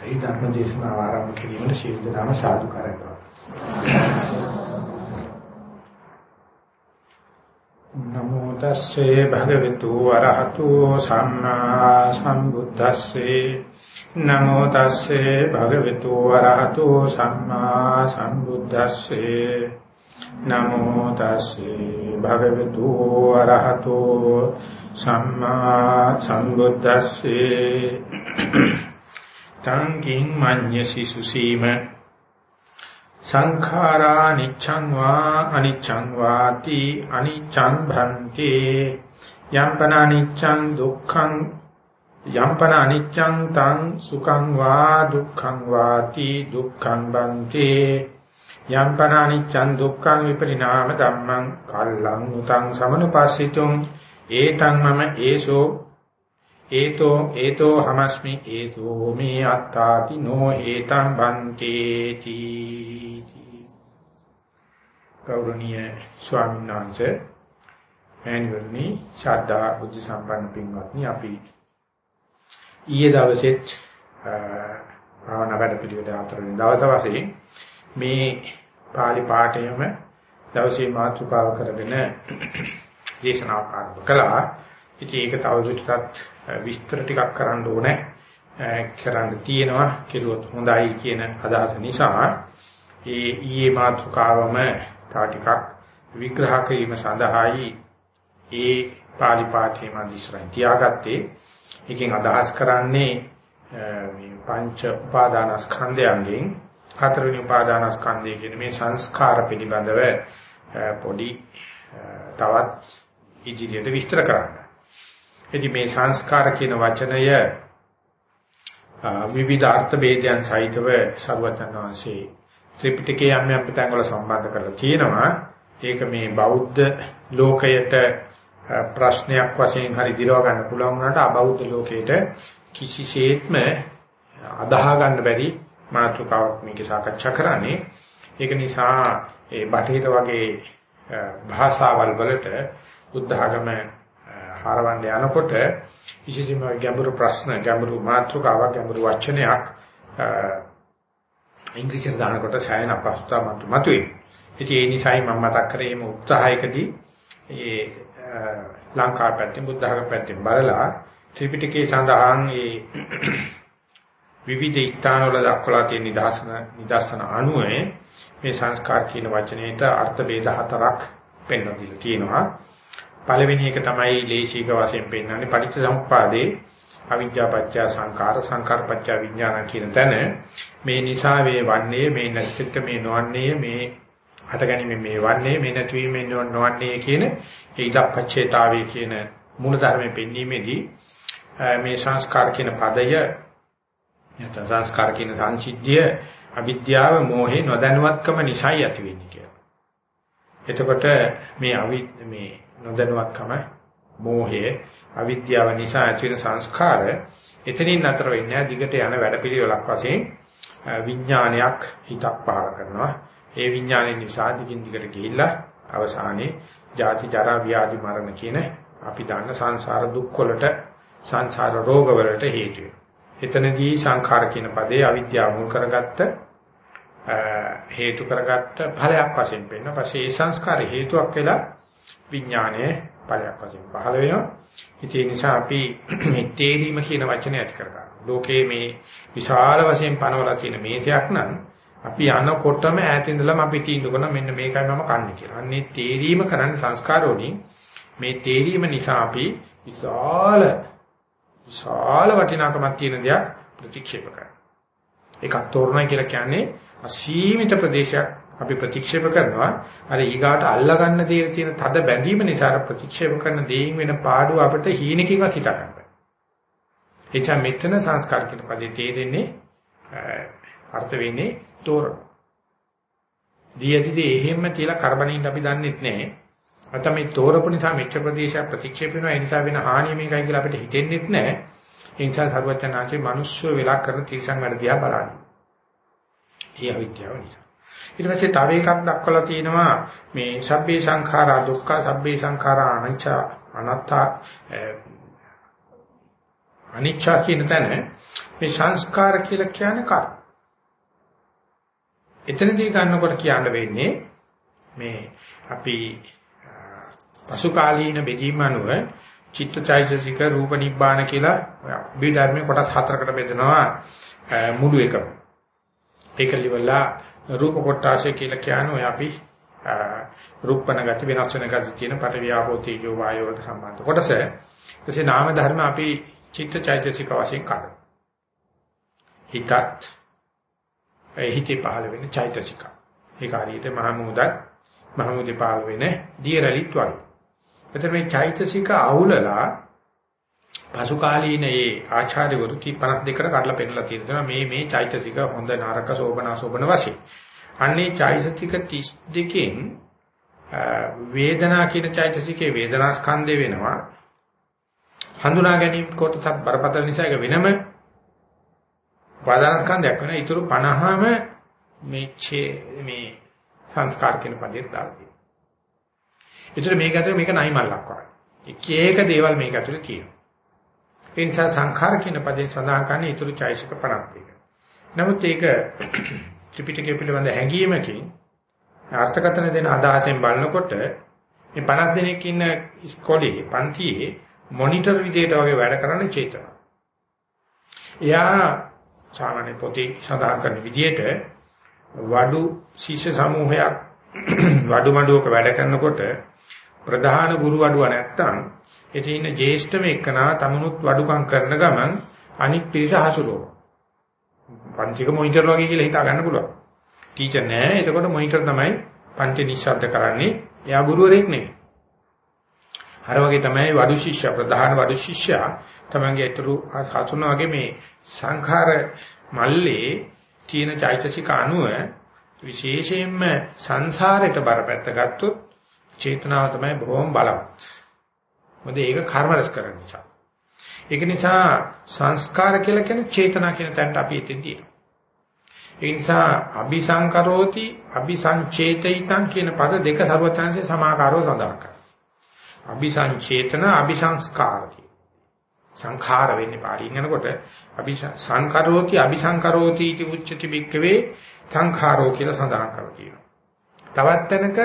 ඒ ධර්ම දේශනාව ආරම්භ කිරීමට ශීල දනාම සාදු කරගන්නවා. නමෝ තස්සේ භගවතු වරහතු සම්මා සම්බුද්දස්සේ. නමෝ තස්සේ භගවතු වරහතු සම්මා සම්බුද්දස්සේ. නමෝ තස්සේ භගවතු වරහතු සම්මා සම්බුද්දස්සේ. තංකින් මඤ්ඤසි සුසීම. සංඛාරා නිච්ඡං වා අනිච්ඡං වාති අනිච්ඡං භන්ති යම්පන අනිච්ඡං දුක්ඛං යම්පන අනිච්ඡං තං සුඛං වා දුක්ඛං වාති දුක්ඛං භන්ති යම්පන අනිච්ඡං දුක්ඛං විපරිණාම ධම්මං කල්ලං උතං සමනුපස්සිතුං ඒතං මම ඒසෝ ඒතෝ ඒතෝ හමස්මි ඒතෝ මේ අත්තාති නෝ ඒතං බන්තේති ගෞරවනීය ස්වාමීන් වහන්සේ මෑණිවරණි ශ්‍රද්ධා බුද්ධ සම්පන්න පින්වත්නි අපි ඊයේ දවසෙත් භාවනා වැඩ පිළිවෙල අතරින් දවස් වශයෙන් මේ පාලි පාඨයම දවසේ මාතෘකාව කරගෙන දේශනාවක් ආරම්භ කළා. ඉතින් ඒක තවදුරටත් විස්තර ටිකක් කරන්න ඕනේ. කරන්න තියෙනවා කෙරුවොත් හොඳයි කියන අදහස නිසා ඒ ඊයේ මාතෘකාවම තා ටිකක් විග්‍රහ කිරීම සඳහායි ඒ පාලි පාඨයේම ඉස්සරහින් තියාගත්තේ. එකෙන් අදහස් කරන්නේ මේ පංච උපාදානස්කන්ධයන්ගෙන් හතරවෙනි උපාදානස්කන්ධය කියන මේ සංස්කාර පිළිබඳව පොඩි තවත් ඉදිරියට විස්තර කරන්න. ඉතින් මේ සංස්කාර කියන වචනය විවිධ අර්ථ ભેදයන් සහිතව සර්වඥාන් වහන්සේ ත්‍රිපිටකයේ යම් යම් පිටංග වල සම්බන්ධ කරලා තියෙනවා. ඒක මේ බෞද්ධ ලෝකයට ප්‍රශ්නයක් වශයෙන් හරි දිරව ගන්න පුළුවන් වුණාට අබෞද්ධ ලෝකයට කිසිසේත්ම අදාහ ගන්න බැරි මාතෘකාවක් මේක සාකච්ඡා කරන්නේ. ඒක නිසා ඒ බටහිර වගේ භාෂාවල් වලට බුද්ධ ආගම හරවන්න යනකොට විශේෂයෙන්ම ගැඹුරු ප්‍රශ්න ගැඹුරු මාතෘකාවක් ගැඹුරු වචනයක් ඉංග්‍රීසියෙන් දානකොට සායන අපස්ථා මත මතුවේ. ඉතින් ඒ නිසායි මම මතක් කරේ මේ උත්සාහයකදී ඒ ලංකාව පැත්තෙන් බුද්ධ ආගම පැත්තෙන් බලලා ත්‍රිපිටකයේ සඳහන් ඒ විවිධ ස්ථානවල දක්වලා තියෙන නිදර්ශන නිදර්ශන අනුවේ මේ සංස්කාර කියන වචනයේට අර්ථ ભેද හතරක් පෙන්වලා තියෙනවා. පළවෙනි එක තමයි ලේශික වශයෙන් පෙන්වන්නේ පටිච්ච සමුප්පාදේ අවිද්‍යා පත්‍ය සංකාර සංකාර පත්‍ය විඥාන කියන තැන මේ නිසා වේ වන්නේ මේ නැතික මේ නොවන්නේ මේ හටගැනීම මේ වන්නේ මේ නැතිවීමෙන් නොවන්නේ කියන ඒ ඉදප්පච්චේතාවේ කියන මූල ධර්මයේ පෙන්වීමේදී මේ සංස්කාර කියන පදය නැත්නම් සංස්කාර කියන සංසිද්ධිය අවිද්‍යාව මෝහේ නොදැනුවත්කම නිසායි ඇති වෙන්නේ කියලා. එතකොට මේ අවි මේ නොදැනුවත්කම මෝහය අවිද්‍යාව නිසා ඇති වෙන සංස්කාර එතනින් නතර වෙන්නේ දිගට යන වැඩපිළිවෙලක් වශයෙන් විඥානයක් හිතක් පහල කරනවා. ඒ විඥානය නිසා දිගින් දිගට ගිහිල්ලා අවසානයේ ජාති ජරා ව්‍යාධි මරණ කියන අපි දන්න සංසාර දුක් වලට සංසාර රෝග වලට හේතු එතනදී සංඛාර කියන පදේ අවිද්‍යාව මුල් කරගත්ත හේතු කරගත්ත ඵලයක් වශයෙන් පෙන්න. පස්සේ ඒ සංස්කාර හේතුවක් වෙලා විඥානයේ ඵලයක් වශයෙන් පහළ වෙනවා. ඒ නිසා අපි මේ තේරීම කියන වචනේ ඇති කරගන්නවා. ලෝකයේ මේ විශාල වශයෙන් පනවලා තියෙන මේසයක් නම් අපි යනකොටම ඈතින් ඉඳලම අපි තීන්දුව කරන මෙන්න මේකයි මම කන්නේ කියලා. අන්නේ තේරීම කරන්නේ සංස්කාරෝණින් මේ තේරීම නිසා අපි විශාල විශාල වටිනාකමක් තියෙන දෙයක් ප්‍රතික්ෂේප කරනවා. ඒකක් තෝරනවා කියලා කියන්නේ අසීමිත ප්‍රදේශයක් අපි ප්‍රතික්ෂේප කරනවා අර ඊගාට අල්ලා ගන්න දේ තියෙන තද බැඳීම නිසා ප්‍රතික්ෂේප කරන දේයින් වෙන පාඩුව අපිට හීනකින්වත් හිතා ගන්න බෑ. එචා මෙතන සංස්කාර කියන පදේ තේරෙන්නේ අර්ථ වෙන්නේ තෝරන. දියතිදී එහෙම්ම තියලා කරබනින්න අපි දන්නෙත් නැහැ. අත මේ තෝරපු නිසා මෙච්ච ප්‍රදේශයක් ප්‍රතික්ෂේප වෙනවා ඒ නිසා වෙන හානිය මේකයි කියලා අපිට හිතෙන්නෙත් නැහැ. ඒ නිසා සර්වඥාන්සේ මිනිස්සු වෙලා කරන තිරසං වැඩ දිහා බලන්නේ. ඒ අවිද්‍යාව නිසා. ඊට පස්සේ තව එකක් දක්වලා තියෙනවා මේ සබ්බේ සංඛාරා දුක්ඛ සබ්බේ සංඛාරා අනිච්ච අනත්ත අනිච්චා කියන තැන මේ සංස්කාර කියලා කියන්නේ කර්ම. එතනදී ගන්නකොට කියන්න වෙන්නේ මේ අපි පසු කාලීන බෙදීම අනුව චිත්තචෛතසික රූප නිබ්බාන කියලා අපි ධර්මයේ කොටස් හතරකට බෙදනවා මුළු එකම. ඒක liwala රූප කොටාශය කියලා කියන්නේ ඔය අපි රූපණ ගති වෙනස් වෙන ගති තියෙන පට වියාපෝ තේජෝ වායෝ වලට සම්බන්ධ කොටස. ඊටසේ නාම ධර්ම අපි චිත්තචෛතසික වශයෙන් කරනවා. හිතත් හිතේ පහළ වෙන චෛතසික. ඒක හරියට මහමුදක් මහමුදේ පහළ වෙන දියරලිත් වගේ. එතන මේ චෛතසික අවුලලා පසු කාලීන ඒ ආචාර්යවරු 52කට කඩලා පෙන්නලා තියෙනවා මේ මේ චෛතසික හොඳ නරක සෝබනා සෝබන වශයෙන්. අන්නේ චෛතසික 32කින් වේදනා කියන චෛතසිකේ වේදනා ස්කන්ධය වෙනවා. හඳුනා ගැනීම කොටසත් බරපතල නිසා ඒක වෙනම උපාදාන ස්කන්ධයක් වෙනවා. ඊටු 50ම මේ මේ සංස්කාර කියන පදයට දාලා තියෙනවා. ඒතර මේක ඇතුලේ මේක නයි මල්ලක් වගේ. එක එක දේවල් මේක ඇතුලේ තියෙනවා. ඒ නිසා සංඛාර කියන පදේ සඳහන් කරන්නේ ඊටු චෛසික 50ක්. නමුත් ඒක ත්‍රිපිටකය පිළිබඳ හැඟීමකින් අර්ථකථන දෙන අදහසෙන් බලනකොට මේ 50 දෙනෙක් ඉන්න ඉස්කෝලේ පන්තියේ මොනිටර් විදියට වගේ වැඩ කරන චේතනා. එයා සාමාන්‍ය පොතේ සඳහන් කරන විදියට වඩු ශිෂ්‍ය සමූහයක් වඩු මඩුවක වැඩ කරනකොට ප්‍රධාන ගුරු වඩුව නැත්තම් එතේ ඉන්න ජේෂ්ඨම එක්කනා තමනුත් වඩුකම් කරන ගමන් අනික් පිරිස හසුරුවන. පන්තික මොනිටර් වගේ කියලා හිතා ගන්න පුළුවන්. ටීචර් නෑ. එතකොට මොනිටර් තමයි පන්ති නිශ්ශබ්ද කරන්නේ. එයා ගුරුවරයෙක් නෙවෙයි. අර වගේ තමයි වඩු ශිෂ්‍ය ප්‍රධාන වඩු ශිෂ්‍යයා තමන්ගේ ඊතුරු හසුන වගේ මේ සංඛාර මල්ලේ තියෙන චෛතසික අණුව විශේෂයෙන්ම සංසාරයට බරපැත්ත ගත්තොත් චේතනාව තමයි බොහොම බලවත්. මොකද ඒක කර්ම රැස් කරන නිසා. ඒක නිසා සංස්කාර කියලා කියන්නේ චේතනා කියන තැනට අපි එතෙන් තියෙනවා. ඒ නිසා අபிසංකරෝති අபிසංචේතිතං කියන පද දෙක ਸਰවචාන්සේ සමාකාරව සඳහන් කරනවා. අபிසංචේතන අபிසංස්කාර සංඛාර වෙන්නේ පාරින් යනකොට අபிසංකරෝති අபிසංකරෝති इति උච්චති බික්කවේ සංඛාරෝ කියලා සඳහන් කරලා කියනවා. තවත් තැනක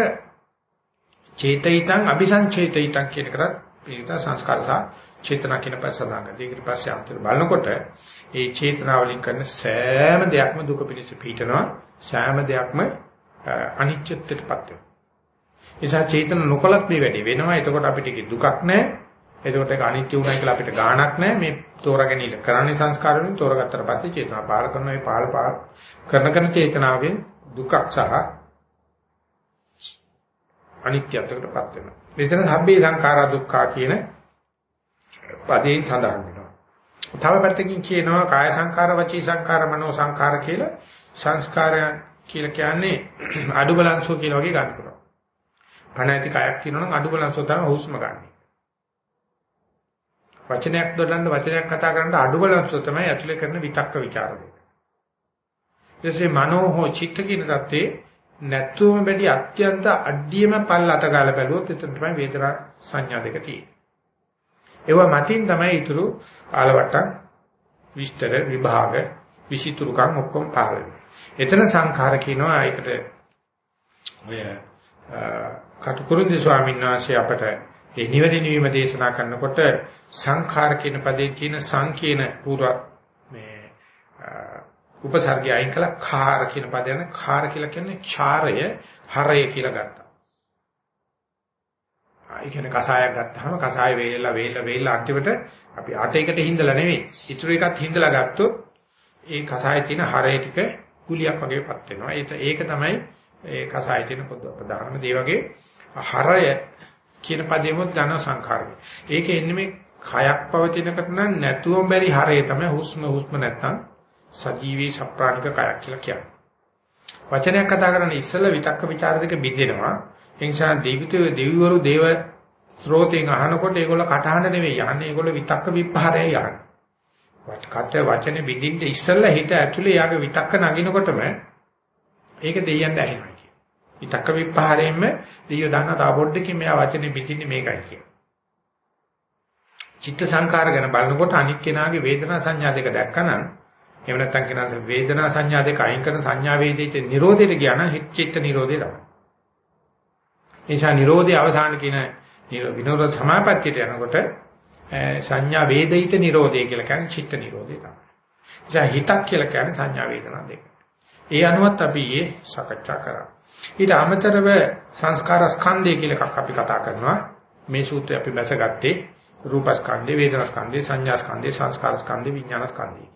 චේතිතං අபிසංචේතිතං කියන කරත් පිළිත සංස්කාර සහ චේතනා කියන පස්ස සඳහන් කරලා. ඒකට පස්සේ අන්තිම බලනකොට ඒ චේතනා වලින් කරන සෑම දෙයක්ම දුක පිණිස පිටනවා. සෑම දෙයක්ම අනිත්‍යත්වයටපත් වෙනවා. නිසා චේතන නොකලත් මේ වැඩේ වෙනවා. එතකොට අපිට දුකක් නැහැ. එතකොට ඒක අනිත්‍ය උනායි කියලා අපිට ගාණක් නැහැ. මේ තෝරගෙන ඉල කරන්නේ සංස්කාර වලින් තෝරගත්තට පස්සේ චේතනා පාල කරන මේ පාල පාල කරන කරන චේතනාවෙන් දුකක් සහ අනිත්‍යත්වයටපත් වෙනවා. මෙතන සබ්බේ සංඛාරා දුක්ඛා කියන පදයෙන් සඳහන් වෙනවා. තව පැත්තකින් කියනවා කාය සංඛාර, වචී සංඛාර, මනෝ සංඛාර කියලා සංස්කාරයන් කියලා කියන්නේ අඩු බලංශෝ කියලා වගේ ගන්න පුළුවන්. පණ ඇති කයක් කියනවනම් අඩු බලංශෝ තමයි හුස්ම ගන්න. වචනයක් දොඩන්න වචනයක් කතා කරන්න අඩු බලංශෝ තමයි ඇතුලේ කරන විතක්ක ਵਿਚාර දෙක. එසේ මනෝ හෝ චිත්ත කියන தත්තේ නැත්තුම බැදී අත්‍යන්ත අඩියම පල් අත ගාලා බැලුවොත් එතන තමයි වේදනා සංඥා දෙක තියෙන්නේ. ඒව මතින් තමයි ඊතුරු ආලවට්ටම් විස්තර විභාග විචිතුරුකම් ඔක්කොම පාර එතන සංඛාර කියනවා ඒකට ඔය කටුකුරුන්දි ස්වාමීන් වහන්සේ අපට ඒ නිවැරදි නිවීම දේශනා කරනකොට සංඛාර කියන පදේ තියෙන සංකේන පූර්ව මේ උපසර්ගය අයින් කළා khාර කියන පදයෙන් khාර කියලා කියන්නේ ඡාරය හරය කියලා ගත්තා. ඒ කියන්නේ කසායක් ගත්තාම කසාය වේලලා වේලලා වේලලා අන්තිමට අපි අටයකට හිඳලා නෙවෙයි ඉතුරු එකත් හිඳලා ගත්තොත් ඒ කසායේ තියෙන හරය ටික කුලියක් වගේපත් වෙනවා. ඒක ඒක තමයි ඒ කසායේ තියෙන ප්‍රධානම දේ වගේ හරය කියන පදෙමුත් ධන සංඛාරය. ඒක එන්නේ මේ කයක් පවතිනකට නම් නැතුවම බැරි හරය තමයි හුස්ම හුස්ම නැත්තම් සජීවී සප්‍රාණික කයක් කියලා කියන්නේ. වචනයක් කතා කරන්නේ ඉස්සෙල්ලා විතක්ක ਵਿਚාර දෙක බින්දෙනවා. ඒ නිසා දෙවිතෝ දෙවිවරු දේව ස්රෝතෙන් අහනකොට ඒගොල්ල කටහඬ නෙවෙයි යන්නේ ඒගොල්ල විතක්ක විපහාරය යන්නේ. කට වචනේ බින්දින්න ඉස්සෙල්ලා හිත ඇතුලේ යාගේ විතක්ක නගිනකොටම ඒක දෙයියන්ට ඇහෙනවා කියන. විතක්ක විපහාරයෙන්ම දෙයියෝ දන්නා තා පොඩ්ඩකින් මෙයා වචනේ බින්දින්නේ මේකයි කියන. චිත්ත සංකාර ගැන බලනකොට අනික් කෙනාගේ වේදනා සංඥා දෙක දැක්කනම් එහෙම නැත්නම් කෙනා වේදනා සංඥා දෙක අයින් කරන සංඥා වේදිතේ නිරෝධයට ගියා නම් චිත්ත නිරෝධය තමයි. නිසා නිරෝධය අවසාන කියන විනෝද සමාපත්තියට යනකොට සංඥා වේදිත නිරෝධය කියලා කියන්නේ චිත්ත නිරෝධය තමයි. නිසා හිතක් කියලා කියන්නේ සංඥා වේදනා දෙක. ඒ අනුවත් අපි ඊයේ සාකච්ඡා කරා. ඊට අමතරව සංස්කාර ස්කන්ධය කියලා එකක් අපි කතා කරනවා. මේ සූත්‍රය අපි බැසගත්තේ රූපස්කන්ධේ, වේදනාස්කන්ධේ, සංඥාස්කන්ධේ, සංස්කාරස්කන්ධේ, විඥානස්කන්ධේ.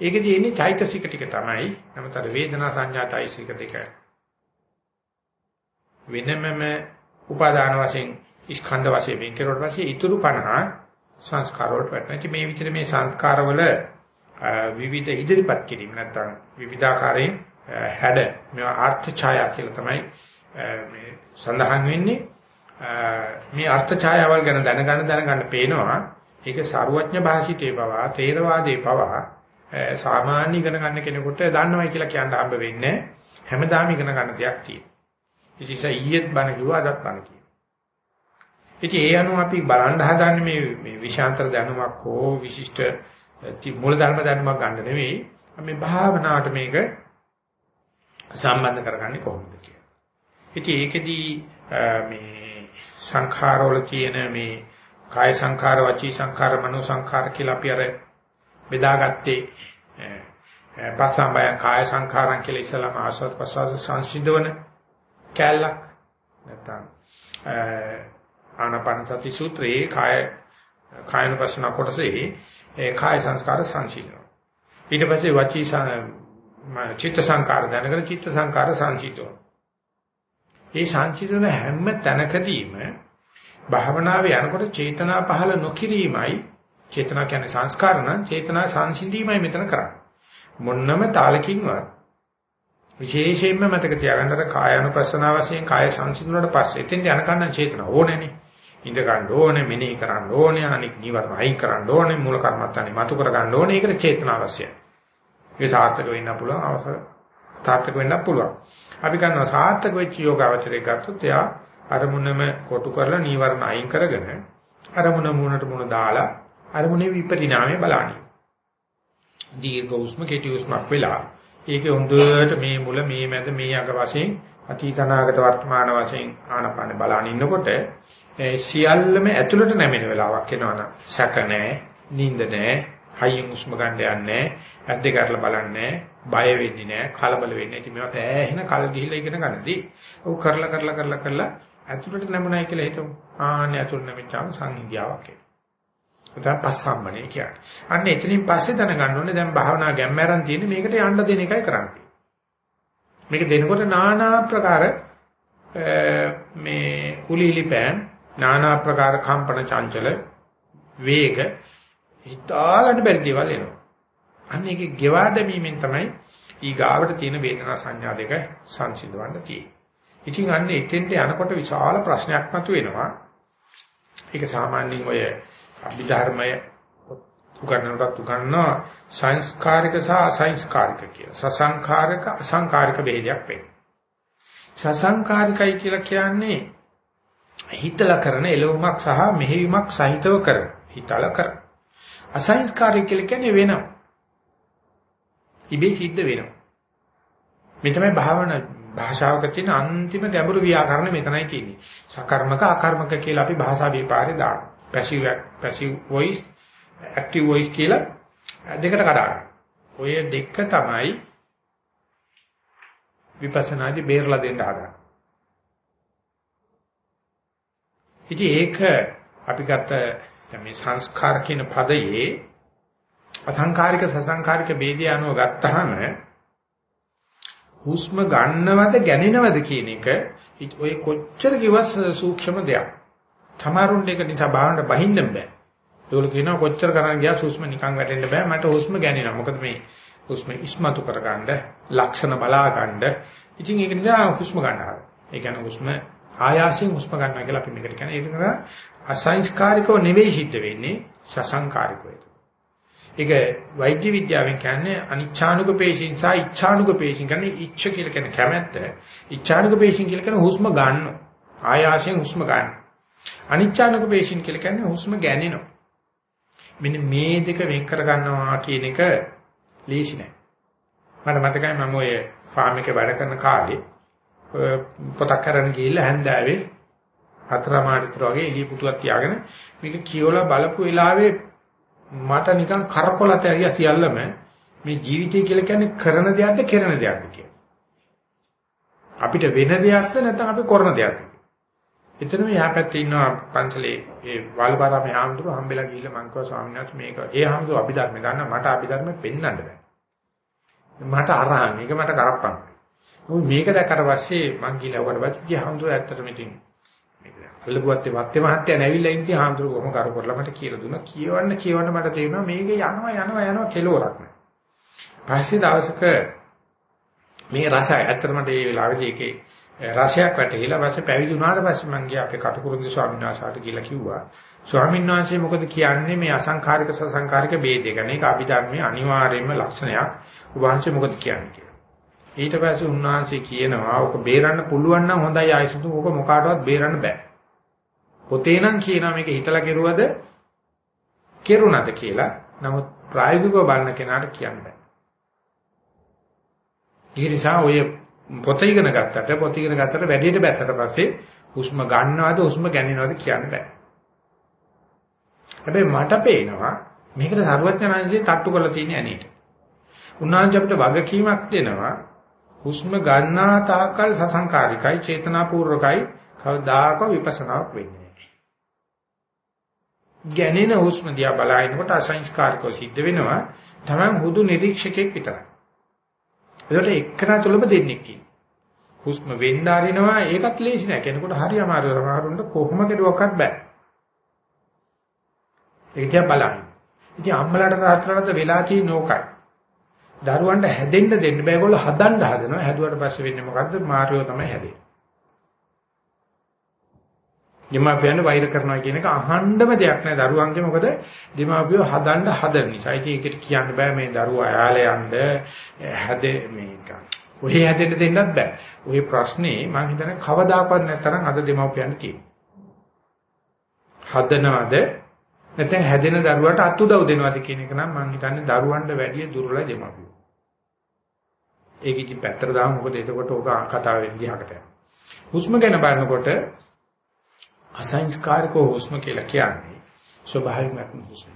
ඒකෙදී එන්නේ චෛතසික ටික තමයි. නමුත් වේදනා සංඥා චෛතසික දෙක වෙනමම උපාදාන වශයෙන් ස්කන්ධ වශයෙන් වෙන් කරුවට පස්සේ ඊතුරු 50 සංස්කාර වලට වැටෙනවා. ඉතින් මේ විදිහට මේ සංස්කාරවල විවිධ ඉදිරිපත් කිරීම නැත්නම් විවිධාකාරයෙන් හැඩ මේවා අර්ථ ඡායා කියලා තමයි මේ සඳහන් වෙන්නේ. මේ අර්ථ ඡායාවල් ගැන දැනගන්න දැනගන්න පේනවා ඒක සාරවත්ඥ භාෂිතේ පවා තේරවාදේ පවා සාමාන්‍ය ඉගෙන ගන්න කෙනෙකුට දන්නවයි කියලා කියන්න හම්බ වෙන්නේ හැමදාම ඉගෙන ගන්න දෙයක් තියෙනවා. ඉතින් ඊයේත් බණ කිව්වා අදත් බණ කියනවා. ඉතින් ඒ අනුව අපි බලන්න හදන්නේ මේ මේ විශාන්තර දැනුමක් හෝ විශිෂ්ට මූල ධර්ම දැනුමක් ගන්න නෙවෙයි. මේ භාවනාවට මේක සම්බන්ධ කරගන්නේ කොහොමද කියලා. ඉතින් ඒකෙදී මේ සංඛාරවල තියෙන මේ කාය සංඛාර, වචී සංඛාර, මනෝ සංඛාර කියලා අපි අර බෙදාගත්තේ පස්සම්බය කාය සංඛාරම් කියලා ඉස්සලම ආස්වාද ප්‍රසවාස සංසිඳවන කැලලක් නැත්නම් ආනාපාන සති සූත්‍රයේ කාය කායනුපස්සන කොටසේ ඒ කාය සංස්කාර සංසිඳනවා. ඊට පස්සේ වචී චිත්ත සංකාර දැනගෙන චිත්ත සංකාර සංසිඳනවා. මේ සංසිඳන හැම තැනකදීම භාවනාවේ යනකොට චේතනා පහළ නොකිරීමයි චේතනා කියන්නේ සංස්කාර නම් චේතනා සංසිඳීමයි මෙතන කරන්නේ. මොන්නම තාලකින්වත් විශේෂයෙන්ම මතක තියාගන්න අර කායानुපස්සනා වශයෙන් කාය සංසිඳුණාට පස්සේ එතෙන් යනකන් චේතනා ඕනේනේ. ඉඳ ගන්න ඕනේ, මෙනෙහි කරන්න ඕනේ, අනික් නිවර්ණ අයින් කරන්න ඕනේ, මූල කර්මත්තානේ මතු කර ගන්න ඕනේ. ඒකට චේතනා අවශ්‍යයි. ඒ සාර්ථක වෙන්න පුළුවන් අවසර සාර්ථක වෙන්න පුළුවන්. අපි කරනවා සාර්ථක වෙච්ච යෝගාවචරයක් ගත්තොත් එයා අරමුණම කොටු කරලා නීවරණ අයින් කරගෙන අරමුණ මුණට මුණ දාලා අරමුණේ විපරිණාමය බලන්නේ. දීර්ඝ උස්ම කෙටි උස්මක් වෙලා ඒකේ හොඳට මේ මුල මේ මැද මේ අග වශයෙන් අතීත අනාගත වර්තමාන වශයෙන් ආනපාන බලන ඉන්නකොට සියල්ලම ඇතුළට නැමෙන වෙලාවක් එනවනම් සැක නැහැ, නිින්ද නැහැ, හයියෙන් උස්ම ගන්න යන්නේ නැහැ, ඇද්ද කරලා බලන්නේ බය වෙන්නේ නැහැ, කලබල වෙන්නේ නැහැ. ඉතින් මේවා තෑහෙන කල් ගිහිල්ලා ඉගෙන ගන්නදී ඔව් කරලා කරලා කරලා කරලා ඇතුළට නැමුණයි කියලා හිතමු. ආන්නේ ඇතුළට නැමිච්චාම සංහිඳියාවක් එනවා. තමයි පස්සම්මනේ කියන්නේ. අන්න එතනින් පස්සේ දැනගන්න ඕනේ දැන් භාවනා ගැම්මෑරන් තියෙන්නේ මේකට යන්න දෙන එකයි කරන්නේ. මේක දෙනකොට নানা ප්‍රකාර මේ කුලීලි පෑන් নানা ප්‍රකාර කම්පන චංචල වේග හිතාගන්න බැරි දේවල් එනවා. අන්න ඒකේ ගෙවා දැමීමෙන් තමයි ඊගාවට තියෙන වේදනා සංඥා දෙක සංසිඳවන්න තියෙන්නේ. ඉතින් අන්න එතෙන්ට යනකොට විශාල ප්‍රශ්නයක් මතුවෙනවා. ඒක සාමාන්‍යයෙන් ඔය අභිධර්මය උගන්වනකොට උගන්වනවා සංස්කාරික සහ අසංස්කාරික කියලා. සසංකාරික අසංකාරික ભેදයක් වෙන්නේ. සසංකාරිකයි කියලා කියන්නේ හිතලා කරන එළවුමක් සහ මෙහෙයුමක් සහිතව කරන. හිතලා කරන. අසංස්කාරික කියලා කියන්නේ වෙනවා. ඉබේ සිද්ධ වෙනවා. මේ තමයි භාවනා භාෂාවක තියෙන අන්තිම ගැඹුරු ව්‍යාකරණ මෙතනයි තියෙන්නේ. සකර්මක අකර්මක කියලා අපි භාෂා විපාරේ දානවා. Passive passive voice active voice කියලා දෙකට කඩාගන්න. ඔය දෙක තමයි විපස්සනාදී බේරලා දෙන්න හදන්නේ. ඉතින් ඒක අපි ගත්ත මේ සංස්කාර කියන පදයේ අසංකාරික සසංකාරික ભેදය අනුව ගත්තාම හුස්ම ගන්නවද ගැනෙනවද කියන එක ඔය කොච්චර කිව්වත් සූක්ෂම දෙයක්. තමාරුන් දෙක නිසා භාවනට බහින්න බෑ. ඒගොල්ලෝ කියනවා කොච්චර කරන් ගියා හුස්ම නිකන් වැටෙන්න බෑ මට හුස්ම ගැනෙනවා. මොකද මේ හුස්ම ඉස්මතු කරගන්න, ලක්ෂණ බලාගන්න. ඉතින් ඒක නිසා හුස්ම ගන්නවා. ඒ කියන්නේ හුස්ම ආයාසයෙන් හුස්ම ගන්නවා කියලා අපි මේකට කියන්නේ. ඒක නිසා අසංස්කාරිකව නෙවෙයි සිද්ධ වෙන්නේ සසංකාරිකව. ඒක වෛද්‍ය විද්‍යාවෙන් කියන්නේ අනිච්ඡානුක පේශින් සහ ඉච්ඡානුක පේශින් කියන්නේ ඉච්ඡ කියලා කියන කැමැත්ත. ඉච්ඡානුක පේශින් කියලා කියන හුස්ම ගන්න. ආයාසයෙන් හුස්ම ගන්න. අනිච්ඡානුක පේශින් කියලා කියන්නේ හුස්ම ගැනෙනවා. මෙන්න මේ දෙක වෙන් කර ගන්නවා කියන එක ලේසි නෑ. මට මතකයි මම ඔය ෆාම් එකේ වැඩ කරන කාලේ පොතක් කරන් ගිහිල්ලා හැන්දෑවේ හතරමාඩිතර වගේ එළිය පුටුවක් තියාගෙන මේක කියවලා බලපු වෙලාවේ මට නිකන් කරකොලත ඇරියා සියල්ලම මේ ජීවිතය කියලා කියන්නේ කරන දෙයක්ද කරන දෙයක්ද කියලා. අපිට වෙන දෙයක්ද නැත්නම් අපි කරන දෙයක්ද? එතනම එහා පැත්තේ ඉන්නවා පන්සලේ ඒ වල්බාරාමේ ආම්දුර හම්බෙලා ගිහිල්ලා මං කිව්වා ස්වාමීන් වහන්සේ මේක ඒ ආම්දුර අභිධර්ම ගන්න මට අභිධර්ම පෙන්වන්න බෑ. මට අරහන් මේක මට කරප්පන්. මොකද මේක දැක්කට පස්සේ මං ගිහලා වුණා පස්සේ ආම්දුර ඇත්තටම ඉතින් අල්ලපුවත් වත්තේ මහත්තයා නැවිලා ඉඳි ආම්දුර කොහොම කර කරලා මට කියලා දුන්නා. කියවන්න කියවන්න මට තේරුණා මේක යනවා යනවා යනවා කෙලවරක් නෑ. පස්සේ දවසක මේ රසය ඇත්තටම මේ වෙලාවේදී ඒකේ රසයක් වැටහිලා පස්සේ පැවිදි වුණාට පස්සේ මම ගියා අපේ කටුකුරුන්ගේ ස්වාමීන් වහන්සේට කියලා කිව්වා ස්වාමීන් වහන්සේ මොකද කියන්නේ මේ අසංඛාරික සසංඛාරික ભેදය ගැන ඒක අභිධර්මයේ අනිවාර්යයෙන්ම ලක්ෂණයක් උන්වහන්සේ මොකද කියන්නේ කියලා. ඊට පස්සේ උන්වහන්සේ කියනවා ඔක බේරන්න පුළුවන් නම් හොඳයි ආයිසුතු ඔක මොකාටවත් බේරන්න බෑ. පොතේ නම් කියනවා මේක හිතලා කෙරුවද කෙරුණාද කියලා. නමුත් ප්‍රායෝගිකව බලන කෙනාට කියන්න බෑ. ඒ නිසා ඔය පොත ඉගෙන ගත්තට පොත ඉගෙන ගත්තට වැඩියට බැස්සට පස්සේ හුස්ම ගන්නවද හුස්ම ගැනීමවද කියන්න බෑ. හැබැයි මට පේනවා මේකට සරුවඥාන්සේ තට්ටු කරලා තියෙන ඇනේට. උන්වහන්සේ අපිට වගකීමක් දෙනවා හුස්ම ගන්නා තාකල් සසංකාරිකයි චේතනාපූර්වකයි කවදාක විපස්සනාවක් වෙන්නේ නැහැ. ගැනෙන හුස්ම දිහා බලනකොට අසංස්කාරකව සිද්ධ වෙනවා. තමයි හුදු නිරීක්ෂකෙක් විතරයි. ඒකට එක්කන තුලම දෙන්නෙක් ඉන්නේ. හුස්ම වෙන්න ආරිනවා ඒකත් ලේසි නෑ. කෙනෙකුට හරි අමාරු සමහරුන්ට කොහොම කෙරුවක්වත් බෑ. ඒක තියා බලන්න. ඉතින් අම්මලාට තාත්තලාට වෙලා තියෙන ඕකයි. දරුවන්ට හැදෙන්න දෙන්න බෑ. ඒගොල්ලෝ හදන්න හදනවා. හැදුවට පස්සේ වෙන්නේ මොකද්ද? මාර්යෝ තමයි හැදෙන්නේ. දෙමාපියන් වෛර කරනවා කියන එක අහන්නම දෙයක් නෑ දරුවන්ගේ මොකද දෙමාපියෝ හදන්න හදන නිසා. ඉතින් ඒකට කියන්න බෑ මේ දරුවා අයාලේ යන්න හැදේ මේක. ඔහි හැදෙන්න දෙන්නත් බෑ. ඔය ප්‍රශ්නේ මම හිතන්නේ කවදාකවත් නැතරම් අද දෙමාපියන් තියෙනවා. හදනවද නැත්නම් හැදෙන දරුවාට අත් උදව් දෙනවද කියන එක නම් මම හිතන්නේ දරුවන්ට වැඩිය දුර්වලයි දෙමාපියෝ. ඒක ඉතින් පැත්තට දාමු මොකද එතකොට ඕක කතාව වෙන්නේ යහකට යනවා. හුස්ම ගැන බලනකොට අසංස්කාරිකව හුස්ම කියලා කියන්නේ ස්වභාවිකම හුස්ම.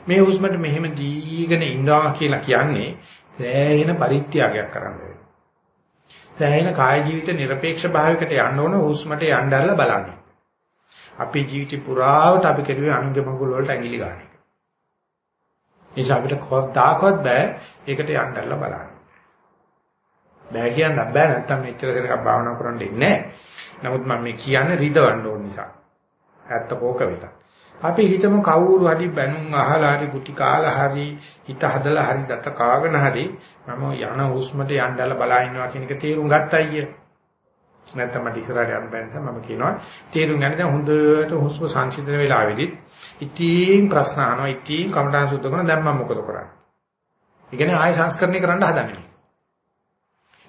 මේ හුස්මට මෙහෙම දීගෙන ඉන්නවා කියලා කියන්නේ සෑහෙන පරිත්‍යාගයක් කරන්න වෙනවා. සෑහෙන කාය ජීවිත নিরপেক্ষ භාවයකට යන්න ඕන හුස්මට යnderලා බලන්න. අපේ ජීවිත පුරාවට අපි කෙරුවේ අනුගේ මඟුල් වලට ඇඟිලි ගන්න එක. නිසා අපිට කවදාකවත් බෑ ඒකට යnderලා බලන්න. බෑ කියන්න බෑ නැත්තම් මෙච්චර දෙනකම් භාවනා කරන්න ඉන්නේ නැහැ. නමුත් මම මේ කියන්නේ රිදවන්න ඕන නිසා. ඇත්ත කෝක වෙත. අපි හිතමු කවුරු හරි බැනුම් අහලා හරි කුටි කාලා හරි හිත හදලා හරි දත කාගෙන හරි මම යන හුස්මට යන්නදලා බලා ඉන්නවා කියන එක තේරුම් ගත්තා අයියේ. නැත්නම් මට ඉස්සරහට යන්න බැහැ නිසා මම කියනවා තේරුම් ගන්න දැන් හොඳට හුස්ම සංසිඳන වෙලාවෙදිත් ඉතින් ප්‍රශ්න අහනවා ඉතින් කමඨාන් සුද්ධ කරන දැන් මම මොකද කරන්නේ? ඒ කියන්නේ ආය සංස්කරණය කරන්න හදන්නේ.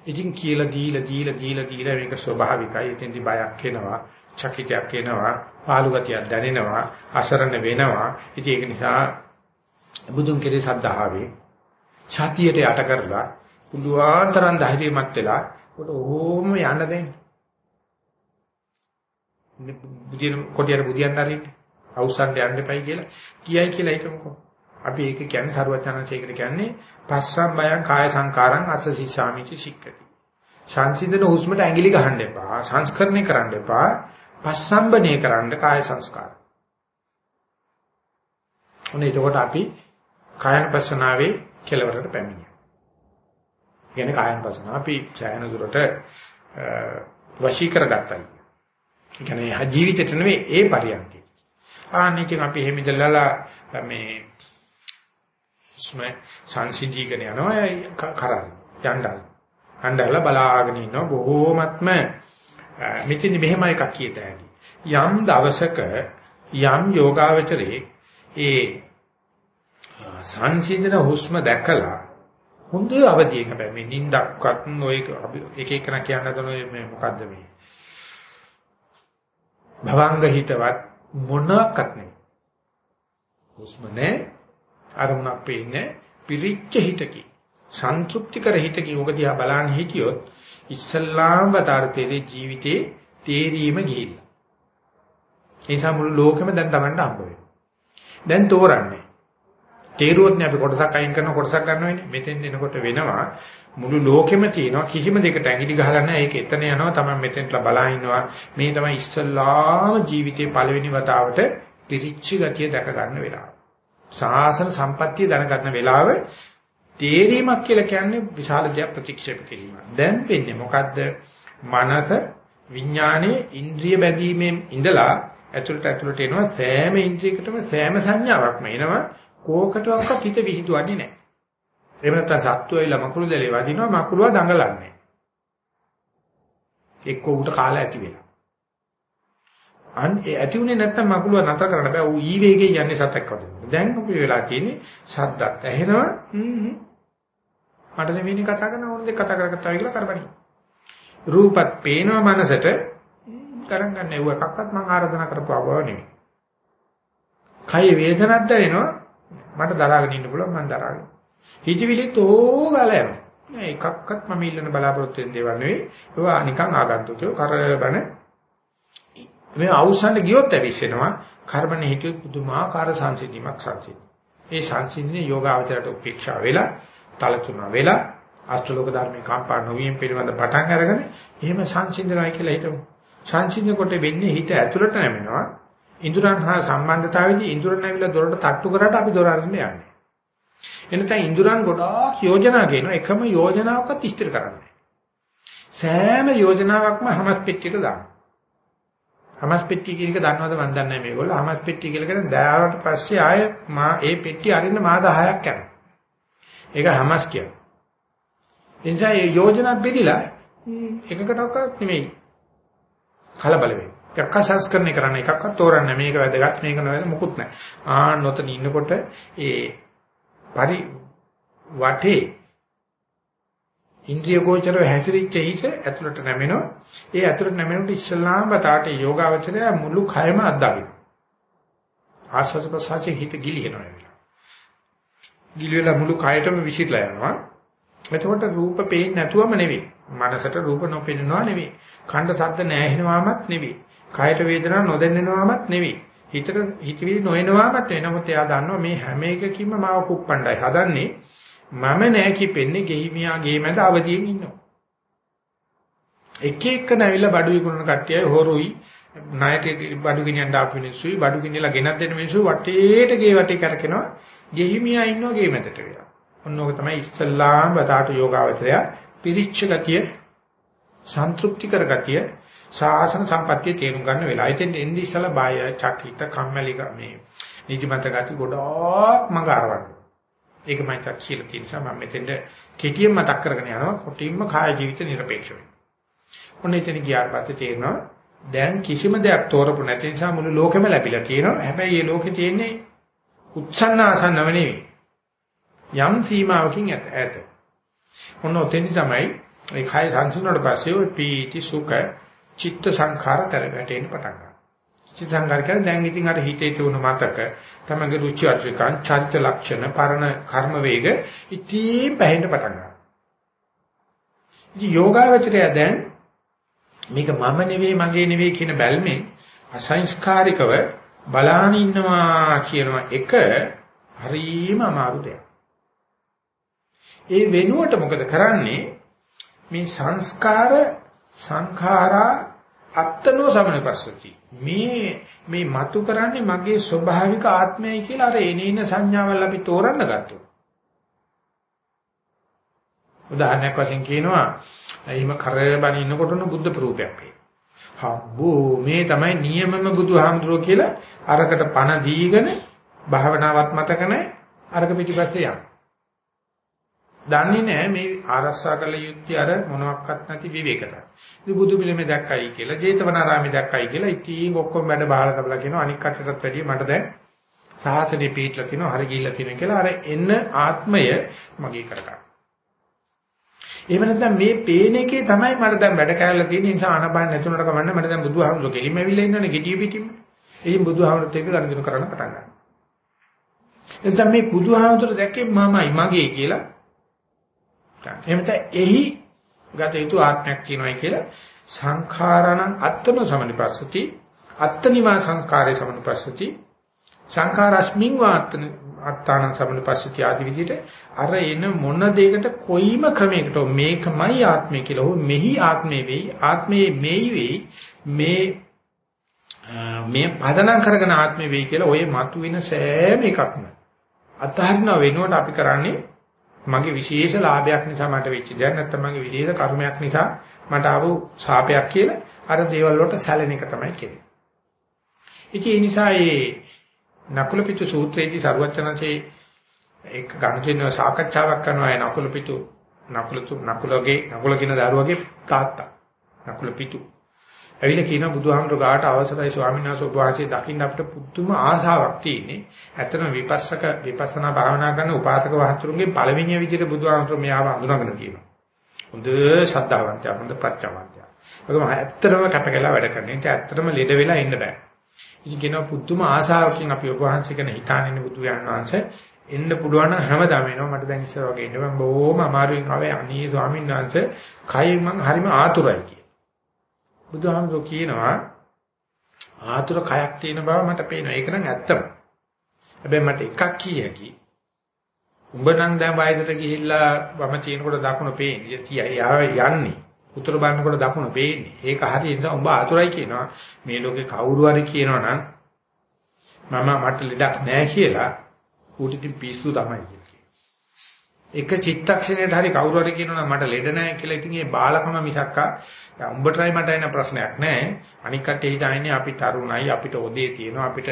ඉතින් කියලා දීලා දීලා දීලා දීලා මේක ස්වභාවිකයි. එතෙන්දි බයක් එනවා, චකිතයක් එනවා, පාළු ගතියක් දැනෙනවා, අසරණ වෙනවා. ඉතින් ඒක නිසා බුදුන් කෙරේ සද්ධාවේ ඡාතියට යට කරලා පුළුවන්තරම් ධෛර්යමත් වෙලා උඩ ඕම යන්න දෙන්න. බුදින කොටියට බුදියන් හරින්නේ. අවසන් යන්න එපයි කියලා කියයි කියලා හිතමුකෝ. අපි ඒක කියන්නේ සරුවචනංශයකට කියන්නේ පස්සම් බයං කාය සංකාරං අස සිසාමිති සික්කති. සංසිඳන හුස්මට ඇඟිලි ගහන්න එපා. සංස්කරණය කරන්න එපා. පස්සම්බනේ කරන්න කාය සංස්කාර. ඔන්න එතකොට අපි කායන පස්සනාවේ කෙලවරට පැමිණියා. කියන්නේ කායන පස්සනාව අපි ඡායන දුරට වශී කරගත්තා. ඒ කියන්නේ ජීවිතේට නෙවෙයි ඒ පරියන්කේ. ආනිකෙන් අපි එහෙම ඉඳලා මේ ස්ම සංසිඳීගෙන යනවා කරා යන්නල්. යන්නල බලාගෙන ඉන්නවා බොහෝමත්ම මෙතන මෙහෙම එකක් කියත හැකි. යම් දවසක යම් යෝගාවචරේ ඒ සංසිඳන හුස්ම දැකලා හොඳ අවදියක බෑ මේ නිින්දක්වත් ඔය එක එක නා කියන්න දන මේ මොකද්ද මේ භවංග හිතවත් මොනක්වත් නෙවෙයි හුස්ම නැහැ. අරමුණක් පේන්නේ පිරිච්ච හිතකි. සන්තුෂ්ටිකර හිතකි. ඔක දිහා බලන්න හිටියොත් ඉස්සල්ලාම බතාරතේ ජීවිතේ තේරීම ගිහිල්ලා. ඒ නිසා මුළු ලෝකෙම දැන් Tamanට හම්බ වෙනවා. දැන් තෝරන්නේ. තේරුවොත් නේ අපි කොටසක් අයින් කරන කොටසක් ගන්න වෙන්නේ. මෙතෙන් එනකොට වෙනවා මුළු ලෝකෙම තියෙනවා කිසිම දෙයකට ඇඟිලි ගහලා නැහැ. ඒක එතන යනවා තමයි මෙතෙන්ටලා බලා ඉන්නවා. මේ තමයි ඉස්සල්ලාම ජීවිතේ පළවෙනි වතාවට පිරිච්ච ගතිය දැක ගන්න වෙලාව. සාසන සම්පත්තිය දැනගන්න වෙලාව තේරීමක් කියලා කියන්නේ විශාල දෙයක් ප්‍රතික්ෂේප කිරීම. දැන් වෙන්නේ මොකද්ද? මනස විඥානයේ ඉන්ද්‍රිය බැඳීමෙන් ඉඳලා ඇතුළට ඇතුළට එනවා සෑම ඉන්ද්‍රියකටම සෑම සංඥාවක්ම එනවා කෝකටවත් හිත විහිදුවන්නේ නැහැ. එහෙම නැත්නම් සත්තු ඇවිල්ලා මකුළු දැලේ වදිනවා මකුළුවා දඟලන්නේ. එක්ක උට කාලා ඇති වෙලා. අන් ඒ ඇති උනේ නැත්නම් මකුළුවා නතර කරන්න බෑ. ඌ ඊ වේගයෙන් යන්නේ සතෙක් වගේ. දැන් අපි වෙලා තියෙන්නේ සද්දත් ඇහෙනවා. හ්ම් මට නෙවෙයි කතා කරන ඕන දෙයක් කතා කරගත්තා කියලා කරබනි. රූපත් පේනවා මනසට ගණන් ගන්න ඒව එකක්වත් මම ආරාධනා කරපුවා බව නෙවෙයි. කය වේදනක් දැනෙනවා මට දරාගෙන ඉන්න පුළුවන් මම දරාගෙන. හිතවිලිත් ඕගල යනවා. නෑ එකක්වත් මම ඉල්ලන බලාපොරොත්තු වෙන දේවල් නෙවෙයි. ඒවා නිකන් ආගන්තුකෝ කරබන මේ අවසන්ට ගියොත් ඇවිස්සෙනවා. කර්මනේ හිතියොත් පුදුමාකාර සංසිඳීමක් සංසිඳ. ඒ සංසිඳනේ යෝගාවචරයට උපේක්ෂා වෙලා, තලතුණ වෙලා, අෂ්ටලෝක ධර්මේ කම්පා නොවීම පිළිබඳ පටන් අරගෙන එහෙම සංසිඳනයි කියලා හිතමු. සංසිඳන කොට වෙන්නේ හිත ඇතුළට නැමෙනවා. ඉඳුරන් හා සම්බන්ධතාවයේදී ඉඳුරන් ඇවිල්ලා දොරට තට්ටු කරාට අපි දොර අරින්න යන්නේ. එනතන ඉඳුරන් ගොඩාක් යෝජනා ගේනවා එකම යෝජනාවක්වත් ඉස්තර කරන්නේ සෑම යෝජනාවක්ම හමස් පෙට්ටියට දානවා. හමස් පෙට්ටිය කියන එක දන්නවද මන් දන්නේ නැහැ මේගොල්ලෝ. හමස් පෙට්ටිය කියලා කියන්නේ දයාවට පස්සේ ආය මා ඒ පෙට්ටිය අරින්න මාස 6ක් යනවා. ඒක හමස් කියන්නේ. එනිසා මේ යෝජනා බෙදිලා එකකටවත් නෙමෙයි කලබල වෙන්නේ. එකක් සංස්කරණය කරන්න එකක්වත් තෝරන්න මේක වැදගත් මේක නේද මොකුත් නැහැ. ආ නොතන ඉන්නකොට ඒ පරි වටේ ඉන්ද්‍රිය ගෝචරව හැසිරිච්ච හිස ඇතුළට නැමෙනවා. ඒ ඇතුළට නැමෙනකොට ඉස්සල්ලාම බතාට යෝගාවචරය මුළු කයම අද්දාගෙන. ආස්වාද ප්‍රසආසයේ හිත ගිලිනවා. ගිලිවලා මුළු කයටම විසිරලා යනවා. එතකොට රූප පේන්නේ නැතුවම නෙවෙයි. මනසට රූප නොපෙනෙනවා නෙවෙයි. කණ්ඩ සද්ද නැහෙනවාමත් නෙවෙයි. කායට වේදනාවක් නොදැනෙනවාමත් නෙවෙයි. හිතට හිතවිලි නොඑනවාමත් වෙනමුත් එයා දන්නවා මේ හැම එකකින්ම මාව කුප්පණ්ඩයි හදන්නේ. මම නෑ කිපෙන්නේ ගෙහිමියා ගේ මැද අවදියෙන් ඉන්නවා. එක එක නැවිලා බඩු විකුණන කට්ටියයි හොරුයි ණයට බඩු ගෙනියන්න ආපු මිනිස්සුයි බඩු ගෙනියලා ගෙනත් දෙන මිනිස්සු වටේට ගේ වටේ කරකිනවා ගෙහිමියා ඉන්නවා ගේ මැදට වෙලා. ඔන්නෝක තමයි ඉස්සල්ලාම බතාට යෝගාවචරය පිරිච්ච ගතිය සන්තුෂ්ටි කර ගතිය සාසන සම්පත්තිය තේරුම් ගන්න වෙලා. ඉතින් එන්නේ ඉස්සලා බය, චකිත, කම්මැලි මේ නිදිමත ගති ගොඩක් මඟ අරවන්න. ඒක මම තාක් කියලා තියෙන නිසා මම මෙතෙන්ද කෙටියෙන් මතක් කරගෙන යනවා. කොටින්ම කාය ජීවිත নিরপেক্ষ වෙනවා. ඔන්න එතන ගියාට පස්සේ තේරෙනවා දැන් කිසිම දෙයක් තෝරපු නැති නිසා මුළු ලෝකෙම ලැබිලා තියෙනවා. හැබැයි මේ ලෝකේ තියෙන්නේ උත්සන්න ආසන්නව නෙවෙයි. යම් සීමාවකින් ඇත. ඔන්න ඔතෙන්දි තමයි ඒ කය සංසුන්වනට පස්සේ ඔය පීති සුඛ චිත්ත සංඛාර තර වැටෙන්න පටන් ගන්නවා. චිත්ත සංඛාර කියන්නේ දැන් ඉතින් අර හිතේ තියුණු මතක තමගේ රුචි අරුචිකං චරිත ලක්ෂණ පරණ කර්ම වේග ඉතින් පැහෙන්න පටන් ගන්නවා. ඉතින් යෝගාවචරය දැන් මේක මම නෙවෙයි මගේ නෙවෙයි කියන බැල්මෙන් අසංස්කාරිකව බලාන ඉන්නවා කියන එක හරිම අමාරු දෙයක්. ඒ වෙනුවට මොකද කරන්නේ මේ සංස්කාර සංඛාරා අත්තනෝ සමනපස්සති මේ මේ මතු කරන්නේ මගේ ස්වභාවික ආත්මයයි කියලා අර එනේන සංඥාවල් අපි තෝරන්න ගත්තොත් උදාහරණයක් වශයෙන් කියනවා එහෙම කරබන ඉන්නකොටන බුද්ධ ප්‍රූපයක් වේ. හම්බෝ මේ තමයි නියමම බුදුහාමුදුරුවෝ කියලා අරකට පණ දීගෙන භාවනාවත් මතක නැහැ අරක පිටිපස්සේ යනවා. දන්නේ නැහැ මේ ආරස්සා කළ යුත්තේ අර මොනවත් නැති විවේකත. ඉතින් බුදු පිළිමේ දැක්කයි කියලා, ජේතවනාරාමේ දැක්කයි කියලා ඉතින් ඔක්කොම වැඩ බහලා තබලා කියනවා අනික් කටටත් වැඩිය මට දැන් සාහසනේ පීట్లా කියනවා හරි ගිහිල්ලා තියෙනවා කියලා අර එන්න ආත්මය මගේ කරගන්න. එහෙම නැත්නම් මේ පේන එකේ තමයි මට දැන් වැඩ කැරලා තියෙන නිසා අනබන් නැතුණට කමන්න මට දැන් බුදුහාමුදුරුවෝ කෙලිම ඇවිල්ලා ඉන්නවනේ gediy පිටින්ම. එයින් බුදුහාමුදුරුවෝත් එක්ක ගනුදෙනු කරන්න පටන් ගන්නවා. එතන මේ බුදුහාමුදුර දැක්කේ මමයි මගේ කියලා. එහෙම එහි ගත යුතු ආත්මයක් කියනවායි කියලා සංඛාරණං අත්තන සමනිපස්සති අත්තනිමා සංස්කාරේ සමනුපස්සති සංඛාරස්මින් වාත්තන අත්තාන සමනුපස්සති ආදි විදිහට අර එන මොන දෙයකට කොයිම ක්‍රමයකට මේකමයි ආත්මය කියලා හෝ මෙහි ආත්මේ වෙයි ආත්මයේ මෙයි වෙයි මේ මේ පදනම් කරගෙන ආත්මේ වෙයි කියලා ඔය මතුවෙන සෑම එකක්ම අතහරිනව වෙනුවට අපි කරන්නේ මගේ විශේෂ ලාභයක් නිසා මට වෙච්ච දෙයක් නැත්නම් මගේ විශේෂ කර්මයක් නිසා මට ආපු ශාපයක් කියලා අර දේවල් වලට සැලෙන එක තමයි කියන්නේ. ඉතින් ඒ නිසා මේ නකුල පිටු සූත්‍රයේදී සරුවචනන්සේ ඒක ගණිතින සාකච්ඡාවක් කරනවා ඒ නකුල පිටු නකුලතු නකුලගේ නකුල කියන දරුවගේ තාත්තා නකුල පිටු ඇවිල්ලා කියන බුදුහාමුදුර ගාට අවසරයි ස්වාමීන් වහන්සේ ඔබ වහන්සේ දකින්න අපිට පුදුම ආසාවක් තියෙන්නේ. ඇත්තම විපස්සක විපස්සනා භාවනා කරන උපාසක වහන්තුරුන්ගේ පළවෙනි විදිහට බුදුහාමුදුර මෙයාව අඳුනගෙන කියනවා. හොඳ ශ්‍රද්ධාවන්තයා හොඳ ප්‍රත්‍යවන්තයා. ඒකම ඇත්තටම කැපකලා වැඩ කරන. ඒක ඇත්තටම ලෙඩ වෙලා ඉන්න බෑ. ඉතින් කියනවා පුදුම ආශාවකින් අපි ඔබ වහන්සේ කෙන හිතාගෙන බුදු වහන්සේ එන්න පුළුවන් නම් හැමදාම එනවා මට දැන් ඉස්සර වගේ ඉන්න මම බොහොම අමාරුවෙන් ආවේ අනේ ස්වාමීන් වහන්සේ කයින් මං හරිම ආතුරයි කිය. බුදුහාමුදුරුවෝ කියනවා ආතුර කයක් තියෙන බව මට පේනවා. ඒක නම් ඇත්තම. හැබැයි මට එකක් කිය හැකි. උඹ නම් දැන් වයසට ගිහිල්ලා වම තියෙනකොට දකුණ පේන්නේ. තියා යන්නේ. උතුර බලනකොට දකුණ පේන්නේ. ඒක හරිය නිසා උඹ ආතුරයි කියනවා. මේ ලෝකේ කවුරු හරි කියනවා නම් මම මට ලෙඩක් නැහැ කියලා ඌට ඉතින් පිස්සු තමයි කියන්නේ. එක චිත්තක්ෂණයට හරි කවුරු හරි කියනවා නම් මට ලෙඩ නැහැ කියලා ඉතින් ඒ බාලකම මිසක්කා උඹටයි මට එන ප්‍රශ්නයක් නැහැ. අනික් කටේ හිතන්නේ අපි තරුණයි අපිට ඔදේ තියෙනවා අපිට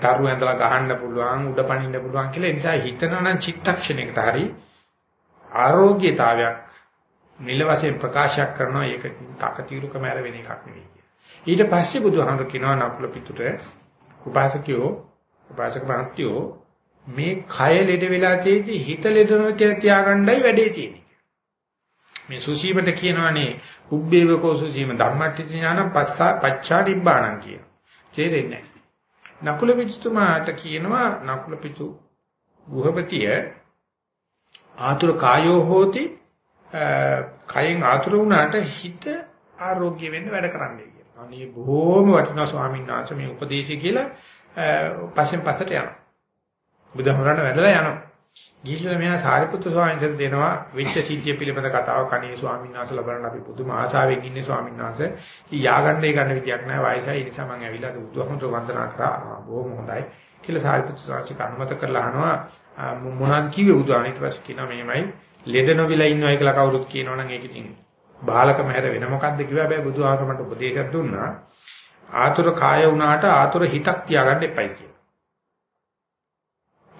තරු ඇඳලා ගහන්න පුළුවන් උඩ පනින්න පුළුවන් කියලා. ඒ නිසා හිතනවා නම් චිත්තක්ෂණයකට හරි ආරෝග්‍යතාවයක් නිල වශයෙන් ප්‍රකාශයක් කරනවා ඒක තකතිරුකම ඇර වෙන එකක් නෙවෙයි ඊට පස්සේ බුදුහාමර කියනවා නකුල පිටුට උපාසකයෝ උපාසක මහත්යෝ මේ කය ලෙඩ වෙලා තියෙද්දි හිත ලෙඩ නොකිය තියාගන්නයි වැඩේ තියෙන්නේ මේ සුසීමට කියනවානේ උබ්බේවකෝ සුසීම ධම්මට්ටි ඥාන පස්සා පච්චා නිබ්බාණං කියන තේරෙන්නේ නැහැ නකුල පිටුතුමාට කියනවා නකුල පිටු ගුහපතිය ආතුර කායෝ හෝති කයෙන් ආතුර වුණාට හිත ආරෝග්‍ය වෙන්න වැඩ කරන්නයි කියලා. අනේ බොහොම වටිනා ස්වාමීන් වහන්සේ මේ උපදේශය කියලා පස්සෙන් පස්සට යනවා. බුදුහමරණ වැදලා යනවා. ගිහිල්ලා මෙහා සාරිපුත්‍ර ස්වාමීන් වහන්සේ දෙනවා විච්ඡ සිද්ධිය පිළිබඳ කතාවක් අනේ ස්වාමීන් වහන්සේලා බලන්න අපි පුදුම ආශාවෙන් ඉන්නේ ස්වාමීන් වහන්සේ. ඊයාගන්නේ ගන්න විදියක් නැහැ වයසයි. ඒ නිසා මම ඇවිල්ලා බුදුහමතුරු වන්දනා කරා. බොහොම හොඳයි. කියලා සාරිපුත්‍ර ස්වාමීන් අනුමත කරලා අහනවා මොනවද කිව්වේ බුදුහාම ඊට පස්සේ කියනවා මේමයි ලෙඩ නොවිලා ඉන්නවා කියලා කවුරුත් කියනවනම් ඒක ඉතින් බාලකම හැර වෙන මොකද්ද කිව්වා හැබැයි බුදුහාමරට උපදේශයක් දුන්නා ආතුර කාය වුණාට ආතුර හිතක් තියාගන්න එපයි කියලා.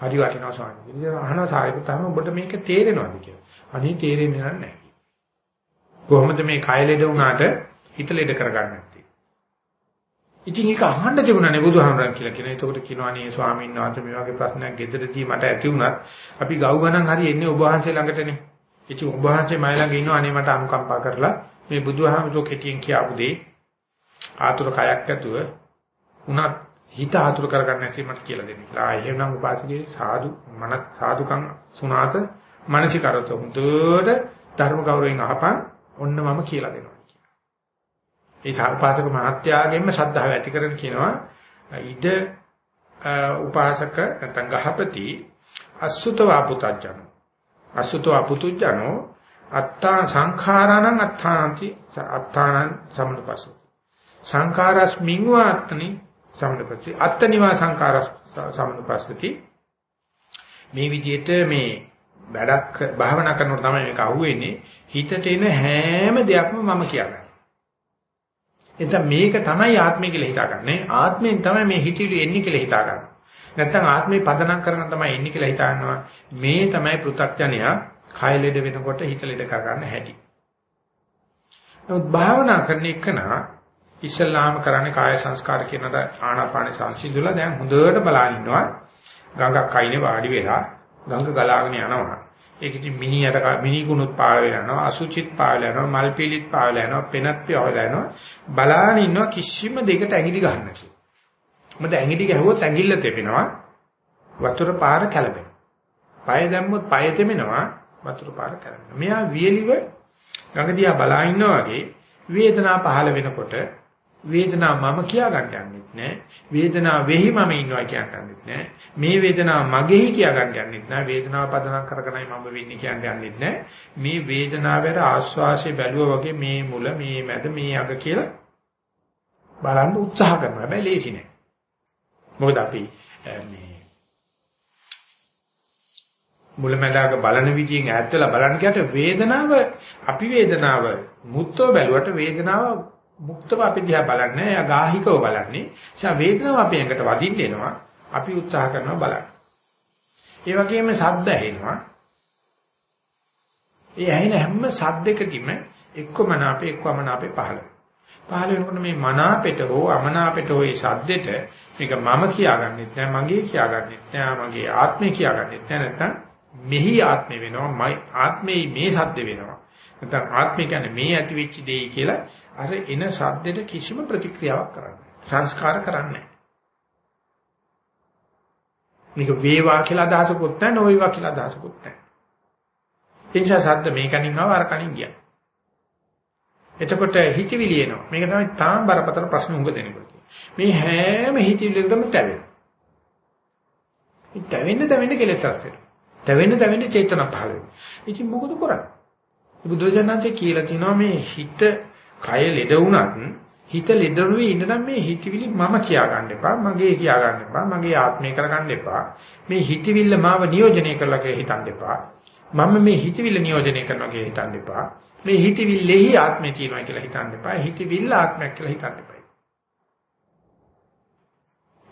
හරි වටිනවා ස්වාමීන් වහන්සේ. අහනවා සාරිපුතම ඔබට මේක තේරෙනවද කියලා. අනේ තේරෙන්නේ නැහැ. කොහොමද මේ කාය ලෙඩ වුණාට හිත ලෙඩ කරගන්නේ? ඉතින් ඒක අහන්න තිබුණානේ බුදුහාමරන් කියලා කියන. ඒකට කියනවා නේ ස්වාමීන් වහන්සේ මේ වගේ ප්‍රශ්නයක් ගෙදරදී මට ඇති වුණත් අපි ගව් ගණන් හරි එන්නේ ඔබ වහන්සේ ළඟටනේ. ඉතින් ඔබ වහන්සේ මයි ළඟ ඉන්නවා අනේ මට අනුකම්පා කරලා මේ බුදුහාමරෝ කෙටියෙන් කියාපු දේ ආතුර කයක් ඇතුව උනත් හිත ආතුර කරගන්න නැති මට කියලා දෙන්න කියලා. ආ එහෙනම් උපාසකේ සාදු මන සාදුකම් සුණාත මානසිකරත හොඳට ධර්ම ගෞරවයෙන් අහපන් ඔන්න මම කියලා දෙනවා. ඒ සාපාසක මහත්යාගෙන්ම ශ්‍රද්ධාව ඇති කරගෙන කියනවා ඉද උපාසක නැත්නම් ගහපති අසුතවා පුතජන අසුතවා පුතුජනෝ අත්තා සංඛාරාණං අත්තානති අත්තානං සම්නුපස්ස සංඛාරස්මින් වාත්නි සම්නුපස්සි අත්තනිවා සංඛාර සම්නුපස්සති මේ විදිහට මේ වැඩක් භාවනා කරනකොට තමයි මේක අහුවෙන්නේ හිතට එන හැම දෙයක්ම මම කියන්නේ එතන මේක තමයි ආත්මය කියලා හිතාගන්නේ. ආත්මයෙන් තමයි මේ හිතවිලි එන්නේ කියලා හිතාගන්නේ. නැත්නම් ආත්මේ පදනම් කරන තමයි එන්නේ කියලා හිතානවා. මේ තමයි පෘථග්ජනයා කය ලෙඩ වෙනකොට හිත ලෙඩ කරගන්න හැටි. නමුත් භාවනා කරන එකනා ඉස්ලාම කරන්නේ කාය සංස්කාර කියනට ආනාපාන සංසිඳුලා දැන් හොඳට බලන් ඉන්නවා. ගඟක් අයිනේ වාඩි වෙලා ගඟ ගලාගෙන යනවා. ඒක ඉතින් මිනියට මිනිකුණුත් පාළ වෙලා යනවා අසුචිත් පාළ යනවා මල් පීලිත් පාළ යනවා පෙනත් පාළ යනවා බලාගෙන ඉන්නවා කිසිම දෙයකට ඇඟිලි ගන්න නැතුව. මොකද ඇඟිලි ගැහුවොත් ඇඟිල්ල තෙපෙනවා වතුර පාර කැළඹෙනවා. පය දැම්මොත් පය තෙමෙනවා වතුර පාර කැළඹෙනවා. මෙයා වියලිව ගඟ දිහා බලා ඉන්නා වගේ වේදනාව පහළ වෙනකොට වේදනාව මම කියා ගන්න යන්නෙත් නෑ. වේදනාව වෙහි මම ඉන්නවා කියන්නෙත් නෑ. මේ වේදනාව මගේයි කියා ගන්න යන්නෙත් නෑ. වේදනාව පදනම් කරගෙනයි මම වෙන්නේ කියන්න යන්නෙත් නෑ. මේ වේදනාවේර ආස්වාසිය බැලුවා වගේ මේ මුල මේ මැද මේ අග කියලා බලන්න උත්සාහ කරනවා. හැබැයි ලේසි නෑ. මොකද අපි මේ මුලැමැදාක බලන විදියෙන් ඈත් වෙලා බලන්න කියට වේදනාව අපි වේදනාව මුත්තව බැලුවට වේදනාව මුක්තව අපි දිහා බලන්නේ එයා ගාහිකව බලන්නේ. නිසා වේදනාව අපේ ඇඟට වදින්න එනවා. අපි උත්සාහ කරනවා බලන්න. ඒ වගේම ශබ්ද ඇහෙනවා. ඒ ඇහෙන හැම ශබ්දයකදීම එක්කම නාපේ එක්කම නාපේ පහළ පහළ වෙනකොට මේ මනාපෙට හෝ අමනාපෙට හෝ ඒ ශබ්දෙට මේක මම කියාගන්නෙත් නෑ මගේ කියාගන්නෙත් නෑ මගේ ආත්මේ කියාගන්නෙත් නෑ නැත්නම් මෙහි ආත්මේ වෙනවා මයි ආත්මේ මේ සද්ද වෙනවා. නැත්නම් ආත්මේ කියන්නේ මේ ඇති වෙච්ච දෙයි කියලා අර එන සද්දෙට කිසිම ප්‍රතික්‍රියාවක් කරන්නේ සංස්කාර කරන්නේ මේක වේවා කියලා අදහසකුත් නැහැ නොවේවා කියලා අදහසකුත් නැහැ ඒ නිසා සද්ද මේකනින් ආව අර කනින් ගියා එතකොට හිතවිලි එනවා මේක තමයි තාම බරපතල ප්‍රශ්න උඟ දෙනකොට මේ හැම හිතවිල්ලකටම තැවෙනවා. ඒ තැවෙන්න තැවෙන්න කෙලෙස් ඇස්සෙනවා. තැවෙන්න තැවෙන්න චේතන පහළ වෙනවා. ඉතින් මොකද කරන්නේ? බුදුරජාණන්සේ කියලා තිනවා මේ හිත කය ලෙඩ වුණත් හිත ලෙඩ නොවේ ඉඳන් මේ හිතවිලි මම කියා ගන්න එපා මගේ කියා ගන්න එපා මගේ ආත්මය කර ගන්න එපා. මේ හිතවිල්ල මාව නියෝජනය කරලා කියලා හිතන්න එපා. මම මේ හිතවිල්ල නියෝජනය කරනවා කියලා හිතන්න එපා. මේ හිතවිල්ලෙහි ආත්මය තියෙනවා කියලා හිතන්න එපා. හිතවිල්ල ආත්මයක් කියලා හිතන්න එපා.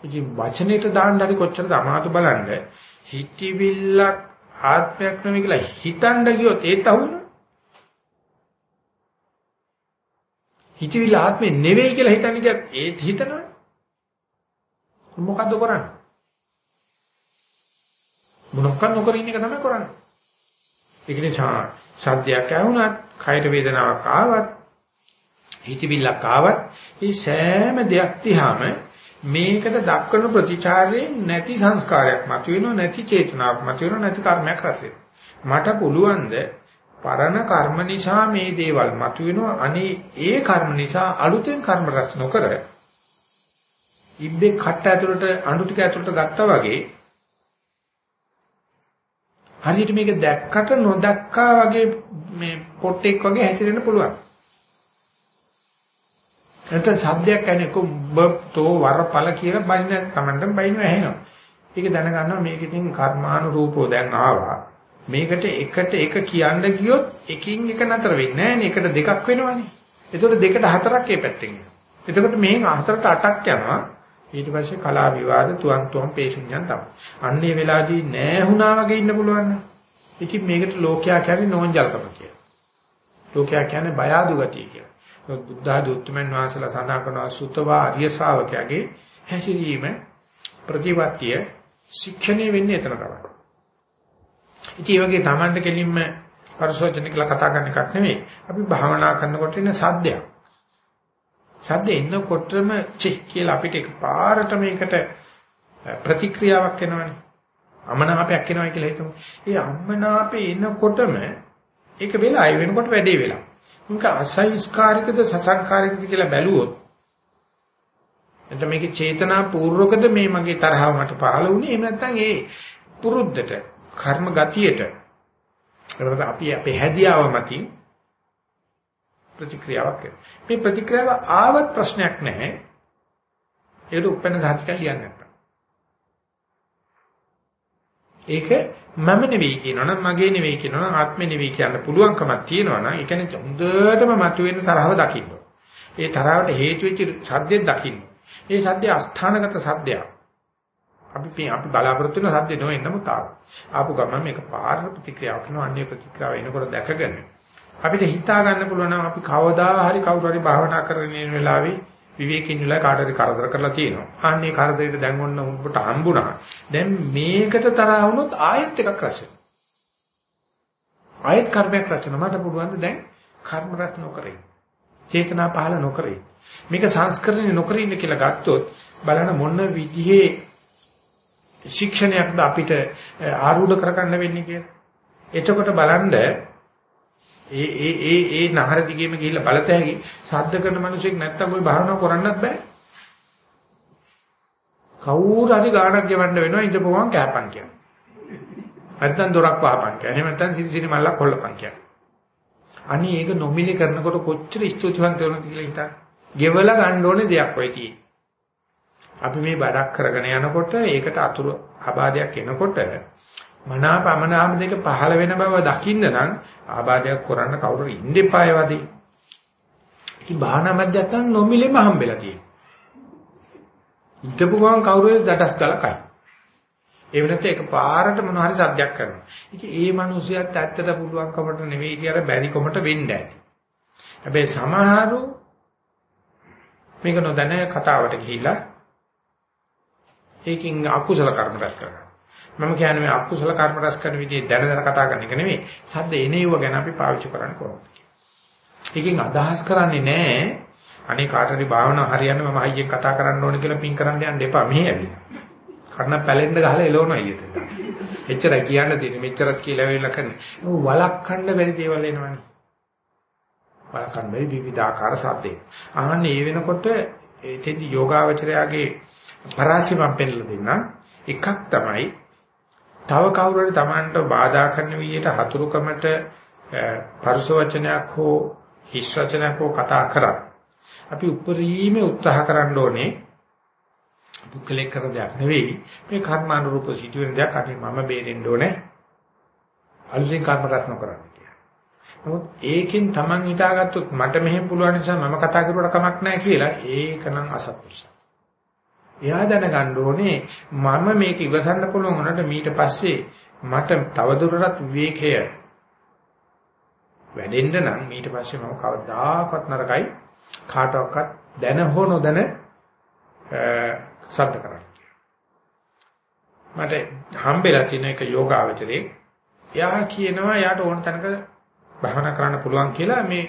ඉතින් වචනෙට දාන්න හරි කොච්චරද අමාරු බලන්න. හිතවිල්ලක් ආත්මයක් නෙමෙයි කියලා හිතන්න ගියොත් ඒත් අහුවෙනවා. හිතවිල්ල ආත්මේ නෙවෙයි කියලා හිතන්න ගියත් ඒත් හිතනවා. මොකද්ද කරන්නේ? මොනක්ක නොකර ඉන්න එක තමයි කරන්නේ. ඒක නිසා සද්දයක් ඇහුණත්, කයට වේදනාවක් ආවත්, හිතවිල්ලක් ආවත්, මේ සෑම දෙයක් දිහාම මේකට දක්වන ප්‍රතිචාරයෙන් නැති සංස්කාරයක් මතුවෙනව නැති චේතනාවක් මතුවෙනව නැති කර්මයක් රැස් මට පුළුවන්ද පරණ කර්ම නිසා මේ දේවල් මතුවෙනව අනේ ඒ කර්ම නිසා අලුතෙන් කර්ම රැස් නොකර ඉබ්බේ කට ඇතුළට අඬු ටික ඇතුළට ගත්තා වගේ හරියට මේක දැක්කට නොදක්කා වගේ මේ පොට්ටෙක් වගේ හැසිරෙන්න පුළුවන් නැත්නම් සද්දයක් ඇහෙන කොබ්බතෝ වරපල කියලා බයින්න තමන්ටම බයින්න ඇහෙනවා. ඒක දැනගන්නවා මේක ඉතින් කර්මානුරූපෝ දැන් ආවා. මේකට එකට එක කියන්න ගියොත් එකින් එක නතර වෙන්නේ නැහැ නේ. එකට දෙකක් වෙනවනේ. එතකොට දෙකට හතරක් ඒ පැත්තෙන් එනවා. එතකොට මේ හතරට අටක් යනවා. ඊට පස්සේ කලා විවාද තුන් තුන් පේශුන්යන් තමයි. අන්නේ වෙලාවේදී නෑ වුණා වගේ ඉන්න පුළුවන්. ඉතින් මේකට ලෝකයා කියන්නේ නෝන්ජල්කම කියලා. ලෝකයා කියන්නේ බය අඩු ගතිය කියලා. බුද්ධ ආදී උතුම්යන් වහන්සේලා සඳහන් කරනවා සුතවා ආර්ය ශ්‍රාවකයාගේ හැසිරීම ප්‍රතිපත්තිය ශික්ෂණය වෙන්නේ එතන තමයි. ඉතින් මේ වගේ Tamanට කෙලින්ම පරිසෝචන කියලා කතා කරන එකක් නෙමෙයි. අපි භාවනා කරනකොට ඉන්න සද්දයක්. සද්ද එන්නකොටම චි කියලා අපිට එකපාරට මේකට ප්‍රතික්‍රියාවක් එනවනේ. අමනාපයක් එනවා කියලා හිතමු. ඒ අමනාපේ එනකොටම ඒක වෙලා අය වෙනකොට වැඩේ වෙලා. මේක අසංස්කාරිකද සසංකාරිකද කියලා බැලුවොත් එතන මේකේ චේතනා පූර්වකද මේ මගේ තරහව මට පහළ වුණේ එහෙම නැත්නම් ඒ පුරුද්දට කර්ම ගතියට ඒකට අපි අපේ හැදියාව මතින් ප්‍රතික්‍රියාවක් කරනවා මේ ප්‍රතික්‍රියාව ආවත් ප්‍රශ්නයක් නැහැ ඒකට උපෙන්න සාහිත්‍ය ලියන්න නැත්නම් ඒක මම නෙවෙයි කියනවනම් මගේ නෙවෙයි කියනවනම් ආත්මේ නෙවෙයි කියන්න පුළුවන්කමක් තියෙනවනම් ඒ කියන්නේ හොඳටම මතුවෙන තරහව දකින්න. ඒ තරහවට හේතු වෙච්ච සද්දෙත් දකින්න. ඒ සද්දේ අස්ථානගත සද්දයක්. අපි අපි බලාපොරොත්තු වෙන සද්දේ නොවෙන්න නමුත් ආපු ගමන් මේක පාර ප්‍රතික්‍රියාවක් කරනවා අන්නේ ප්‍රතික්‍රියාව එනකොට දැකගෙන අපිට හිතා ගන්න පුළුවන් නම් අපි කවදා හරි කවුරු හරි භාවනා කරගෙන ඉන්න වෙලාවේ විවේකීන් වෙලා කාටද කරදර කරලා තියෙනවා. අනේ කරදරේට දැන් ඔන්න උඹට හම්බුණා. දැන් මේකට තරහ වුණොත් ආයෙත් එකක් රැස් වෙනවා. ආයෙත් කර්මයක් රැස් වෙනවා. මට පුළුවන් දැන් කර්ම රැස් නොකරේ. චේතනා පහල නොකරේ. මේක සංස්කරණය නොකර ඉන්න කියලා ගත්තොත් බලන්න මොන විදිහේ ශික්ෂණයක්ද අපිට ආරූඪ කරගන්න වෙන්නේ කියලා. එතකොට බලන්න ඒ ඒ ඒ ඒ නහර දිගේම ගිහිල්ලා බලත හැකි සද්ද කරන මිනිසෙක් නැත්තම් ওই භාවනාව කරන්නත් බෑ. කවුරු හරි ගානක් ගෙවන්න වෙනවා ඉඳපුවම කෑපන් කියන. නැත්තම් දොරක් වහපන් කියන. එහෙම නැත්තම් සිරිසිරි මල්ලක් කොල්ලපන් කියන. අනි ඒක නොමිලේ කරනකොට කොච්චර ස්තුතිවන්ත වෙනවද කියලා හිතන්න. ගෙවලා ගන්න ඕනේ දෙයක් ඔය තියෙන්නේ. අපි මේ බඩක් කරගෙන යනකොට ඒකට අතුරු ආබාධයක් එනකොට මනාපමනාම දෙක පහළ වෙන බව දකින්න නම් ආබාධයක් කරන්න කවුරු ඉන්න එපාය වදී. ඉතින් භාවනා මධ්‍යස්ථාන නොමිලෙම හම්බෙලා තියෙනවා. ඉඳපු ගමන් කවුරුද දඩස් ගාලා කයි. ඒ වෙනත් එක පාරට මොන හරි සද්දයක් කරනවා. ඉතින් ඒ මිනිහයාත් ඇත්තට පුළුවන්කමට නෙවෙයි ඉතින් අර බැරිකමට වෙන්න ඇති. හැබැයි සමහරු මේක නොදැන කතාවට ගිහිල්ලා ඒකින් අකුසල කර්ම රැස් කරනවා. මම කියන්නේ මේ අකුසල කර්ම රැස් කරන විදිහේ දැන දැන කතා කරන එක නෙවෙයි. සද්ද එනේව ගැන අපි පාවිච්චි කරන්නේ කොහොමද? ඒකෙන් අදහස් කරන්නේ නැහැ අනේ කාටරි භාවනාව හරියන්න මම අයියෙන් කතා කරන්න ඕනේ කියලා පින් කරන්න යන්න එපා මෙහෙ ඇවිල්ලා. කර්ණ පැලෙන්න ගහලා එලවන අයියට. එච්චරයි කියන්න තියෙන්නේ. මෙච්චරක් කියලා වෙලා කරන්නේ. ਉਹ වලක්වන්න බැරි දේවල් එනවනේ. වලක්වන්න බැරි විවිධාකාර සද්දේ. ආන්නේ ඒ වෙනකොට එතෙන්දි යෝගාවචරයාගේ පරාසිමම් පෙන්නලා දෙන්න. එකක් තමයි තව කවුරු හරි Tamanට බාධා කරන විදිහට හතුරුකමට පරුස වචනයක් හෝ හිස් වචනයක් හෝ කතා කරා. අපි උපරිම උත්සාහ කරන්න ඕනේ පුද්ගලෙක් කරන දෙයක් නෙවෙයි මේ කර්මානුරූප සිදුවෙන දෙයක් අනේ මම බේරෙන්න ඕනේ අලුතෙන් කර්ම රැස් නොකරන්න කියලා. නමුත් ඒකෙන් Taman හිතාගත්තොත් මට මෙහෙම පුළුවන් නිසා මම කතා කරුවට කමක් නැහැ කියලා ඒකනම් අසත්පුරුෂයි. එයා දැනගන්න ඕනේ මම මේක ඉවසන්න පුළුවන් උනට ඊට පස්සේ මට තවදුරටත් විවේකය වැඩෙන්න නම් ඊට පස්සේ මම කවදාකවත් නරකයි කාටවත් දැන හෝ නොදැන සද්ද කරන්න. මට හම්බෙලා තියෙන එක යෝගාවචරේ එයා කියනවා එයාට ඕන තැනක භාවනා කරන්න පුළුවන් කියලා මේ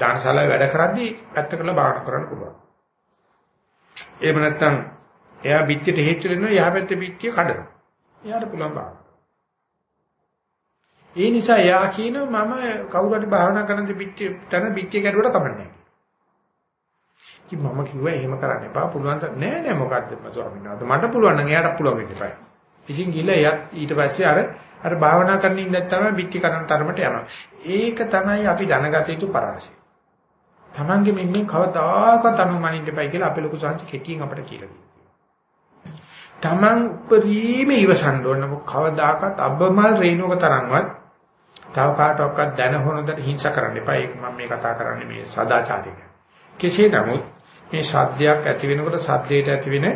දානශාලාවේ වැඩ කරද්දී පැත්ත කරලා භාවනා කරන්න පුළුවන්. එහෙම නැත්නම් එයා පිටියට හේතු වෙනවා යහපැත්තේ පිටිය කඩනවා. එයාට පුළුවන් බාන. ඒ නිසා එයා කියනවා මම කවුරු හරි භාවනා කරන පිටිය තන පිටිය කැඩුවට කමන්නේ නැහැ. මම කිව්වා එහෙම කරන්න එපා පුළුවන් නෑ නෑ මොකද්ද මම ස්වාමීන් වහන්සේ මට පුළුවන් නම් එයාට පුළුවන් වෙන්න එපා. ඉතින් ගිහලා එයත් ඊට පස්සේ අර අර භාවනා කරන ඉඳන් තමයි පිටි කරන තරමට යනවා. ඒක තමයි අපි දැනගත යුතු පරාසය. Tamange මෙන්නේ කවදාකවත් අනුමනින්න එපයි කියලා අපේ ලොකු සංසි කෙටියෙන් අපිට කියලා දෙනවා. Taman උපරිම ඉවසන්න ඕන කවදාකවත් අබ්බමල් රේණුක තරම්වත් තව කාටවත් දැන හොනකට හිංසා කරන්න එපා. ඒක මම මේ කතා කරන්නේ මේ සදාචාරය ගැන. කෙසේ නමුත් මේ ශබ්දයක් ඇති වෙනකොට ශබ්දයට ඇති වෙන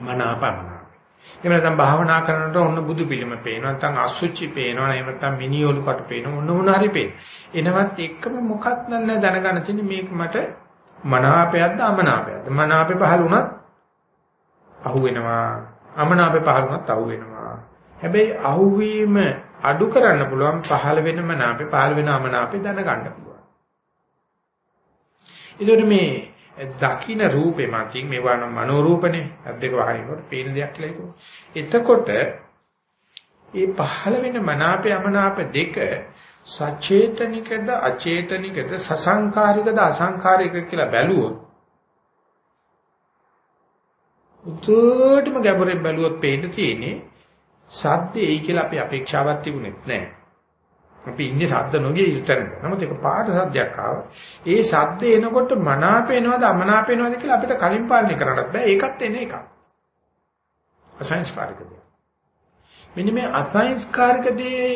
මනාපමන. එහෙම නැත්නම් භාවනා කරනකොට ඔන්න බුදු පිළිම පේනවා නැත්නම් අසුචි පේනවා එහෙම නැත්නම් මිනිඔලු කට පේනවා ඔන්න මොන හරි පේන. එනවත් එක්කම මොකක් නැත්නම් දැනගන්න තියෙන්නේ මේක මට මනාපයක්ද අමනාපයක්ද? මනාපේ පහළ වුණත් අහු වෙනවා. අමනාපේ පහළ වුණත් අහු වෙනවා. හැබැයි අහුවීම අඩු කරන්න පුළුවන් පහළ වෙනම නාපේ පහළ වෙන අමනාපේ දැනගන්න පුළුවන්. ඒකට මේ දකින්න රූපේ මතින් මේවා නම් මනෝ රූපනේ අද්දක වහනකොට පේන දෙයක් කියලා හිතුවා. එතකොට මේ පහළ වෙන මනාපේ අමනාප දෙක සචේතනිකද අචේතනිකද සසංකාරිකද අසංකාරිකද කියලා බැලුවොත් උතුටම ගැඹුරින් බැලුවොත් පේන්න තියෙන්නේ සද්දේයි කියලා අපි අපේක්ෂාවක් තිබුණෙත් නැහැ. අපි ඉන්නේ සද්ද නොගිය ඉස්තරක. නමුත් ඒක පාට සද්දයක් ආවා. ඒ සද්ද එනකොට මනාප වෙනවද අමනාප වෙනවද කියලා අපිට කලින් පාලනය කරන්නත් බෑ. ඒකත් එන එකක්. අසංස්කාරික දේ. මෙන්න මේ අසංස්කාරික දේ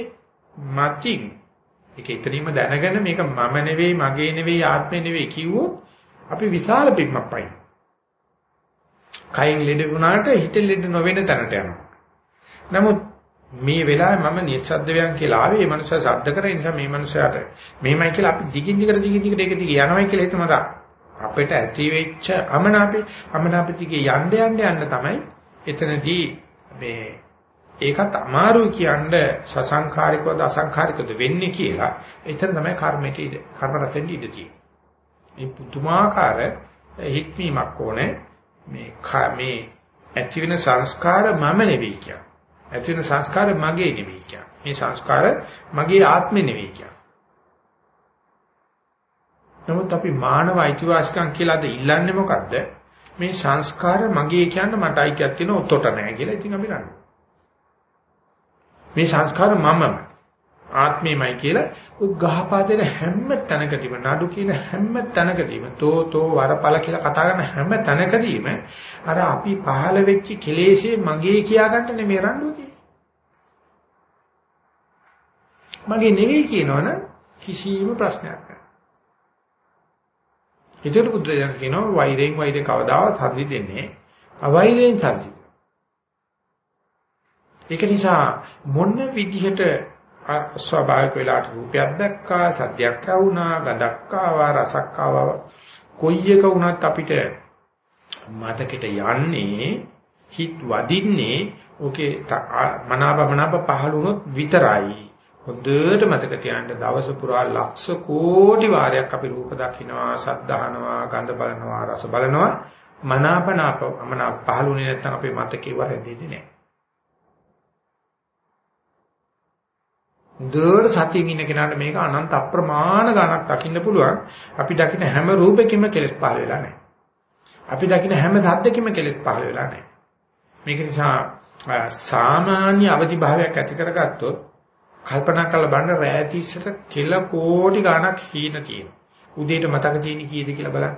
මතින් ඒක ඊතරීම දැනගෙන මේක මම නෙවෙයි මගේ නෙවෙයි ආත්මේ නෙවෙයි කිව්වොත් අපි විශාල පිටමක් පයින්. කයෙන් ලෙඩ වුණාට හිතෙන් ලෙඩ නොවෙන තැනට යනවා. නමුත් මේ වෙලාවේ මම නිස්සද්දවයන් කියලා ආවේ මේ මනුස්සයා සද්ද කරේ නිසා මේ මනුස්සයාට මෙහෙමයි කියලා අපි දිගින් දිගට දිගින් දිගට ඒක දිගේ යනවායි කියලා හිතමු අපිට ඇති වෙච්ච අමනාපේ අමනාපේ දිගේ යන්න යන්න යන්න තමයි එතනදී මේ ඒකත් අමාරුයි කියන්නේ සසංඛාරිකවද අසංඛාරිකවද වෙන්නේ කියලා. එතන තමයි කර්මයට ඉඩ කර්ම රසෙන් ඉඩ තියෙන්නේ. මේ පුදුමාකාර හික්මීමක් ඕනේ. මේ මේ ඇති වෙන සංස්කාර මම නෙවෙයි කියන්නේ. ඇති වෙන සංස්කාර මගේ නෙවෙයි කියන්නේ. මේ සංස්කාර මගේ ආත්මෙ නෙවෙයි කියන්නේ. නමුත් අපි මානව අයිතිවාසිකම් කියලා අද ඉල්ලන්නේ මොකද්ද? මේ සංස්කාර මගේ කියන්න මට අයිතියක් තියෙන ඔතොට නැහැ කියලා. ඉතින් අපි රන්නේ. මේ සංස්කාර මමම ආත්මෙමයි කියලා උ ගහපාදේන හැම තැනකදීම නඩු කියන හැම තැනකදීම තෝ තෝ වරපල කියලා කතා කරන හැම තැනකදීම අර අපි පහළ වෙච්ච කෙලෙසේ මගේ කියා ගන්න නෙමෙයි රණ්ඩුව තියෙන්නේ. මගේ නෙවෙයි කියනවනම් කිසිම ප්‍රශ්නයක් නැහැ. ඒකට බුදුරජාණන් කියනවා වෛරයෙන් වෛරය කවදාවත් හරි දෙන්නේ අවෛරයෙන් සල්සි. ඒක නිසා මොන විදිහට ස්වභාවික වෙලාවට රූපයක් දැක්කා සද්දයක් ඇහුණා ගඳක් ආවා රසක් ආවා කොයි එක වුණත් අපිට මතකෙට යන්නේ හිත වදින්නේ ඕකේ මනාප මනාප පහළ වුණොත් විතරයි හොඳට මතක තියාගන්න දවස පුරා ලක්ෂ කෝටි වාරයක් අපි රූප දකින්නවා, ශබ්ද අහනවා, ගන්ධ බලනවා, රස බලනවා. මනාපනාප මනාප පහළුනේ නැත්නම් අපේ මතකේ වරදින්නේ නැහැ. දුර සතියින් ඉන්න කෙනාට මේක අනන්ත අප්‍රමාණ ගණක් දකින්න පුළුවන්. අපි දකින්න හැම රූපෙකින්ම කෙලෙස් පහළ වෙලා නැහැ. අපි දකින්න හැම සද්දකින්ම කෙලෙස් පහළ වෙලා නැහැ. මේක නිසා සාමාන්‍ය අවදි භාවයක් ඇති කරගත්තොත් කල්පනා කරලා බලන්න රෑ තිස්සට කෙල කෝටි ගණක් හීන තියෙනවා. උදේට මතක තියෙන කීයද කියලා බලන්න.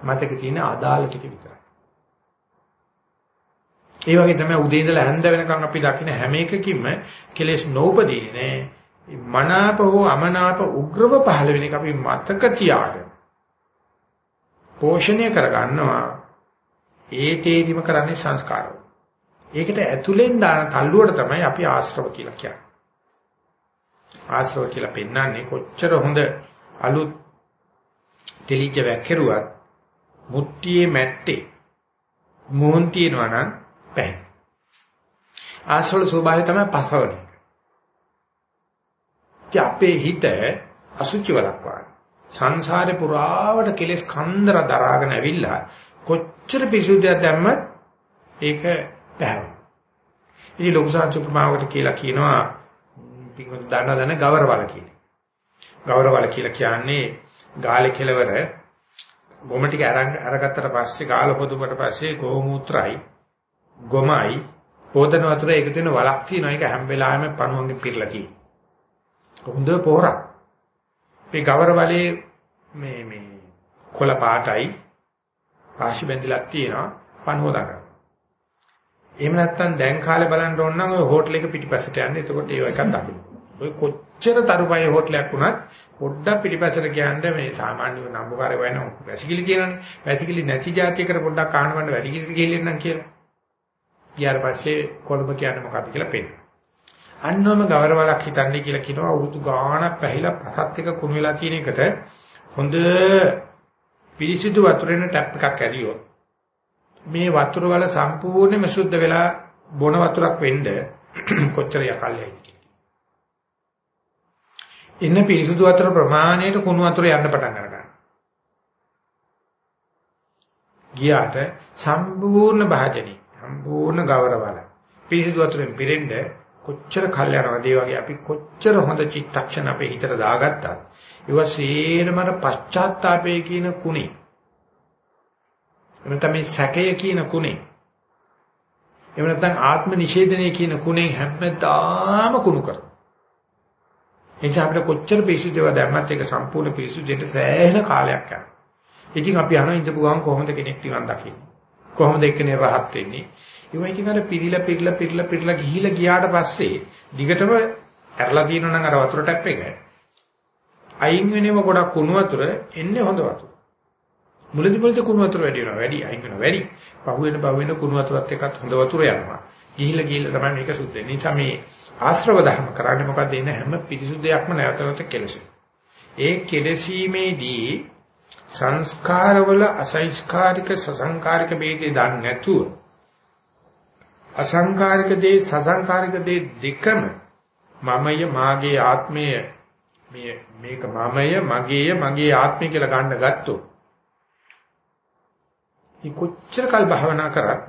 මතක තියෙන අදාළ ටික විතරයි. ඒ වගේ තමයි උදේ ඉඳලා හැන්ද වෙනකන් අපි දකින හැම එකකින්ම කෙලෙස් නොඋපදීනේ නෑ. මනාප හෝ අමනාප උග්‍රව පහළ වෙන එක අපි මතක තියාගෙන පෝෂණය කරගන්නවා. ඒ තේරිම කරන්නේ සංස්කාරවල. ඒකට ඇතුලෙන් දාන තල්ලුවට තමයි අපි ආශ්‍රව කියලා කියන්නේ. ආශ්‍රව කියලා පෙන්වන්නේ කොච්චර හොඳ අලුත් තෙලිච්ච වැක්කිරුවත් මුට්ටියේ මැට්ටේ මොහොන් තියනවා නම් පැහැ. ආශ්‍රවල ස්වභාවය තමයි පසවන එක. අපේ හිත අසුචි වලක් වගේ. සංසාරේ පුරාවට කෙලෙස් කන්දර දරාගෙන ඇවිල්ලා කොච්චර පිසුදියක් දැම්මත් ඒක පැහැරෙනවා. ඉතින් ලොකු සාචුප්‍රමාවකට කියලා කියනවා පිටුත් දාන්න දන්න ගවරවල කියන්නේ. ගවරවල කියලා කියන්නේ ගාලේ කෙලවර ගොම ටික අරන් අරගත්තට පස්සේ ගාල පොදුමට පස්සේ ගෝමූත්‍රයි ගොමයි පොදන වතුර එකතු වෙන වලක් තියෙනවා. ඒක හැම වෙලාවෙම පණුවන්ගෙන් පිරලා තියෙනවා. හොඳ පොහොරක්. මේ ගවරවලේ මේ මේ කොළ පාටයි රාශි බැඳිලක් තියෙනවා පණුව දකන. එහෙම නැත්නම් දැන් කාලේ බලන්න ඕන නම් ඔය හෝටල් එක පිටිපස්සට යන්න. එතකොට ඒව එකක් දකින්න. ඔය කොච්චර තරුපයි හෝටලයක් වුණත් පොඩ්ඩක් පිටිපස්සට කියන්නේ මේ සාමාන්‍ය නම්බුකාරය වෙන වැසිකිලි කියනනේ. වැසිකිලි නැති જાතියකට පොඩ්ඩක් ආනවන්න වැඩිකිලි ගිහින් කියලා. ඊට පස්සේ කොළඹ කියන්නේ මොකක්ද කියලා පෙන්නනවා. අන්නම ගවරවලක් හිතන්නේ කියලා කියනවා අවුරුදු ගාණක් පැහිලා පසත් එක කුණු වෙලා තියෙන එකට හොඳ පිරිසිදු වතුරෙන් ටැප් එකක් ඇරියොත් මේ වතුර වල සම්පූර්ණයෙන්ම සුද්ධ වෙලා බොන වතුරක් වෙන්න කොච්චර යකල්යයිද එන්න පිරිසුදු වතුර ප්‍රමාණයට කුණු වතුර යන්න පටන් ගන්නවා. ගියාට සම්පූර්ණ භාජනි සම්පූර්ණ ගෞරවල පිරිසුදු වතුරෙන් පිරෙන්න කොච්චර කල් යනවද ඒ වගේ අපි කොච්චර හොඳ චිත්තක්ෂණ අපේ හිතට දාගත්තත් ඒවා සේරමර පශ්චාත්තාපයේ කියන කුණේ එහෙම නැත්නම් මේ සැකය කියන කුණේ එහෙම නැත්නම් ආත්ම නිෂේධනය කියන කුණෙන් හැමදාම කුණු කරනවා. එනිසා අපිට කොච්චර පිසුදේව දැම්මත් ඒක සම්පූර්ණ පිසුදේට සෑහෙන කාලයක් යනවා. ඉතින් අපි අහන ඉඳපු ගමන් කොහොමද කෙනෙක් නිවන් දකින්නේ? කොහොමද එක්කනේ රහත් වෙන්නේ? ඒවා ඉතින් අර පිරිලා පිරිලා පිරිලා පිරිලා ගිහිලා ගියාට පස්සේ දිගටම ඇරලා තියෙනවා නම් අර වතුර ටැප් එක. අයින් වෙනව ගොඩක් කුණු වතුර එන්නේ හොඳ වතුර. මුලදි මුලදි කුණු වතුර වැඩි වෙනවා. වැඩි අයින් වෙනවා. වැඩි. පහුවෙන පහුවෙන කුණු වතුරත් එක්කත් හොඳ වතුර යනවා. ගිහිල්ලා ගිහිල්ලා තමයි මේක සුද්ධ වෙන්නේ. නිසා මේ ආශ්‍රව ධර්ම කරන්නේ මොකද එන හැම පිරිසුදුයක්ම නැවත නැවත කෙලසෙන ඒ කෙලසීමේදී සංස්කාරවල අසංස්කාරික සසංකාරික ભેදේ දන්නේ නැතුව අසංකාරික දේ සසංකාරික දේ දෙකම මමය මාගේ ආත්මය මේ මේක මමය මගේය මගේ ආත්මය කියලා ගන්න ගත්තොත් මේ කොච්චර කල් භාවනා කරත්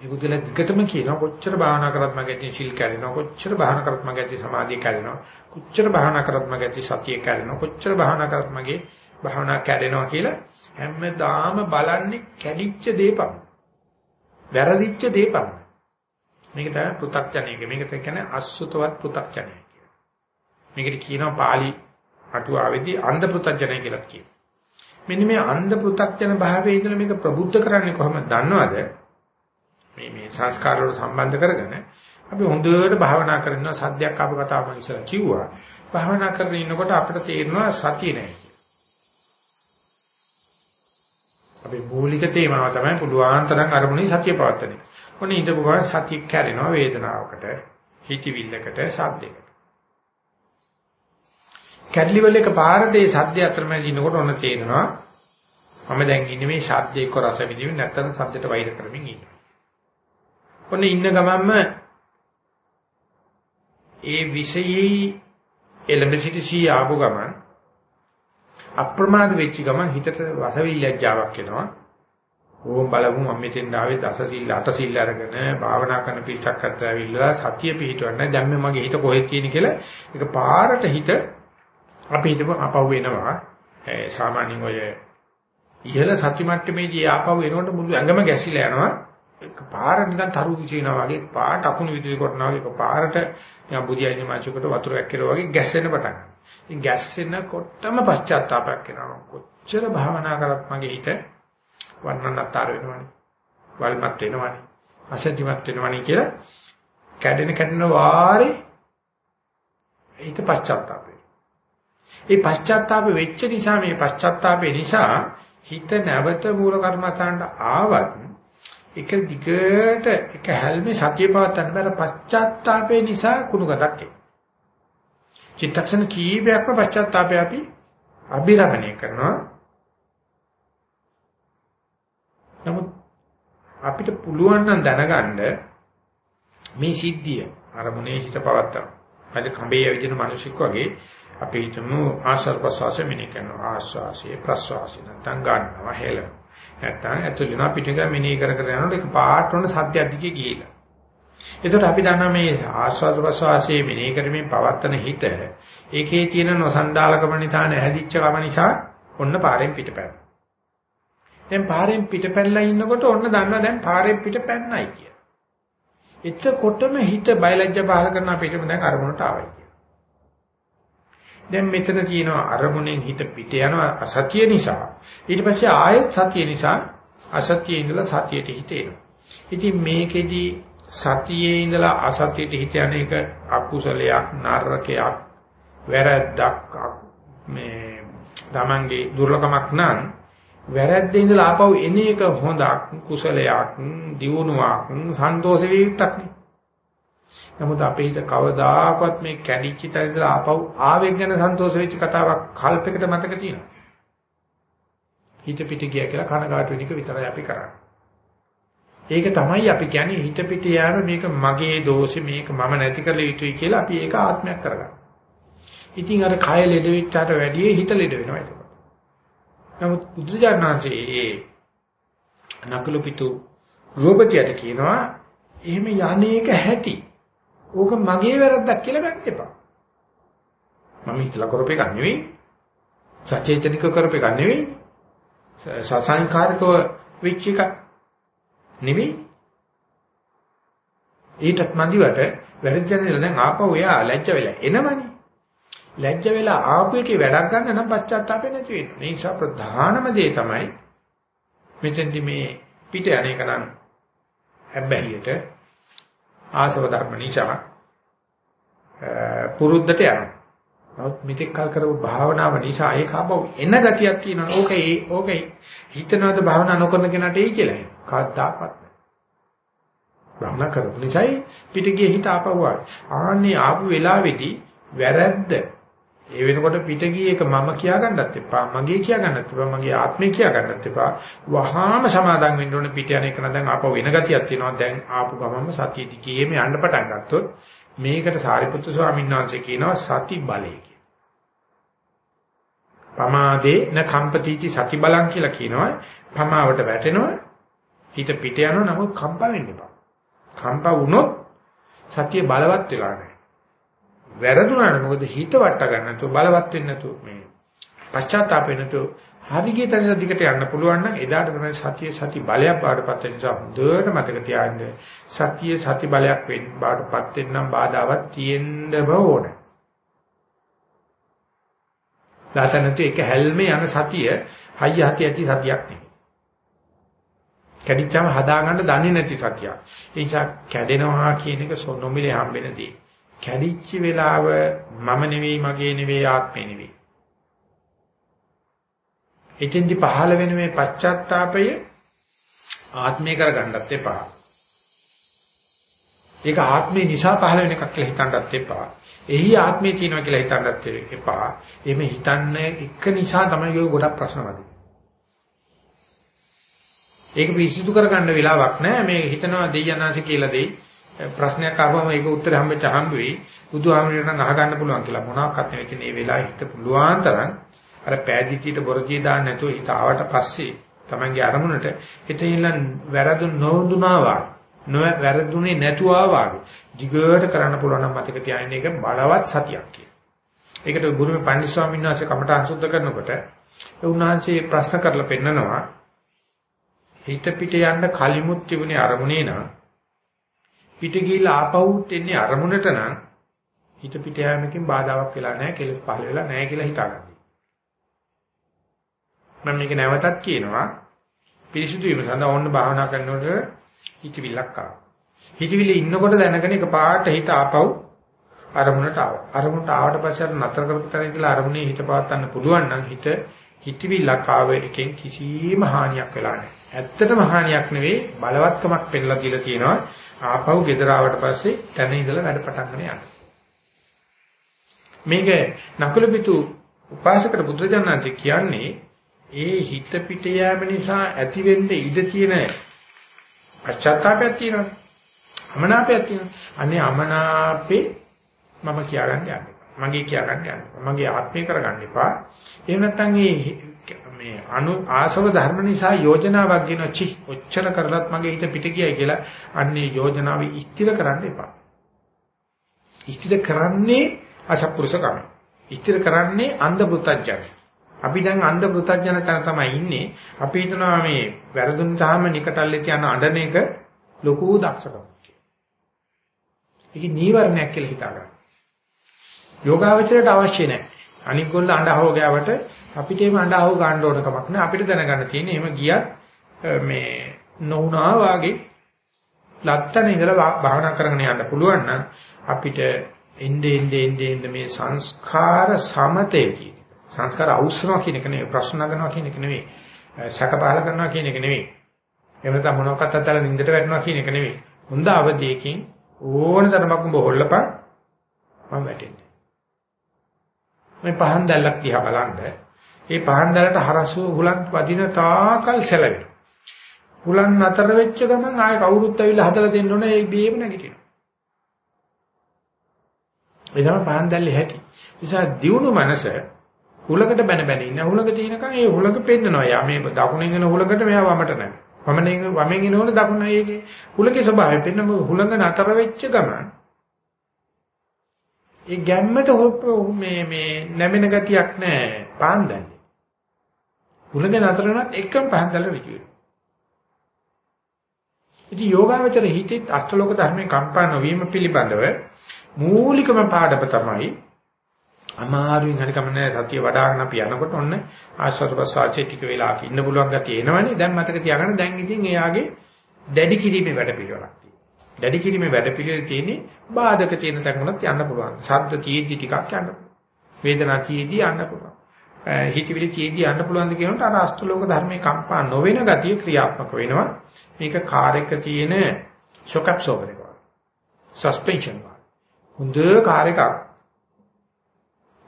ඒ බුදුල දිගටම කියනවා කොච්චර භාවනා කරත් මගේ ඇති සිල් කැඩෙනවා කොච්චර භාවනා කරත් මගේ ඇති සමාධිය කැඩෙනවා කොච්චර භාවනා කරත් මගේ ඇති සතිය කැඩෙනවා කොච්චර භාවනා කරත් මගේ භාවනා කැඩෙනවා කියලා හැමදාම බලන්නේ කැඩිච්ච දේපම. වැරදිච්ච දේපම. මේක තමයි පෘථග්ජනයක. මේක කියන්නේ අසුතවත් පෘථග්ජනය කියලා. මේකට කියනවා pāli අටුවාවේදී අන්ධ පෘථග්ජනය කියලා කියනවා. මෙන්න මේ අන්ධ පෘථග්ජන භාවයේ ඉඳලා මේක ප්‍රබුද්ධ කරන්නේ කොහොමද දන්නවද? මේ මේ සංස්කාර වල සම්බන්ධ කරගෙන අපි හොඳට භාවනා කරනවා සද්දයක් ආපු කතාවම ඉස්සලා කිව්වා. භාවනා කරගෙන ඉන්නකොට අපිට තේරෙනවා සතිය නැහැ. අපි මූලික තේමාව තමයි පුළුවන් තරම් අරමුණේ සතිය පවත්තන. ඔන්න ඉඳපු ගමන් සතිය කැරෙනවා වේදනාවකට, හිතවිල්ලකට, සද්දයකට. කැඩලි වල එක පාරදී සද්ද අතරමැද ඉන්නකොට ඔන්න තේරෙනවා මම දැන් ඉන්නේ මේ ශබ්දයක රස විඳින්න නැත්නම් සද්දයට වෛර කරමින් ඉන්නවා. ඔන්න ඉන්න ගමන්ම ඒ විෂයෙහි එළඹ සිටි සී ආපු ගමන් අප්‍රමාද වෙච්ච ගමන් හිතට වසවිල්ලැජ්ජාවක් එනවා. ඕම් බලමු මම මෙතෙන් ආවේ දස සීල අට සීල අරගෙන භාවනා කරන පිටක් අතර ඇවිල්ලා සතිය පිහිටවන්න දැන් මගේ හිත කොහෙද තියෙන කියලා ඒක පාරට හිත අපි හිතමු අපව වෙනවා. සාමාන්‍යයෙන් ඔය ඉහළ සති මට්ටමේදී ආපහු එනකොට මුළු ඇඟම ගැසිලා යනවා. එක පාර නිකන් තරු විචිනවා වගේ පාට අකුණු විදුලි කරනවා වගේ පාරට නිකන් බුදියයිනේ මාචුකට වතුර ඇක්කිරෝ වගේ ගැස්සෙන්න පටන් ගන්නවා. ඉතින් ගැස්සෙනකොටම පශ්චාත්තාවයක් එනවා. කොච්චර භාවනා කරත් මගේ හිත වන්නන්නතර වෙනවනේ. වල්මත් වෙනවනේ. අසතිමත් වෙනවනේ කියලා කැඩෙන කැඩෙන වාරේ හිත පශ්චාත්තාප ඒ පශ්චාත්තාප වෙච්ච නිසා මේ පශ්චාත්තාපේ නිසා හිත නැවත මූල කර්මස්ථානට ආවත් එක දිගට එක හැල්මේ සතිය පවත්වන්න බැර පශ්චාත්තාපේ නිසා කුණු ගතක් එයි. චිත්තක්ෂණ කීපයක්ම පශ්චාත්තාපය අපි අභිරමණය කරනවා. නමුත් අපිට පුළුවන් නම් දැනගන්න මේ සිද්ධිය අරමුණේ හිත පවත්තා. අද කඹේ ඇවිදින මිනිසෙක් වගේ අපි හිතමු ආශ්වාස ප්‍රශ්වාසය මෙනෙහි කරනවා ආශ්වාසය ප්‍රශ්වාසය නැත්නම් ගන්නවා හෙලනවා. නැත්තම් ඇතුළේ නා පිටින් මෙනෙහි කර කර යනකොට ඒක පාට වන සත්‍ය අධිකේ ගිහිලා. එතකොට අපි දන්නා මේ ආස්වාද ප්‍රසවාසයේ මෙනෙහි කරමින් පවත්තන හිත ඒකේ තියෙන නොසන්ඩාලකම නිසා නැහැදිච්ච කම නිසා ඔන්න පාරෙන් පිටපැන්න. දැන් පාරෙන් පිටපැන්නලා ඉන්නකොට ඔන්න දන්නවා දැන් පාරෙන් පිටපැන්නයි කිය. එතකොටම හිත බයලජ්‍ය පහල කරන අපිටම දැන් අරමුණට ආවයි කිය. දැන් මෙතන තියෙනවා අරමුණෙන් හිත පිට යන අසතිය නිසා ඊට පස්සේ ආයෙත් සතිය නිසා අසතියේ ඉඳලා සතියට හිත එනවා. ඉතින් මේකෙදි සතියේ ඉඳලා අසතියට හිත යන එක අකුසලයක් නරකයක් වැරද්දක් මේ තමන්ගේ දුර්ලභමක් නම් වැරද්දේ ඉඳලා ආපහු එන එක හොඳක් කුසලයක් දියුණුවක් සන්තෝෂ වේවිත්තක් නේ නමුත් අපේ හිත කවදාකවත් මේ කැඩිච්ච තැනදලා ආපහු ආවෙක් ගැන සන්තෝෂ වෙච්ච කතාවක් කල්පයකට මතක තියෙනවා. හිත පිට ගියා කියලා කනගාටු වෙන එක විතරයි අපි කරන්නේ. ඒක තමයි අපි කියන්නේ හිත පිට යෑම මේක මගේ දෝෂේ මේක මම නැති කළ යුතුයි කියලා අපි ඒක ආත්මයක් කරගන්නවා. ඉතින් අර කය ලෙඩ වෙච්චාට වැඩිය හිත ලෙඩ වෙනවා ඒක. නමුත් බුදුජානනාංශයේ ඒ නකලු පිටු රූපකයට කියනවා එහෙම යන්නේක හැටි ඕක මගේ වැරද්දක් කියලා ගන්න එපා. මම හිතලා කරපේ ගන්න නෙවෙයි. සචේතනික කරපේ ගන්න නෙවෙයි. සසංකාරිකව වෙච්ච එක නෙවෙයි. ඊටත් මදිවට වැරදි දැනලා දැන් ආපහු එයා ලැජ්ජ වෙලා එනවනේ. ලැජ්ජ වෙලා ආපු එකේ වැඩක් ගන්න නම් පශ්චාත්තාපය නැති වෙන්නේ. මේ නිසා ප්‍රධානම දේ තමයි මෙතෙන්දි මේ පිට යන එක නම් හැබැයිට ආසව ධර්ම නිසා පුරුද්දට යනවා. නමුත් මෙතෙක් කල් කරපු භාවනාව නිසා ඒක ආපහු එන ගතියක් තියෙනවා. ඕකේ ඕකේ හිතනවාද භාවනා නොකරන කෙනාට එයි කියලා. කවදාකවත් නැහැ. භාවනා කරපු නිසායි පිටිගිය හිත ආපහු ආන්නේ ආපු වෙලාවේදී වැරද්ද ඒ වෙනකොට පිට ගියේ එක මම කියා ගන්නත් එපා මගේ කියා ගන්නත් එපා මගේ ආත්මය කියා ගන්නත් එපා වහාම සමාදම් වෙන්න ඕනේ පිට යන එක නම් දැන් ආපහු වෙන ගතියක් තියෙනවා දැන් ආපු ගමම සතිය දිගේම යන්න පටන් ගත්තොත් මේකට සාරිපුත්තු ස්වාමීන් වහන්සේ කියනවා සති බලය කියලා. පමාදේ න කම්පතිති සති බලං කියලා කියනවා. පමාවට වැටෙනවා. හිත පිට යනවා නමුත් කම්ප වෙන්න එපා. කම්ප වුණොත් සතිය බලවත් වෙලා නැහැ. වැරදුනාට මොකද හිත වට ගන්න නැතුව බලවත් වෙන්න නැතුව මේ පශ්චාත්තාප වෙන්න නැතුව හරියට තැන දිගට යන්න පුළුවන් නම් එදාට තමයි සතිය සති බලයක් බාටපත් වෙන නිසා හොඳට මතක තියාගන්න සතිය සති බලයක් වෙන්න බාටපත් වෙන්නම් බාධාවක් තියෙන්න ඕනේ. දාතනතු එක හැල්මේ යන සතිය හයිය හති ඇති සතියක් නෙවෙයි. කැඩිච්චම හදාගන්න දන්නේ නැති සතියක්. ඒ නිසා කැඩෙනවා කියන එක නොමිලේ හම්බෙන දේ. කැඩිච්ච වෙලාව මම නෙවෙයි මගේ නෙවෙයි ආත්මේ නෙවෙයි. එතෙන්දි පහළ වෙන මේ පශ්චාත්තාපය ආත්මය කරගන්නත් එපා. ඒක ආත්මේ නිසා පහළ වෙන එකක් කියලා හිතන්නත් එපා. එහි ආත්මේ තියෙනවා කියලා හිතන්නත් එපා. එimhe හිතන්න එක නිසා තමයි ඔය ගොඩක් ප්‍රශ්න වදින්නේ. ඒක පිරිසිදු කරගන්න වෙලාවක් නැහැ. මේ හිතනවා දෙයයන්ාංශ කියලා දෙයි. ප්‍රශ්නයක් ආවම ඒක උත්තර හම්බෙච්ච හම්බ වෙයි. බුදුහාමරණ නම් අහගන්න පුළුවන් කියලා මොනවාක්වත් නෙවෙයි. මේ වෙලාවේ හිත පුළුවන් තරම් අර පෑදීතියට බොරදිය දාන්න නැතුව හිත ආවට පස්සේ Tamange අරමුණට හිත ඉන්න වැරදු නොදුනා වාගේ වැරදුනේ නැතුවා වාගේ jigට කරන්න පුළුවන් නම් මතක තියාගන්න එක බලවත් සතියක් කියන. ඒකට ගුරුමේ පණ්ඩිත ස්වාමීන් වහන්සේ කමට අංශුද්ධ කරනකොට ඒ උන්වහන්සේ ප්‍රශ්න කරලා පෙන්නනවා හිත පිට යන්න කලිමුත් තිබුණේ අරමුණේ නම් පිට ගිහිල්ලා ආපහුත් එන්නේ අරමුණට නම් හිත පිට යෑමකින් බාධාවක් වෙලා නැහැ කෙලස් පහළ වෙලා නැහැ කියලා හිතාගන්න. මම මේක නැවතත් කියනවා පිරිසිදු වීම සඳහා ඕන්න භාවනා කරනකොට හිතවිල්ලක් ආවා. හිතවිලි ඉන්නකොට දැනගෙන එක පාට හිත ආපහු අරමුණට ආවා. අරමුණට ආවට පස්සේ අර නතර කරපු තැන ඉඳලා අරමුණේ හිත පවත්වන්න පුළුවන් නම් හිත හිතවිල්ලක් ආව එකෙන් කිසිම හානියක් වෙලා නැහැ. ඇත්තටම හානියක් නෙවෙයි බලවත්කමක් පෙන්ලා දීලා තියෙනවා. ආපහු ගෙදර ආවට පස්සේ තැන ඉඳලා වැඩ පටන් ගන්න යනවා. මේක නකුලපිතු උපාසකට බුදුරජාණන් කියන්නේ ඒ හිත පිට යෑම නිසා ඇති වෙන්න ඉඩ තියෙන පශ්චාත්තාපයක් තියෙනවා. අමනාපයක් තියෙනවා. අනේ අමනාපේ මම කියාගන්න යන්නේ. මගේ කියාගන්න යන්නේ. මගේ ආත්මය කරගන්න එපා. එහෙම නැත්නම් මේ අනු ආසව ධර්ම නිසා යෝජනාවක් ගෙන චි ඔච්චර කරලත් මගේ හිත පිට ගියයි කියලා අන්නේ යෝජනාව ඉස්තිර කරන්න එපා. ඉස්තිර කරන්නේ අසපුරුෂකම. ඉස්තිර කරන්නේ අන්ධ පුත්තජන. අපි දැන් අන්ධ පෘථජන තැන තමයි ඉන්නේ. අපි හිතනවා මේ වැරදුන තාම නිකටල්ලේ තියන අඬන එක ලොකු දක්ෂකමක් කියලා. ඒක නීවරණයක් කියලා හිතා ගන්න. යෝගාවචරයට අවශ්‍ය නැහැ. අනික් ගොල්ල අඬහව ගෑවට අපිට එහෙම අඬහව ගන්න ඕන කමක් නැහැ. අපිට දැනගන්න තියෙන්නේ එහෙම ගියත් මේ නොඋනා වාගේ ලත්තන ඉඳලා භාවනා කරගෙන යන්න පුළුවන් නම් අපිට එnde ende ende ende මේ සංස්කාර සමතේ කියන සංස්කාර අවශ්‍යනවා කියන එක නෙවෙයි ප්‍රශ්න නගනවා කියන එක නෙවෙයි සැක පහල කරනවා කියන එක නෙවෙයි. එහෙම නැත්නම් මොනවාකට අතල නින්දට වැටෙනවා කියන එක නෙවෙයි. හොඳ අවධියකින් ඕන තරමක් උඹ හොල්ලපන් මම වැටෙන්නේ. මේ පහන් දැල්ලක් දිහා බලන්න ඒ පහන් දැල්ලට හරසු හුලන් වදින තාකල් සැලවෙන හුලන් නතර වෙච්ච ගමන් ආයෙ කවුරුත් ඇවිල්ලා හදලා දෙන්න ඕනේ ඒ බීම නැගිටිනවා ඒ තමයි පහන් දැල්ලේ හැටි නිසා දියුණු මනස හුලකට බැන බැන ඉන්න හුලක තියෙනකන් ඒ හුලක පෙන්නනවා. යා මේ දකුණෙන් එන හුලකට මෙයා වමට නැහැ. වමෙන් වමෙන් එනවනේ දකුණ ඒකේ හුලකේ ස්වභාවය පෙන්න හුලඟ නතර වෙච්ච ගමන් ඒ ගැම්මට මේ මේ නැමෙන ගතියක් නැහැ පාන්දන්නේ. හුලඟ නතර වුණත් එකම පහන්දල විචුවේ. ඉතින් යෝගාවචර හිතේ අෂ්ටලෝක ධර්මයේ කම්පා නොවීම පිළිබඳව මූලිකම පාඩම තමයි අමාරුවෙන් හරි කමන්නේ සතිය වඩ아가න අපි යනකොට ඔන්න ආශ්වාස ප්‍රශ්වාසයේ ටික වෙලාවක් ඉන්න පුළුවන් ගතිය එනවනේ. දැන් මතක තියාගන්න දැන් ඉතින් එයාගේ දැඩි කිරීමේ වැඩ පිළිවෙලක් තියෙනවා. දැඩි කිරීමේ වැඩ පිළිවෙල තියෙන්නේ බාධක තියෙන තැන්වලත් යන්න පුළුවන්. ශබ්ද තියෙද්දි ටිකක් යන්න පුළුවන්. වේදනා තියෙද්දි යන්න පුළුවන්. හිතවිලි තියෙද්දි යන්න පුළුවන්ද කියනකොට අර අෂ්ටලෝක ධර්මයේ කම්පා නොවන ගතිය ක්‍රියාත්මක වෙනවා. මේක කාර් එක තියෙන ෂොක් ඇබ්සෝබර් එක සස්පෙන්ෂන් හොඳ කාර් එකක්.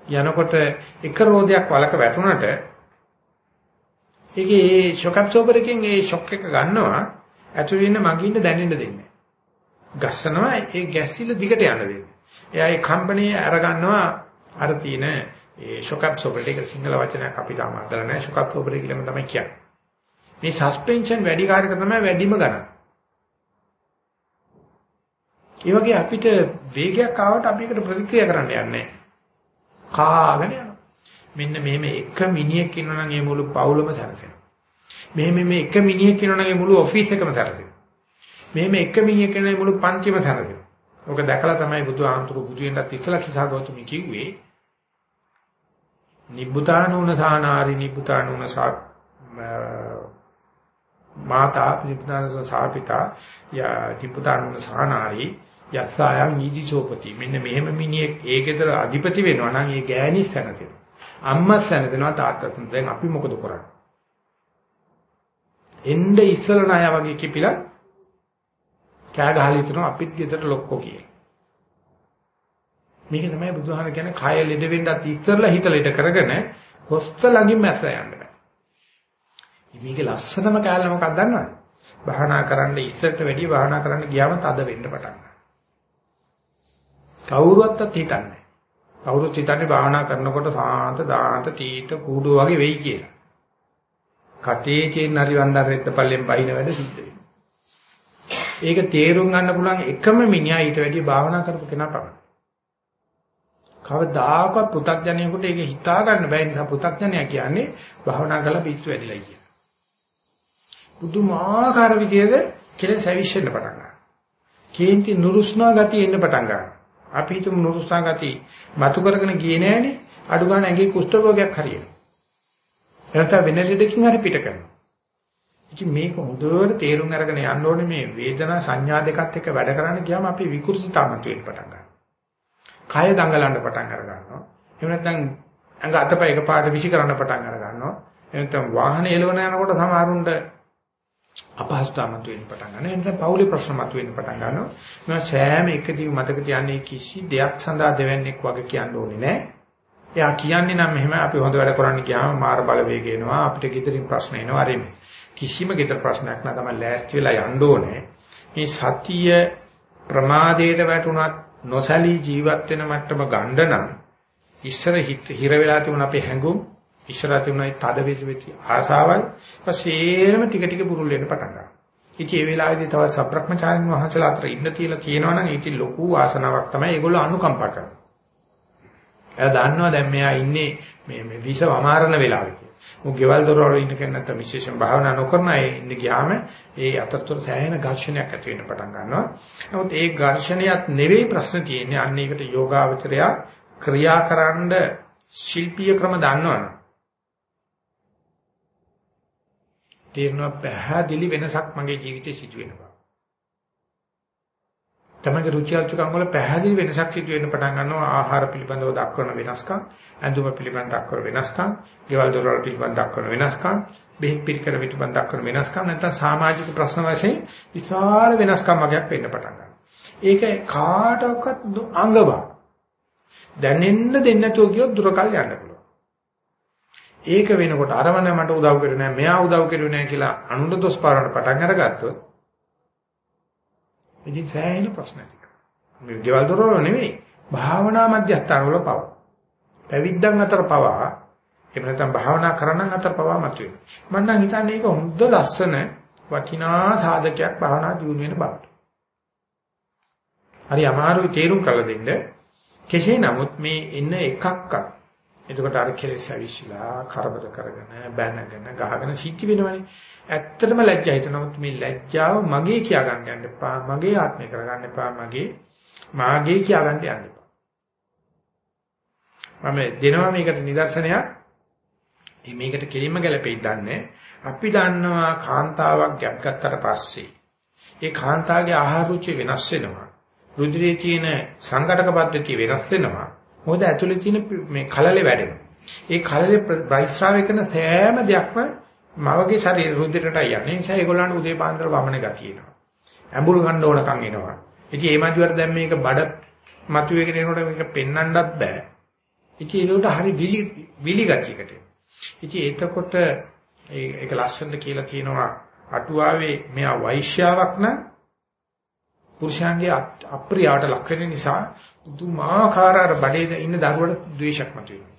යනකොට එක රෝදයක් වලක වැටුණට ඒකේ ඒ ෂොක් ඇබ්සෝබර් එකෙන් ඒ ෂොක් එක ගන්නවා. ඇතුළේ ඉන්න මගින්න දැනෙන්න දෙන්නේ. ගස්සනවා ඒ ගැස්සිල දිගට යන්න දෙන්නේ. එයා ඒ කම්පැනි අර ගන්නවා අර තියෙන ඒ shock absorber එක සිංහල වචනයක් අපි තාම අදලා නැහැ shock absorber කියලාම තමයි කියන්නේ. මේ සස්පෙන්ෂන් වැඩි කාර්යක තමයි වැඩිම ගණන්. ඒ වගේ අපිට වේගයක් ආවට අපි ඒකට ප්‍රතික්‍රියා කරන්න යන්නේ කාගෙන යනවා. මෙන්න මෙහෙම එක මිනිහෙක් ඉන්නවනම් ඒ මුළු පවුලම සැරසෙනවා. මෙහෙම මේ එක මිනිහෙක් ඉන්නවනම් ඒ මුළු ඔෆිස් එකම සැරසෙනවා. මෙහෙම එක මිනිහෙක් ඉන්නවනම් මුළු පන්තිම සැරසෙනවා. ඔක දැකලා තමයි බුදු ආන්තුරු බුදු වෙනත් ඉස්සලා කිසා ගෞතමී කිව්වේ නිබ්බුතානුන සානාරි නිබ්බුතානුන සා මාතා නිබ්බුතානුන සාපිතා යා නිබ්බුතානුන සානාරි යස්සායන් ඊදිසෝපති මෙන්න මෙහෙම මිනිහෙක් ඒකේතර අධිපති වෙනවා නම් ඒ ගෑණි සැනසෙනවා. අම්මා සැනසෙනවා තාත්තා දැන් අපි මොකද කරන්නේ? එnde ඉස්සල ණය වගේ කිපිලා කෑ ගහලා හිටනවා අපිත් ගෙදර ලොක්කෝ කියලා. මේක තමයි බුදුහාම කියන්නේ කය ලෙඩ වෙන්නත් ඉස්සරලා හිත ලෙඩ කරගෙන කොස්ත ළඟින් මැස්ස යන්න බෑ. මේකේ ලස්සනම කාලය මොකක්ද දන්නවද? භාවනා කරන්න ඉස්සරට වැඩිය භාවනා කරන්න ගියාම තද වෙන්න පටන් ගන්නවා. කවුරුවත්වත් හිතන්නේ කවුරුත් හිතන්නේ භාවනා කරනකොට සාන්ත දාන්ත තීත කූඩුව වගේ වෙයි කියලා. කටේ චේන් හරි වන්දන රෙද්ද පල්ලෙන් බහින වැඩ සිද්ධ වෙනවා. ඒක තේරුම් ගන්න පුළුවන් එකම මිනිහා ඊට වැඩිය භාවනා කරපු කෙනා තමයි. කවදාකවත් පු탁ජනයෙකුට ඒක හිතා ගන්න බැහැ නිසා පු탁ජනයා කියන්නේ භාවනා කරලා පිස්සු වැදිලා කියන. පුදුමාකාර විදියට කෙලෙස් ඇවිස්සෙන්න පටන් ගන්නවා. කේන්ති නුරුස්නා ගතිය එන්න පටන් ගන්නවා. අපි හිතමු නුරුස්නා ගතිය මතු කරගෙන ගියේ නෑනේ අඩු ගන්න ඇඟේ කුෂ්ඨ රෝගයක් හරියට. එනත වෙන ලෙඩකින් හරි පිට කරනවා. ඉතින් මේක හොඳට තේරුම් අරගෙන යන්න ඕනේ මේ වේදනා සංඥා දෙකත් එක්ක වැඩ කරන්න ගියාම අපි විකෘතිතාවන්ට වෙන්න පටන් ගන්නවා. කය දඟලන්න පටන් අර ගන්නවා. එහෙම නැත්නම් ඇඟ අතපය එකපාරට විසි කරන්න පටන් අර ගන්නවා. එහෙම නැත්නම් වාහනේ එලවන යනකොට සමහරුන්ට අපහසුතාවක් වෙන්න පටන් ගන්නවා. එහෙනම් පෞලි ප්‍රශ්න මතුවෙන්න පටන් ගන්නවා. මේ සෑම එකදී මතක තියන්නේ කිසි දෙයක් සඳහා දෙවන්නේක් වගේ කියන්න ඕනේ නෑ. එයා කියන්නේ නම් මෙහෙම අපි හොඳ වැඩ කරන්න ගියාම මාර බලවේග එනවා අපිට gedirin ප්‍රශ්න එනවා හරි කිසිම gedar ප්‍රශ්නයක් නැ තමයි ලෑස්ති වෙලා යන්න ඕනේ. මේ සතිය ප්‍රමාදයට වැටුණත් නොසලී ජීවත් වෙන මට්ටම ගන්න නම් ඉස්සර හිර වෙලා තිබුණ අපේ හැඟුම් ඉස්සර තිබුණයි තද වෙච්ච වෙච්ච ආසාවල් පස්සේම ටික ටික පුරුල් වෙන්න පටන් ගන්නවා. ඉතින් ඒ වෙලාවේදී තව සබ්‍රක්‍මචාරින් වහන්සේලා අතර ඉන්න තියලා කියනවා නම් ඒක ලොකු ආසනාවක් තමයි ඒගොල්ලෝ අනුකම්පා කරන්නේ. එයා දන්නවා දැන් මෙයා ඉන්නේ මේ මේ විෂ වමාරණ වෙලාවේ කියලා. මොකද ගෙවල් දොරවල් ඉන්න කෙනෙක් නැත්නම් විශේෂයෙන් භාවනා නොකරන අය ඉන්න ගියාම ඒ අතරතුර සෑහෙන ඝර්ෂණයක් ඇති වෙන්න පටන් ගන්නවා. නමුත් ඒ ඝර්ෂණයත් නෙවෙයි ප්‍රශ්න තියෙන්නේ. අන්න ඒකට යෝගාවචරය ක්‍රියාකරනද ශිල්පීය ක්‍රම දන්නවනේ. තේරෙනවා පැහැදිලි වෙනසක් මගේ ජීවිතේ සිදු වෙනවා. තමගේ රුචි අරුචිකම් වල පැහැදිලි වෙනසක් සිදු වෙන්න පටන් ගන්නවා. ආහාර පිළිබඳව දක්වන වෙනස්කම් ඇඳුම පිළිබඳව දක්වන වෙනස්කම් ගෙවල් දොරවල් පිළිබඳව දක්වන වෙනස්කම් බෙහෙත් පිළිකර පිළිබඳව දක්වන වෙනස්කම් නැත්නම් සමාජික ප්‍රශ්න වශයෙන් විශාල වෙනස්කම් වගේක් වෙන්න පටන් ගන්නවා. ඒක කාටවත් අංගව දැනෙන්න දෙන්නේ නැතුව ගියොත් දුරකල් යන්න පුළුවන්. ඒක වෙනකොට අරවන මට උදව් කරුවේ නැහැ මෙයා උදව් කරුවේ නැහැ කියලා අනුන්ට දොස් පාරන්න පටන් අරගත්තොත් ඉතින් සෑහෙන ප්‍රශ්න ඇති කරනවා. මේ ගෙවල් දොරවල නෙවෙයි භාවනා මධ්‍යස්ථාන වල පව. පැවිද්දන් අතර පව එහෙම නැත්නම් භාවනා කරනන් අතර පව මතුවේ. මම නම් හිතන්නේ ඒක හොඳ ලස්සන වටිනා සාධකයක් භාවනා දියුණු වෙන බවට. හරි අමාරුයි තේරුම් කරලා දෙන්න. කෙසේ නමුත් මේ එන එකක්වත් එතකොට අර කෙලෙස් ඇවිස්සලා කරදර කරගෙන බැනගෙන ගහගෙන සිටි වෙනවනේ. ඇත්තටම ලැජ්ජා හිතනමුත් මේ ලැජ්ජාව මගේ කියා ගන්න යන්න එපා. මගේ ආත්මය කර ගන්න එපා. මගේ මාගේ කියා ගන්න යන්න එපා. මම දෙනවා මේකට නිදර්ශනයක්. මේකට කෙලින්ම ගැලපෙයි දන්නේ. අපි දන්නවා කාන්තාවක් ගැප් ගත්තට පස්සේ ඒ කාන්තාවගේ ආහාර රුචි වෙනස් වෙනවා. රුධිරයේ තියෙන සංඝටක පද්ධතිය වෙනස් වෙනවා. මොකද ඇතුලේ තියෙන මේ කලලේ වැඩෙනවා. ඒ කලලේ ප්‍රයිස්රාව කරන සෑම දෙයක්ම මවගේ ශරීර රුධිරටයි යන්නේ. ඒ නිසා ඒගොල්ලන්ට උදේ පාන්දර වමන ගතියනවා. ඇඹුල් ගන්න ඕනකම් එනවා. ඉතින් ඒ මන්දිවට දැන් මේක බඩ මතුවේගෙන එනකොට මේක පෙන්වන්නත් බෑ. ඉතින් ඒකට හරි විලි විලි ගතියකට. ඉතින් එතකොට ඒක ලස්සනට කියලා කියනවා අටුවාවේ මෙයා වෛශ්‍යාවක් නම් පුරුෂයන්ගේ අප්‍රියාවට ලක් වෙන නිසා දුමාකාර අර බඩේ ඉන්න දරුවට ද්වේෂයක් මතුවෙනවා.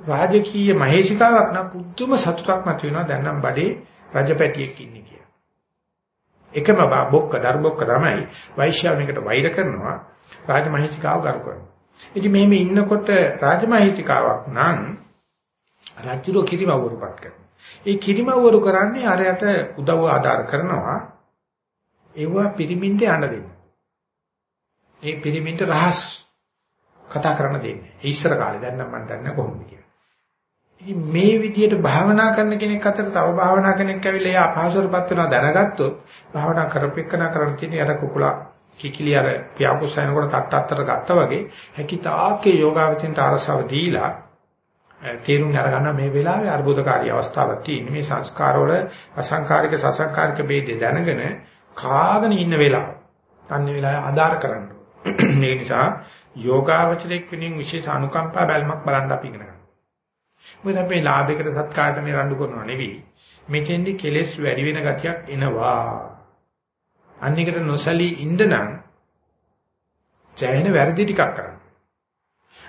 රාජකීය මහේශිකාවක් නම් පුදුම සතුටක් මත වෙනවා දැන් නම් බඩේ රජපැටියෙක් ඉන්නේ කියලා. එකම බොක්ක දරුබොක්ක තමයි වෛශ්‍යාවනිකට වෛර කරනවා රාජමහේශිකාව ගරු කරනවා. ඉතින් මෙහෙම ඉන්නකොට රාජමහේශිකාවක් නම් රාජ්‍යරෝ කිරිමවරුපත් කරනවා. ඒ කිරිමවරු කරන්නේ අරයට උදව් ආධාර කරනවා. ඒවා පිරිමින්ට යන්න දෙන්න. ඒ පිරිමින්ට රහස් කතා කරන්න දෙන්නේ. ඒ ඉස්සර කාලේ දැන් නම් මම දන්නේ කොහොමද කියලා. ඉතින් මේ විදියට භාවනා කරන කෙනෙක් අතර තව භාවනා කෙනෙක් ඇවිල්ලා එයා අපහසුතාවපත් වෙනවා දැනගත්තොත් භාවනා කරපෙන්නන කරන්න තියෙන යට කුකුලා කිකිලි අර පියාකුසයනකොට තට්ට අත්තර ගත්තා වගේ හැකිතාකේ යෝගාවචින්ට අරසව දීලා තේරුම් අරගන්න මේ වෙලාවේ අර්බුදකාරී අවස්ථාවක් තියෙන මේ සංස්කාරවල අසංකාරික සසංකාරික ભેදේ දැනගෙන කාගෙන ඉන්න වෙලාව. අන්නේ වෙලාවේ ආදාර කරන්න. ඒ නිසා යෝගාවචරයක් වෙනින් විශේෂ අනුකම්පා බැල්මක් බලන්න අපි ඉගෙන ගන්නවා. මොකද අපි ලාභයකට සත්කාරට මේ රණ්ඩු කරනවා නෙවෙයි. මෙතෙන්දි කෙලෙස් වැඩි වෙන ගතියක් එනවා. අන්නේකට නොසලී ඉන්න නම් ජයන වැරදි ටිකක් කරන්න.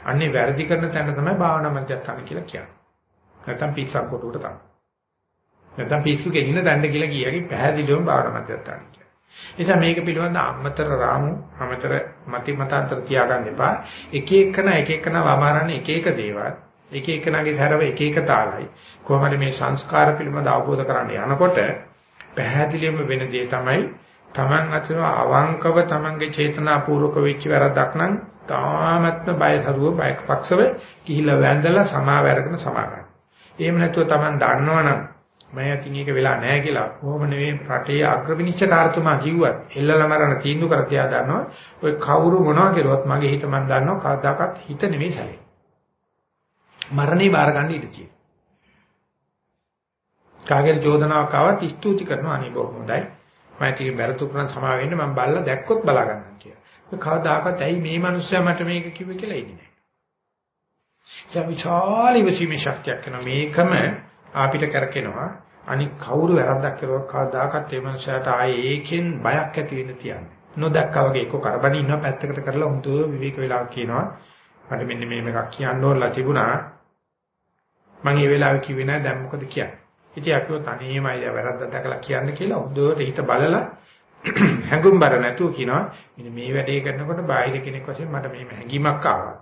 අන්නේ වැරදි කරන තැන තමයි භාවනා මධ්‍යස්ථාන කියලා කියන්නේ. නැත්තම් පිස්සක් කොටුවට තමයි. නැත්තම් පිස්සු ගෙලින දණ්ඩ කියලා කියකි පැහැදිලිවම භාවනා මධ්‍යස්ථාන කියන්නේ. නිසා මේක පිළිබඳ අමතර රාමු අමතර මති මතාන්තර තියාගන්න එපා. එක එකන එක එකන වමාරන්නේ එක එක දේවල්. එක එකනගේ සැරව එක එක තාලයි. කොහොමද මේ සංස්කාර පිළිබඳ අවබෝධ කරන්න යනකොට පැහැදිලිවම වෙන දේ තමයි Taman අතර අවංකව Tamanගේ චේතනාපූර්වක වෙච්ච වැරද්දක් නම් තාමත්ම බය හරුව බයක පක්ෂව කිහිල්ලා වැඳලා සමාව අරගෙන සමා ගන්න. එහෙම නැතුව Taman දන්නවනම් මම අතින් ඒක වෙලා නැහැ කියලා කොහොම නෙවෙයි රටේ අග්‍රවිනිශ්චයකාරතුමා කිව්වත් එල්ලලා මරණ තීන්දුව කර තියා දන්නවා ඔය කවුරු මොනවා කරුවත් මගේ හිත මන් දන්නවා කවදාකවත් හිත නෙවෙයි සැලේ. මරණේ බාර ගන්න ඉඩ තියෙනවා. කාගෙන් චෝදනාවක් ආවත් ස්තුති කරනවා අනේ බොහොම හොඳයි. මම ටික බැරතු කරන සමා වෙන්න මම බල්ලා දැක්කොත් බලා ගන්නම් කියලා. කවදාකවත් ඇයි මේ මිනිස්සයා මට මේක කිව්වේ කියලා ඉන්නේ නැහැ. ඒ විශාල ඉවසීමේ ශක්තියක් කරන මේකම අපිට කරකිනවා. අනික කවුරු වැරද්දක් කරුවා කවදාකවත් ඒ මිනිස්සයාට ආයේ ඒකෙන් බයක් ඇති වෙන්න තියන්නේ. නොදැක්කා වගේ එක්ක කරබනි ඉන්නවා පැත්තකට කරලා හුදුව විවේක වෙලා කියනවා. මට මෙන්න මේ එකක් කියන්න ඕනලා තිබුණා. මම මේ වෙලාවේ කිව්වේ නෑ දැන් මොකද කියන්නේ. ඉතින් අපිව තනියමයි වැරද්ද දැකලා කියන්න කියලා හොඳට හිත බලලා හැඟුම්බර නැතුව කියනවා මෙන්න මේ වැඩේ කරනකොට බාහිර කෙනෙක් වශයෙන් මට මේ හැඟීමක් ආවා.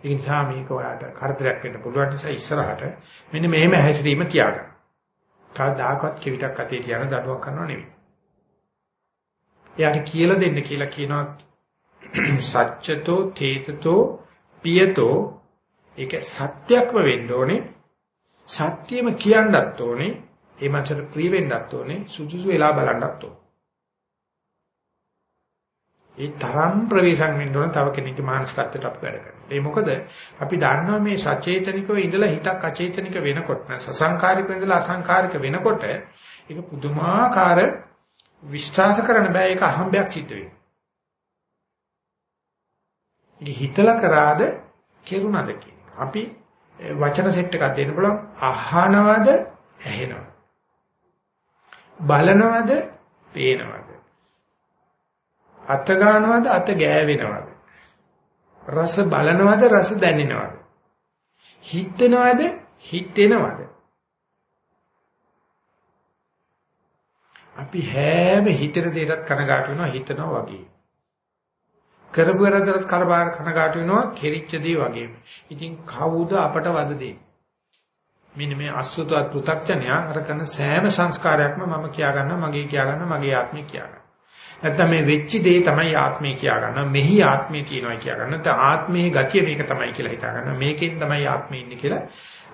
ඒ නිසා මේක ඔයාලට කරදරයක් වෙන්න පුළුවන් නිසා ඉස්සරහට මෙන්න මෙහෙම හැසිරීම තියාගන්න. කවදාකවත් කිවිතක් අතේ තියන දඩුවක් කරනව නෙවෙයි. එයාට කියලා දෙන්න කියලා කියනවා සත්‍යතෝ තේතතෝ පියතෝ ඒක සත්‍යක්ම වෙන්න ඕනේ. සත්‍යෙම කියන්නත් ඕනේ. ඒ මනසට ප්‍රිය වෙන්නත් ඕනේ. සුදුසු වෙලා බලන්නත් ඕනේ. ඒ තරම් ප්‍රවේශම් වෙන්න ඕන තව කෙනෙක්ගේ මානසිකත්වයට අපි වැඩ කරනවා. ඒ මොකද අපි දන්නවා මේ සචේතනිකව ඉඳලා හිතක් අචේතනික වෙනකොට සසංකාරිකව ඉඳලා අසංකාරික වෙනකොට ඒක පුදුමාකාර විශ්වාස කරන්න බෑ ඒක අහම්බයක් සිද්ධ වෙනවා. ඒක හිතලා කරාද කෙරුණාද අපි වචන සෙට් එකක් දෙන්න බලමු. අහනවද? ඇහෙනවද? බලනවද? පේනවද? අත ගන්නවද? අත ගෑවෙනවද? රස බලනවද? රස දැනෙනවද? හිතෙනවද? හිතෙනවද? අපි හැම හිතේ දෙයකට කනගාටු වෙනවා හිතනවා වගේ. කරපු වැරද්දට කරබාර කනගාටු වෙනවා කෙරිච්ච දේ වගේම ඉතින් කවුද අපට වද දෙන්නේ මෙන්න මේ අසුතවත් පෘ탁ඥයා අර කරන සෑම සංස්කාරයක්ම මම කියා ගන්නවා මගේ කියා ගන්නවා මගේ ආත්මය කියා ගන්නවා නැත්නම් මේ වෙච්ච දේ තමයි ආත්මය කියා ගන්නවා. මෙහි ආත්මය තියෙනවා කියා ගන්න. නැත්නම් ආත්මයේ ගතිය මේක තමයි කියලා හිතා ගන්නවා. මේකෙන් තමයි ආත්මය ඉන්නේ කියලා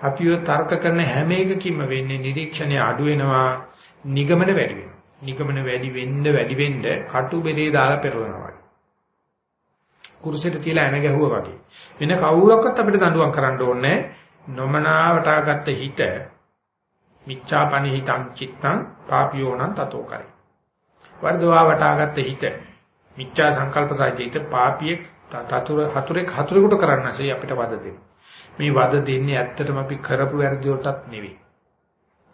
අපිව තර්ක කරන හැම එකකින්ම වෙන්නේ නිරීක්ෂණය අඩු වෙනවා, නිගමන වැඩි වෙනවා. නිගමන වැඩි වෙන්න වැඩි වෙන්න කටු බෙරේ දාලා පෙරලනවා. කුරුසෙට තියලා එන ගැහුවා වගේ. වෙන කවුරක්වත් අපිට දඬුවම් කරන්න ඕනේ නොමනාවටාගත්ත හිත මිච්ඡාපනි හිතං චිත්තං පාපියෝණං තතෝ කරේ. වර්ධවා වටාගත්ත හිත මිච්ඡා සංකල්ප සහිත පාපියෙක් තතුර හතුරෙක් හතුරෙකුට කරන්නසේ අපිට වද දෙනවා. මේ වද දෙන්නේ ඇත්තටම අපි කරපු වැරදි වලටත් නෙවෙයි.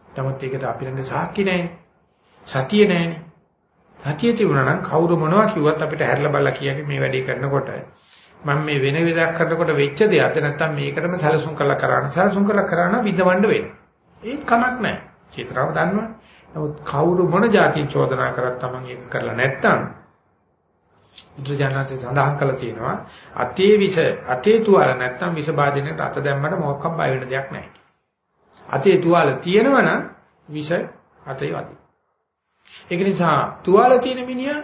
නමුත් ඒකට අපි ළඟ සාක්ෂි නැහැ. සතිය නැහැනේ. සතිය තිබුණා නම් කවුරු මොනවා කිව්වත් අපිට හැරලා බලලා කියන්නේ මේ වැඩේ කරනකොට මම මේ වෙන විදිහක් කරනකොට වෙච්ච දෙයක්ද නැත්නම් මේකටම සැලසුම් කරලා කරාන සැලසුම් කරලා කරාන විදවන්න වෙනවා. ඒක කමක් නැහැ. චේතනාව දන්නවා. නමුත් කවුරු මොන જાති චෝදනා කරත් Taman ඒක කරලා නැත්නම් බුදුජානකසේ සඳහන් කළා තියෙනවා අතේ විෂ අතේ තුවාල නැත්නම් විෂ භාජනයට අත දැම්මම මොකක්වත් බය වෙන දෙයක් නැහැ. අතේ තුවාල තියෙනවනම් විෂ අතේ වදී. ඒක නිසා තුවාල තියෙන මිනිහා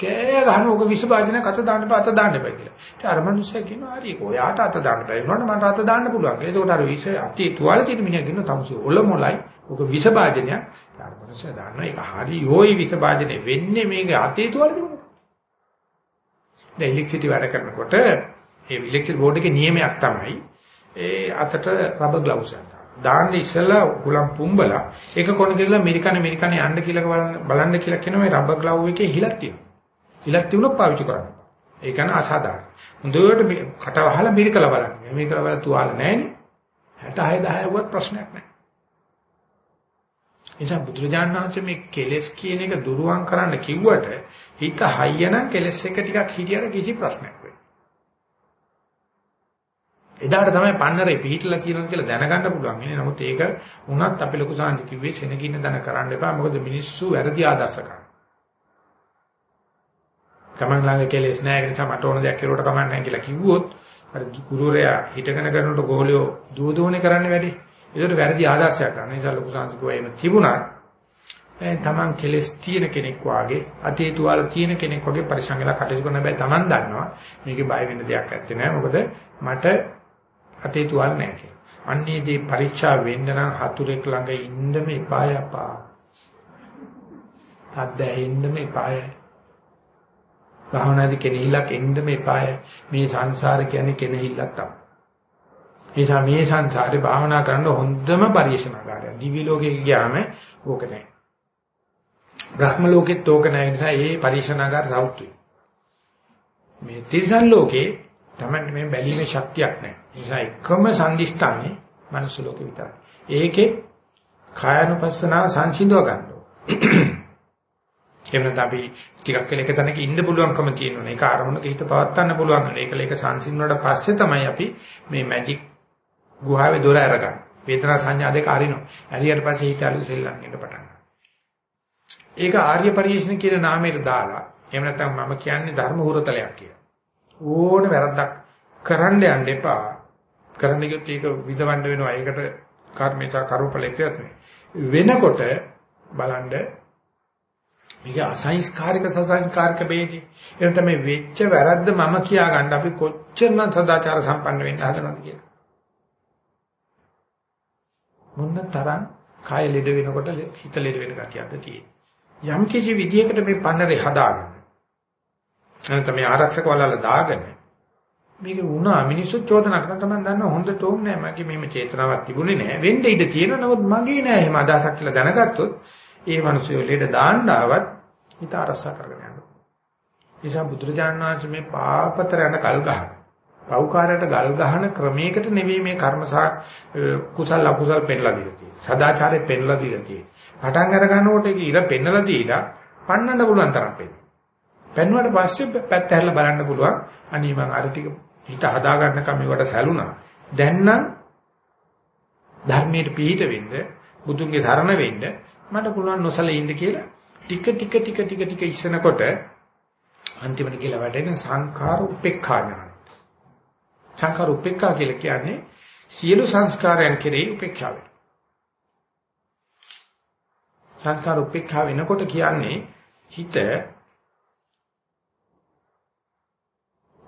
කෑ ගහන ඕක විස භාජනයක් අත දාන්න බෑ අත දාන්න බෑ කියලා. ඊට අර මිනිස්සයා කියනවා හරි ඒක ඔයාට අත දාන්න බෑ. ඒනොට මට අත දාන්න පුළුවන්. ඒකෝට අර විස අතේ තුවාල තියෙන මිනිහා කියනවා තමුසෙ ඔල මොලයි. ඕක විස භාජනයක්. අර මිනිස්සයා දන්නවා ඒක හරි යෝයි විස භාජනේ වෙන්නේ මේක අතේ තුවාල තිබුණා. දැන් ඉලෙක්ට්‍රිසිටි වැඩ කරනකොට ඒ ඉලෙක්ට්‍රික් බෝඩ් එකේ නියමයක් තමයි ඒ අතට රබර් ග්ලව්ස් එකක්. දාන්න ඉස්සෙල්ලා උගලම් පුම්බලා ඒක කොන කියලා මෙරිකන මෙරිකන යන්න කියලා බලන්න කියලා කියනවා මේ රබර් ග්ලව් එකේ හිලක් තියෙනවා. ඉලක් තිබුණොත් පාවිච්චි කරන්න. ඒ කියන්නේ අසාධාරණ. හොඳට කට වහලා මිරිකලා බලන්න. මේක කරවල තුවාල නැහැනේ. 66 10 වුවත් ප්‍රශ්නයක් නැහැ. එනිසා බුදුරජාණන් වහන්සේ මේ කෙලෙස් කියන එක දුරුවන් කරන්න කිව්වට හිත හයියනම් කෙලෙස් එක ටිකක් හිටියට කිසි ප්‍රශ්නයක් වෙන්නේ. එදාට තමයි පන්නරේ පිහිටලා තියෙනවා කියලා දැනගන්න පුළුවන්. ඉන්නේ නමුත් ඒක උනත් අපි ලොකු සාංශ කිව්වේ සෙනගින්න දන කරන්න එපා. මොකද මිනිස්සු වැරදි ආදර්ශ කරනවා. Taman ළඟ කෙලෙස් නැහැ ඒ නිසා මට ඕන දෙයක් කෙරුවට කමක් නැහැ කියලා කිව්වොත් අර ගුරුවරයා හිටගෙන කරනකොට ගෝලියෝ දුවදුවනේ කරන්නේ වැඩි. ඒකට වැරදි ආදර්ශයක් ගන්න. ඒ නිසා ලොකු සංස්කෘතිය එහෙම තිබුණා. ඒ Taman කෙලෙස් තියෙන කෙනෙක් වාගේ අතේ තුවාල තියෙන කෙනෙක් වගේ පරිසං වෙලා කටයුතු කරන බෑ Taman දන්නවා. මේකේ බය වෙන්න දෙයක් නැත්තේ නෑ. මොකද මට අතේ තුවාල නැහැ කියලා. අන්නේදී පරීක්ෂා වෙන්න නම් හතුරෙක් ළඟ ඉන්න මේ පාය අපා. අද්දැහෙන්න මේ පායයි. භාවනාදී කෙනෙහිල්ලක් එන්න මේපාය මේ සංසාර කියන්නේ කෙනෙහිල්ලක් තමයි. නිසා මේ සංසාරේ භාවනා කරන්න හොඳම පරිශනාකාරය. දිවි ලෝකෙ ගියාම ඕක නැහැ. බ්‍රහ්ම ලෝකෙත් ඕක නැහැ නිසා ඒ පරිශනාකාර සෞත්තුයි. මේ තිරිසන් ලෝකේ තමයි මේ බැලීමේ ශක්තියක් නැහැ. නිසා එකම සංදිස්ථානේ මනුස්ස ලෝකෙ විතරයි. ඒකේ කායනුපස්සනාව සංසිඳව ගන්නවා. එහෙම නැත්නම් අපි ටිකක් වෙල එක තැනක ඉන්න පුළුවන්කම තියෙනවා. ඒක අරමුණක හිත පවත්වන්න පුළුවන්. ඒකල ඒක සංසිඳුණාට පස්සේ තමයි අපි මේ මැජික් ගුහාවේ දොර අරගන්නේ. වේදනා සංඥා දෙක අරිනවා. ඇරියට පස්සේ හිත අලු සෙල්ලම් එන්න පටන් ඒක ආර්ය පරිශ්‍රණ කියන නාමයට දාලා එහෙම නැත්නම් මම කියන්නේ ධර්ම හුරතලයක් කියලා. ඕන වැරද්දක් කරන්න යන්න එපා. කරන්න ගියොත් ඒක විදවන්න වෙනවා. ඒකට කර්මේචා කරුපලයක් වෙනකොට බලන්න මේක අසංස්කාරික සසංස්කාරික බේදී. එහෙනම් තමයි වෙච්ච වැරද්ද මම කියා ගන්න අපි කොච්චරනම් සදාචාර සම්පන්න වෙන්න හදනවද කියලා. මොන්න තරම් කාය ලෙඩ වෙනකොට හිත ලෙඩ වෙන ගතියක්ද තියෙන්නේ. යම් කිසි විදියකට මේ පන්නරේ හදාගන්න. නැත්නම් මේ ආරක්ෂක වලල්ල දාගෙන මේක වුණා මිනිස්සු චෝදනා කරන තමයි දන්න හොඳට ඕනේ නැහැ මගේ මෙහෙම චේතනාවක් තිබුණේ නැහැ වෙන්න ඉඩ තියෙනවා නමුත් මගේ නෑ එහෙම අදහසක් කියලා දැනගත්තොත් ඒ මිනිස්සු ලෙඩ දාන්න ආවත් හිත අරසා කරගෙන යනවා. නිසා බුදුරජාණන් වහන්සේ මේ පාපතර යන කල් ගහන, පෞකාරයට ගල් ගහන ක්‍රමයකට නෙවෙයි මේ කර්ම සහ කුසල අකුසල පෙන්නලා දීලා තියෙන්නේ. සදාචාරය පෙන්නලා දීලා තියෙන්නේ. පටන් අර ගන්නකොට ඒක ඉර පෙන්නලා දීලා පන්නන්න පුළුවන් තරම් පෙන්නන. පෙන්වුවට පස්සේ පැත්ත හැරලා බලන්න පුළුවන්. අනී මං අර ටික හිත හදා ගන්නකම් මේකට සැලුණා. දැන් නම් ධර්මයට පිහිට වෙන්න, බුදුන්ගේ සරණ වෙන්න මට පුළුවන් නොසලී ඉන්න කියලා ටික ටික ටික ටික ටික ඉස්සනකොට අන්තිමට කියලා වැටෙන සංඛාර උපේක්ඛා ඥාන. සංඛාර උපේක්ඛා කියලා කියන්නේ සියලු සංස්කාරයන් කෙරෙහි උපේක්ෂාව. සංස්කාර උපේක්ෂා වෙනකොට කියන්නේ හිත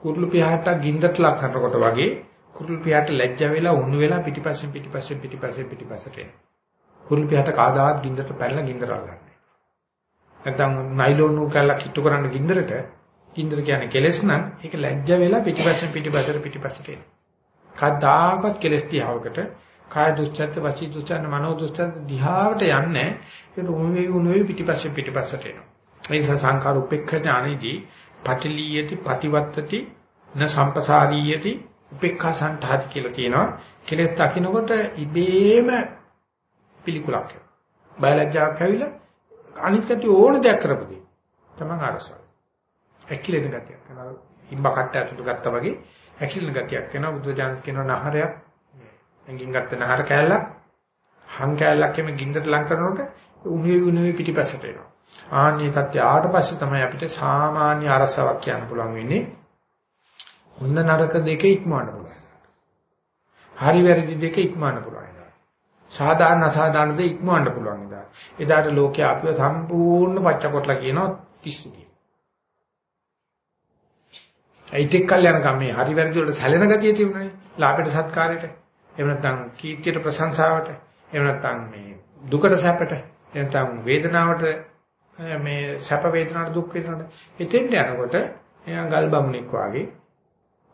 කුරුළු පියාටක් ගින්දට ලක් කරනකොට වගේ කුරුළු පියාට ලැජ්ජ වෙලා උණු වෙලා පිටිපස්සෙන් පිටිපස්සෙන් පිටිපස්සෙන් පිටිපස්සට එනවා. කුරුළු පියාට කාදාවත් ගින්දරට පැනලා ගින්දර අල්ලන්නේ. නැත්නම් නයිලෝන් නූකල්ලා කිට්ටු කරන්න ගින්දරට ගින්දර කියන්නේ කෙලස් නම් ඒක ලැජ්ජ වෙලා පිටිපස්සෙන් පිටිපස්සට පිටිපස්සට එන. කවදාකවත් කෙලස් තියාවකට කාය දුස්චර්ත වචී දුස්චර්ත මනෝ දුස්චර්ත දිහාවට යන්නේ ඒක උණුවේ උණුවේ පිටිපස්සෙන් පිටිපස්සට එනවා. ඒ නිසා සංකාර උපේක්ෂ ඥානෙදී පටිලීයති ප්‍රතිවත්තති න සම්පසාරීයති උපේක්ඛා සංඝාති කියලා කියනවා. කෙලෙස් දකින්නකොට ඉබේම පිළිකුලක් බයලජ්ජාවක් ඇවිල්ලා අනිත් කටි ඕන දෙයක් කරපදී තමන් අරසන. ඇක්කිලෙන ගතියක්. ඉම්බ කට්ට ඇතුළට ගත්තා වගේ ඇකිලෙන ගතියක් එනවා බුදුජානක කියනවා නහරයක් ඇඟින් ගත්ත නහර කෑල්ලක් හං කෑල්ලක් එමෙ ගින්දරට ලං කරනකොට උණුවේ උණුවේ පිටිපස්සට එනවා ආන්නේ තත්ත්වය ආවට පස්සේ තමයි අපිට සාමාන්‍ය අරසාවක් කියන්න පුළුවන් වෙන්නේ හොඳ නරක දෙක ඉක්මවන්න පුළුවන් හරි වැරදි දෙක ඉක්මවන්න පුළුවන් සාධාරණ අසාධාරණ දෙක ඉක්මවන්න පුළුවන් ඉදා එදාට ලෝකයේ අපිව සම්පූර්ණ පච්චකොටලා කියනවා පිස්සු කියලා ඒිටෙක් කල් යනකම් මේ හරි වැරදි වලට සැලෙන ගතිය තිබුණනේ. ලාභයට සත්කාරයට. එහෙම නැත්නම් කීර්තියට ප්‍රශංසාවට. එහෙම නැත්නම් මේ දුකට සැපට. එහෙම නැත්නම් වේදනාවට මේ සැප වේදනාවට දුක් වේදනාවට. එතෙන්ට යනකොට එයා ගල් බමුණෙක් වාගේ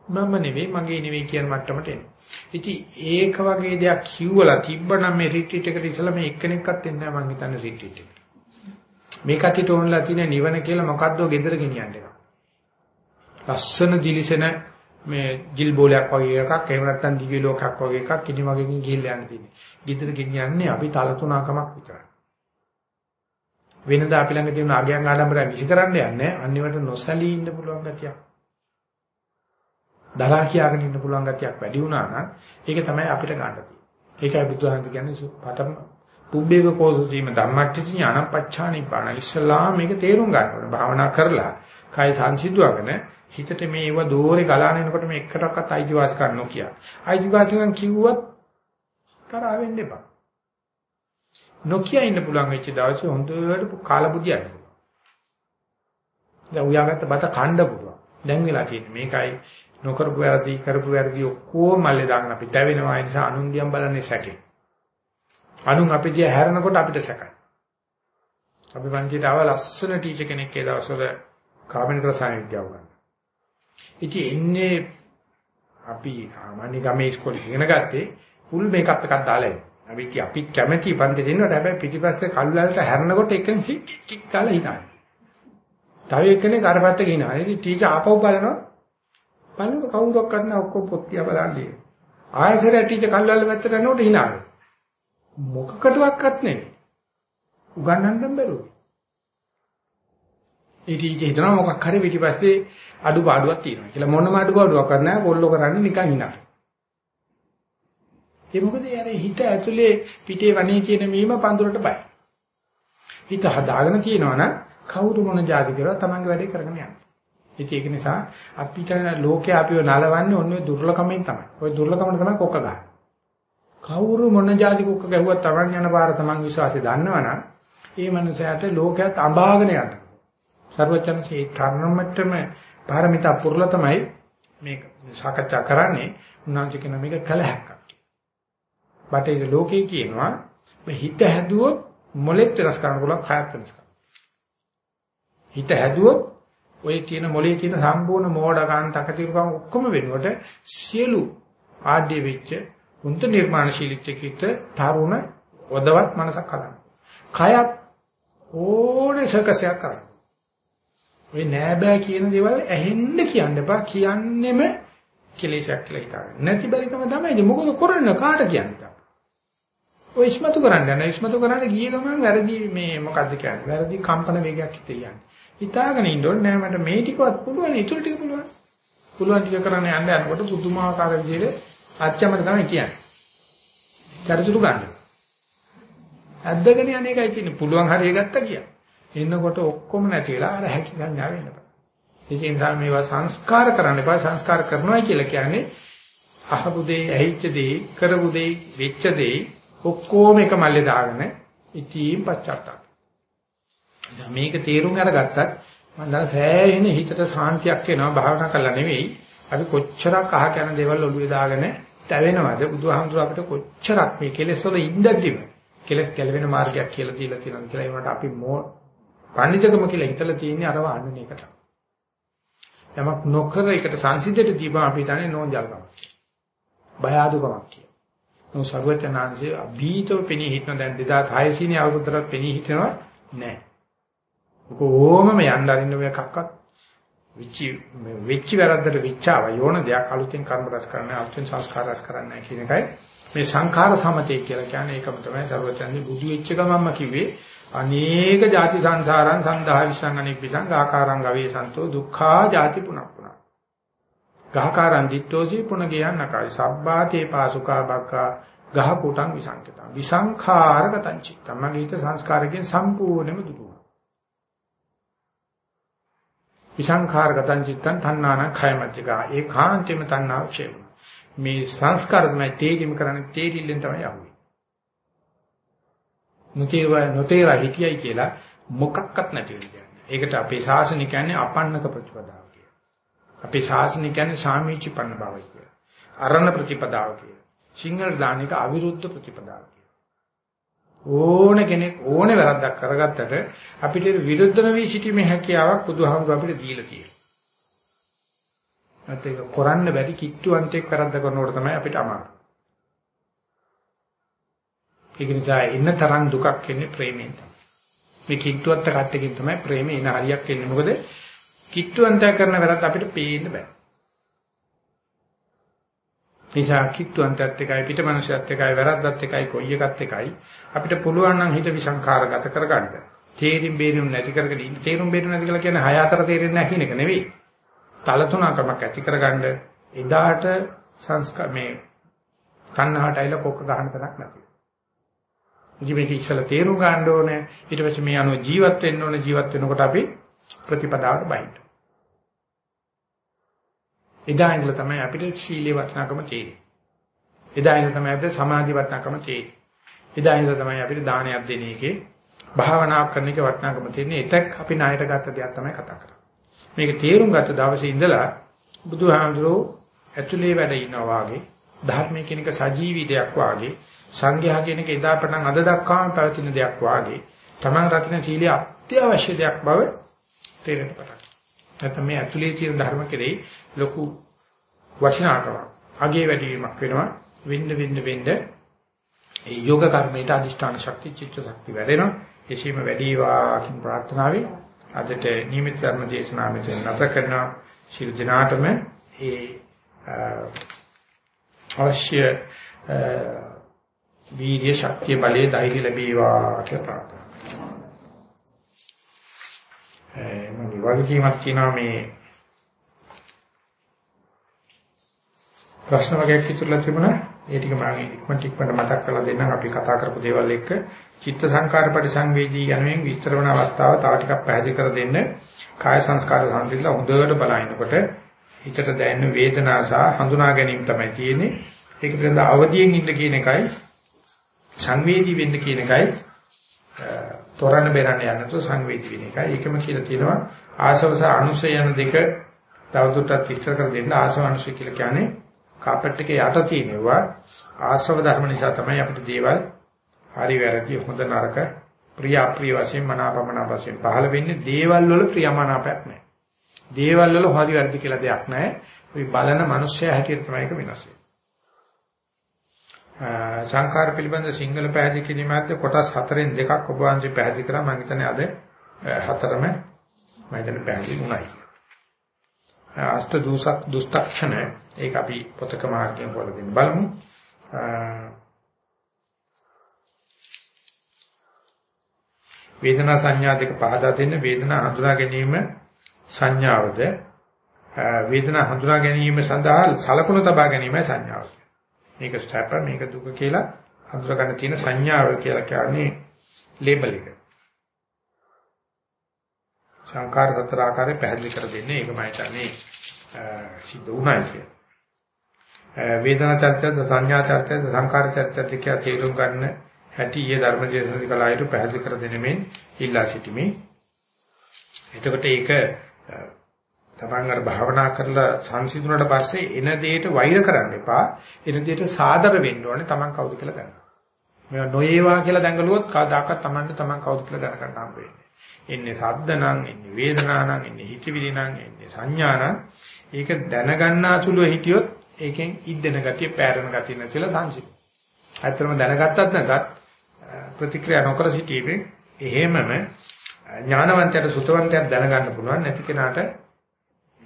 මම නෙවෙයි මගේ නෙවෙයි කියන මට්ටමට එනවා. ඉතින් ඒක වගේ දෙයක් කිව්වලා තිබ්බනම් මේ රිට්‍රීට් එකට ඉස්සලා මේ එක්කෙනෙක්වත් එන්නේ නැහැ මං හිතන්නේ රිට්‍රීට් එකට. මේ කටිට ඕනලා තියෙන නිවන කියලා මොකද්දෝ gedera ගෙනියන්න එක. ලස්සන දිලිසෙන මේ ජිල් බෝලයක් වගේ එකක් එහෙම නැත්නම් දිව්‍ය ලෝකයක් වගේ එකක් කිනි වගේකින් ගිහිල්ලා යන්න තියෙන්නේ. ගෙදර ගෙනියන්නේ අපි තල තුනකමක් විතරයි. වෙනදා අපි ළඟ තියෙන ආගයන් ආඩම්බරය විසි කරන්න යන්නේ අනිවට නොසලී ඉන්න පුළුවන් ගතියක්. දරා කියාගෙන ඉන්න පුළුවන් ගතියක් වැඩි වුණා නම් ඒක තමයි අපිට ගන්න තියෙන්නේ. ඒකයි බුදුහාමුදුරු කියන්නේ පතම පුබ්බේක කෝසුදීම ධම්මට්ටි ඥානං පච්චානිපාණ ඉස්ලාම මේක තේරුම් ගන්න ඕනේ. භාවනා කරලා කය සංසිද්ධවගෙන හිතට මේව දෝරේ ගලාන එනකොට මේ එකටවත් අයිතිවාසිකම් නොකිය. අයිතිවාසිකම් කිව්වත් තරහ වෙන්න එපා. නොකිය ඉන්න පුළුවන් වෙච්ච දවසේ හොඳට කාලබුදියන්න පුළුවන්. දැන් උයාගත්ත බත කණ්ඩ පුළුවන්. දැන් වෙලා තියෙන්නේ මේකයි නොකරපු වැරදි කරපු වැරදි ඔක්කොම මල්ලේ දාගෙන අපි තැවෙනවා ඒ නිසා අනුන්දියම් බලන්නේ සැකේ. අනුන් අපි දිහා හැරෙනකොට අපිට සැකයි. අපි පන්තියට ආව ලස්සන ටීචර් කෙනෙක් ඒ දවස්වල කාබනික රසායන විද්‍යාව ගන්න. ඉතින් එන්නේ අපි සාමාන්‍ය ගමේ ඉස්කෝලේ ඉගෙන ගත්තේ ෆුල් මේකප් එකක් දාලා එන්නේ. අපි කි අපි කැමැති පන්තිට එන්නට හැබැයි පිටිපස්සේ කල්ලාලට හැරෙනකොට එකෙන් හික් කික් ගාලා හිනායි. තව එක්කෙනෙක් අරපැත්තක හිනායි. ඉතින් ටීචර් ආපහු බලනවා. බලනකොට කවුරක් කරන ඔක්කොම පොත් තියා බලන්නේ. ආයසර ටීචර් කල්ලාල පැත්තට යනකොට හිනායි. මොකකටවත් නෙමෙයි. උගන්නන්න බැරුව. ඒ ටීචර් හිතනවා මොකක් හරි පිටිපස්සේ අඩුපාඩුවක් තියෙනවා කියලා මොනම අඩුපාඩුවක් නැහැ කොල්ලෝ කරන්නේ නිකන් hina. ඒ මොකද යන්නේ හිත ඇතුලේ පිටේ වනේ කියන මීම පඳුරට බයයි. හිත හදාගෙන තියෙනවනම් කවුරු මොන જાති කරලා තමන්ගේ වැඩේ කරගෙන යනවා. ඉතින් ඒක නිසා අපිට ලෝකේ අපිව නලවන්නේ ඔන්නේ දුර්ලකමෙන් තමයි. ওই දුර්ලකම තමයි කොක්ක ගන්න. කවුරු මොන જાති කොක්ක ගැහුවත් තමන් යන පාර තමන් විශ්වාසය දන්නවනම් ඒ මනුස්සයාට ලෝකයක් අඹාගෙන යන. සර්වචන්සේ තරමටම පාරමිතා පුරලා තමයි මේක සාකච්ඡා කරන්නේ. උන්වංශ කියන මේක කලහක්ක. බටේ ලෝකේ කියනවා මේ හිත හැදුවොත් මොලෙත් වෙනස් කරන්න පුළුවන් කායත් වෙනස් කරන්න. හිත හැදුවොත් ඔය කියන මොලේ කියන සම්පූර්ණ මෝඩකම් තකතිරුකම් ඔක්කොම වෙනුවට සියලු ආඩ්‍ය වෙච්ච උන්ත නිර්මාණශීලීත්වයකට තරුණ වදවත් මනසක් හදන්න. කයත් ඕනේ සකසයක් කරන්න. ඔය නෑ බෑ කියන දේවල් ඇහෙන්න කියන්න එපා කියන්නෙම කෙලෙසක් කියලා හිතාගන්න. නැති බැරිකම තමයි. මොකද කරන්නේ කාට කියන්නේ? ඔය ඉස්මතු කරන්න යන ඉස්මතු කරන්න ගිය ගමන් වැරදි මේ මොකද්ද කියන්නේ? වැරදි කම්පන වේගයක් හිතේ යන්නේ. හිතාගෙන ඉන්න ඕනේ නෑ මට මේ ටිකවත් පුළුවන් ඊටු ටික පුළුවන්. පුළුවන් ටික කරන්න යන්න යනකොට පුදුමාකාර විදිහට අච්චමද තමයි කියන්නේ. චරිචුරු ගන්න. ඇද්දගෙන යන්නේ එකයි තියෙන්නේ. පුළුවන් හරිය ගත්තා කියන්නේ. එන්නකොට ඔක්කොම නැති වෙලා අර හැකි සංඥා වෙන්න බෑ. ඒ නිසා මේවා සංස්කාර කරන්න එපා සංස්කාර කරනවා කියලා කියන්නේ අහපු දේ, ඇහිච්ච දේ, කරපු දේ, වෙච්ච දේ ඔක්කොම එක මල්ලේ දාගෙන ඉතින් පච්චාත්තාප. මේක තේරුම් අරගත්තත් මම දැන් සෑහෙන හිතට සාන්තියක් එනවා භාවනා කරලා නෙවෙයි. අපි කොච්චරක් අහ කරන දේවල් ඔළුවේ දාගෙන තැවෙනවද බුදුහාමුදුර අපිට කොච්චරක් මේ කෙලෙස් වල ඉඳද්දිම කෙලස් ගැලවෙන මාර්ගයක් කියලා දීලා තියෙනවා කියලා ඒකට අපි මෝ පඬිතුකම කියලා හිතලා තියෙන්නේ අරව අන්නන එක තමයි. යමක් නොකර ඒකට සංසිද්ධියට දීපම අපි හිතන්නේ නෝන්ජල්කම. බය අඩුකමක් කියලා. නෝ සර්වචනාංශයේ අභීතව පෙනී හිටන දැන් 2600 නේ අවුරුද්දට පෙනී හිටනවා නෑ. කොහොමම යන්න අරින්න මේකක්වත් විචි විචි වැරද්දට විචාව යෝන දෙයක් අලුතෙන් කර්ම රස කරන්න අලුතෙන් සංස්කාර රස කරන්න කියන එකයි මේ සංඛාර සමතේ කියලා කියන්නේ ඒකම තමයි සර්වචන්දි බුදු වෙච්ච ගමන්ම කිව්වේ අනේක ಜಾති සංසාරං සන්දහා විසං අනෙක් විසං ආකාරං ගවේ සන්තෝ දුක්ඛා ಜಾති පුනප්පුනා ගහකාරන් දිත්තෝසි පුන ගියන්නකයි. සබ්බාතේ පාසුකා බක්කා ගහ කුටං විසංකතං. විසංඛාරගතං චිත්තං. මගේ හිත සංස්කාරයෙන් සම්පූර්ණයෙන්ම දුරුවා විසංඛාරගතං චිත්තං තණ්හාන khයමච්චිකා ඒකාන්තෙම තණ්හාව ක්ෂය මේ සංස්කාර තමයි තේරිම කරන්නේ තේරිල්ලෙන් තමයි යන්නේ නොතේව නොතේරා හිටියයි කියලා මොකක්වත් නැති වෙන්නේ. ඒකට අපේ ශාසනය කියන්නේ අපන්නක ප්‍රතිපදාව. කියලා. අපේ ශාසනය කියන්නේ සාමීචි පන්න බවයි කියලා. අරණ ප්‍රතිපදාව කියලා. සිංහල දානික අවිරුද්ධ ප්‍රතිපදාව කියලා. ඕන කෙනෙක් ඕනේ වැරද්දක් කරගත්තට අපිට විරුද්ධ නොවි සිටීමේ හැකියාවක් බුදුහාමුදුර අපිට දීලා තියෙනවා. නැත්නම් ඒක කරන්න බැරි කිට්ටු අන්තයක් වැරද්ද කරනකොට තමයි අපිට අමාරු. ඒක නිසා ඉන්න තරම් දුකක් එන්නේ ප්‍රේමයෙන් තමයි. මේ කිට්ටුවත් කට්ටකින් තමයි ප්‍රේමේ එන හරියක් එන්නේ. මොකද කිට්ටුවන්තය කරන වැරද්ද අපිට පේන්න බෑ. නිසා කිට්ටුවන්තයත් එකයි පිට මනුෂ්‍යයත් එකයි වැරද්දත් එකයි කොයි එකත් එකයි අපිට පුළුවන් නම් හිත විසංඛාරගත කරගන්න. තේරින් බේරුම් නැති කරගෙන ඉන්න තේරුම් බේරුම් නැති කියලා කියන්නේ හය අතර තේරෙන්නේ නැහැ කියන එක නෙවෙයි. තල තුනකමක් ඇති කරගන්න එදාට සංස්කාර මේ තණ්හාට ඇවිල්ලා කොක්ක ගන්න තරක් නැති. ඉතින් මේක ඉස්සලා තේරුම් ගන්න ඕනේ. ඊට පස්සේ මේ අනුව ජීවත් වෙන්න ඕනේ. ජීවත් වෙනකොට අපි ප්‍රතිපදාවට බහින්න. එදා ඉඳලා තමයි අපිට සීලේ වටිනාකම තේරෙන්නේ. එදා ඉඳලා තමයි අපිට සමාධි වටිනාකම තේරෙන්නේ. එදා ඉඳලා තමයි අපිට දානයක් දෙන එකේ භාවනාවක් කරන එකේ වටිනාකම තේරෙන්නේ. එතක් අපි ණයට ගත්ත දෙයක් තමයි කතා කරන්නේ. මේක තේරුම් ගත්ත දවසේ ඉඳලා බුදුහාමුදුරුවෝ ඇතුලේ වැඩ ඉන්නවා වාගේ ධර්මයේ කෙනෙක් සජීවී දෙයක් වාගේ සංඝයා කියන එක එදා පටන් අද දක්වාම පැවතින දෙයක් වාගේ තමන් රකින්න සීලය අත්‍යවශ්‍ය දෙයක් බව තේරෙන්න පටන් නැත්නම් මේ ඇතුලේ තියෙන ධර්ම කෙරෙහි ලොකු වටිනාකමක් අගේ වැඩි වීමක් වෙනවා. වෙන්න වෙන්න වෙන්න ඒ යෝග කර්මයට අදිෂ්ඨාන ශක්තිය චිත්ත ශක්තිය වැඩෙනවා. එසේම වැඩි වාකින් ප්‍රාර්ථනාවේ අදට නියමිත ධර්ම දේශනාව මෙතන නැත කරනවා. ශිරු දිනාටම ඒ අවශ්‍ය වීර්ය ශක්තිය බලය ධෛර්ය ලැබේවා කියලා ප්‍රාර්ථනා කරනවා. මම වගකීමක් තියෙනවා මේ ප්‍රශ්න වගේක් ඉතුරුලා තිබුණා. ඒ ටික මම ඉක්මනට ඉක්මනට මතක් කරලා දෙන්නම් අපි කතා කරපු දේවල් එක්ක චිත්ත සංකාර පරිසංවේදී යනුවෙන් විස්තර වන අවස්ථාව තව ටිකක් පැහැදිලි කර දෙන්න. කාය සංස්කාර සංසිඳලා හොඳට බලනකොට හිතට දැනෙන වේදනා සහ හඳුනා ගැනීම තමයි තියෙන්නේ. ඒක පිළිබඳ අවදියෙන් ඉන්න කියන එකයි සංවේදී වෙන්න කියන එකයි තොරණ බෙරන්න යන්නතු සංවේදී වෙන එකයි. ඒකම කියලා තියෙනවා ආශවස අනුසය යන දෙක තවදුරටත් විස්තර කර දෙන්න ආශව අනුසය කියලා කියන්නේ කාපට් එකේ යට තියෙනවා ආශව ධර්ම නිසා තමයි අපිට දේවල් හරි වැරදි හොඳ නරක ප්‍රිය අප්‍රිය වශයෙන් මනාපමන වශයෙන් පහළ වෙන්නේ දේවල් වල ප්‍රියමනාපයක් නැහැ. දේවල් වල හරි වැරදි කියලා දෙයක් නැහැ. අපි බලන මිනිස්සයා හැටියට තමයි ඒක වෙනස් වෙන්නේ. සංඛාර පිළිබඳ සිංහල පැහැදිලි කිරීමත් කොටස් හතරෙන් දෙකක් ඔබ වහන්සේ පැහැදිලි කරා මම හිතන්නේ අද හතරම මම හිතන්නේ පැහැදිලි වුණයි. අෂ්ට දුසක් දුස්තක්ෂණ ඒක අපි පොතක මාර්ගයෙන් හොයලා දෙන්න බලමු. වේදනා සංඥා දෙක පහදා දෙන්න වේදනා හඳුනා ගැනීම සංඥාවද වේදනා හඳුනා ගැනීම සඳහා සලකුණු තබා ගැනීමයි සංඥාව. මේක ස්ටැප් මේක දුක කියලා හඳුනා ගන්න තියෙන සංඥාව කියලා කියන්නේ ලේබල් එක. සංකාර සතර ආකාරයෙන් පැහැදිලි කර දෙන්නේ ඒක මම හිතන්නේ සිද්ධ වුණා කියලා. වේදනා චර්චිත සංඥා චර්චිත සංකාර චර්චිත කියලා තේරුම් ගන්න හැටි ඊයේ ධර්මදේශනදී කලායට පැහැදිලි කර දෙනෙමින් ඉල්ලා සිටිමි. එතකොට ඒක තමන් අර භාවනා කරලා සංසිඳුණාට පස්සේ එන දෙයට වෛර කරන්න එපා. එන දෙයට සාදර වෙන්න ඕනේ තමන් කවුද කියලා දැනගන්න. මේවා නොයේවා කියලා දැඟලුවොත් කවදාකවත් තමන්ට තමන් කවුද කියලා දැනගන්න හම්බ වෙන්නේ. එන්නේ සද්ද නම්, එන්නේ වේදනා නම්, එන්නේ හිතවිලි නම්, එන්නේ සංඥා නම් ඒක දැනගන්නාසුලුව හිටියොත් ඒකෙන් ඉද්දෙන ගතිය, පෑරෙන ගතිය නැතිලා සංසිඳු. ඇත්තටම දැනගත්තත් නැතත් ප්‍රතික්‍රියා නොකර සිටීමේ එහෙමම ඥානවන්තයට සුතවන්තයට දැනගන්න පුළුවන් නැති කෙනාට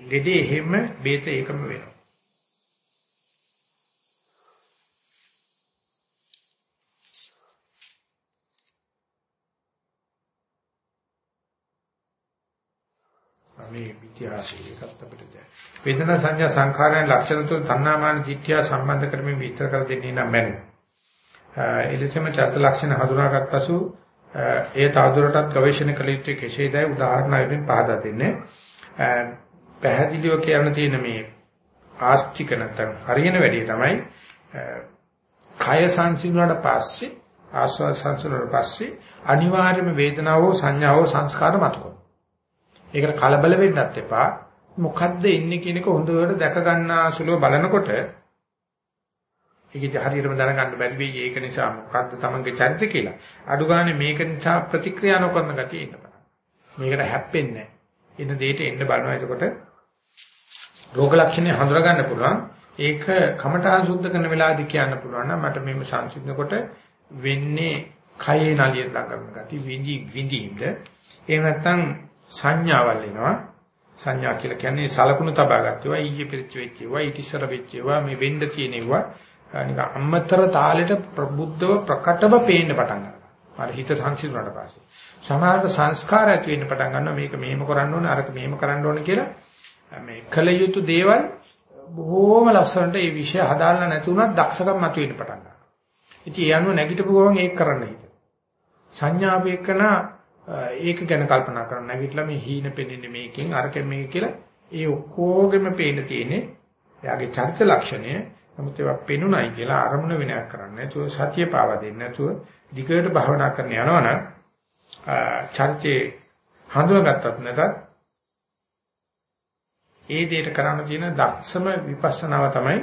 ලෙඩේ එහෙම බේත ඒකම වෙනවා. මේ පිටි ඉතිහාසයේ එකත් අපිට දැන්. වේදනා සංඥා සංඛාරයන් ලක්ෂණ තුන තණ්හාමාන දිට්ඨිය සම්බන්ධ කරමින් විස්තර කර දෙන්නේ නම් මැනවි. එලෙසම චර්ත ලක්ෂණ හඳුනාගත් පසු ඒ තවදුරටත් ගවේෂණය කළ යුත්තේ කෙසේදයි උදාහරණ වලින් පහදා දෙන්නේ. පැහැදිලිව කියන්න තියෙන මේ ආස්තික නැත්නම් හරියන වැඩි තමයි කය සංසිඳුණාට පස්සේ ආස්වාද සංසිඳුණාට පස්සේ අනිවාර්යයෙන්ම වේදනාව සංඥාව සංස්කාර මතුවෙනවා. ඒකට කලබල වෙන්නත් එපා. මොකද්ද ඉන්නේ කියන එක හොඳට දැක ගන්නා සුළුව බලනකොට ඒක හරියටම දැනගන්න බැරි වෙයි. ඒක නිසා මොකද්ද තමන්ගේ චරිතය කියලා. අඩු ගානේ මේක නිසා ප්‍රතික්‍රියා නොකරන ගතිය ඉන්න බලන්න. මේකට හැප්පෙන්නේ නැහැ. එන දෙයට එන්න බලනවා. එතකොට රෝග ලක්ෂණ හඳුනා ගන්න පුළුවන්. ඒක කමඨාන් සුද්ධ කරන වෙලාවදී කියන්න පුළුවන් නම් මට මේව සංසිඳනකොට වෙන්නේ කයේ නලිය ළඟම ගති විඳි විඳින්ද එහෙම නැත්නම් සංඥාවල් එනවා සංඥා කියලා කියන්නේ සලකුණු තබා ගන්නවා ඊයේ පිළිච්ච වෙච්ච ඒවා ඊට ඉස්සර වෙච්ච ඒවා මේ වෙන්න තියෙන ඒවා නිකන් අම්මතර තාලෙට ප්‍රබුද්ධව ප්‍රකටව පේන්න පටන් ගන්නවා. අර හිත සංසිඳුණාට පස්සේ. සමාජ සංස්කාර ඇති වෙන්න පටන් ගන්නවා මේක මෙහෙම කරන්න ඕනේ අරක මෙහෙම කරන්න ඕනේ කියලා මේ කල යුතු දේවල් බොහෝම ලස්සනට ඒ විෂය හදාන්න නැති වුණත් දක්ෂකම් මතුවෙන්න පටන් ගන්නවා. ඉතින් ඒ අනුව නැගිටපු ගමන් ඒක කරන්න හිත. සංඥාපේකන ඒක ගැන කල්පනා කරන නැගිටලා මේ හීන පෙන්නේ මේකෙන් අරකෙන් මේක කියලා ඒ ඔක්කොගෙම පේන්න තියෙන්නේ එයාගේ චරිත ලක්ෂණය නමුත් ඒවා පෙනුනයි කියලා අරමුණ විනයක් කරන්නේ නැතුව සතිය පාවා දෙන්නේ නැතුව දිගට භාවනා කරන්න යනවනම් චර්චේ හඳුනාගත්තත් නැතත් ඒ දෙයට කරන්න තියෙන දක්ෂම විපස්සනාව තමයි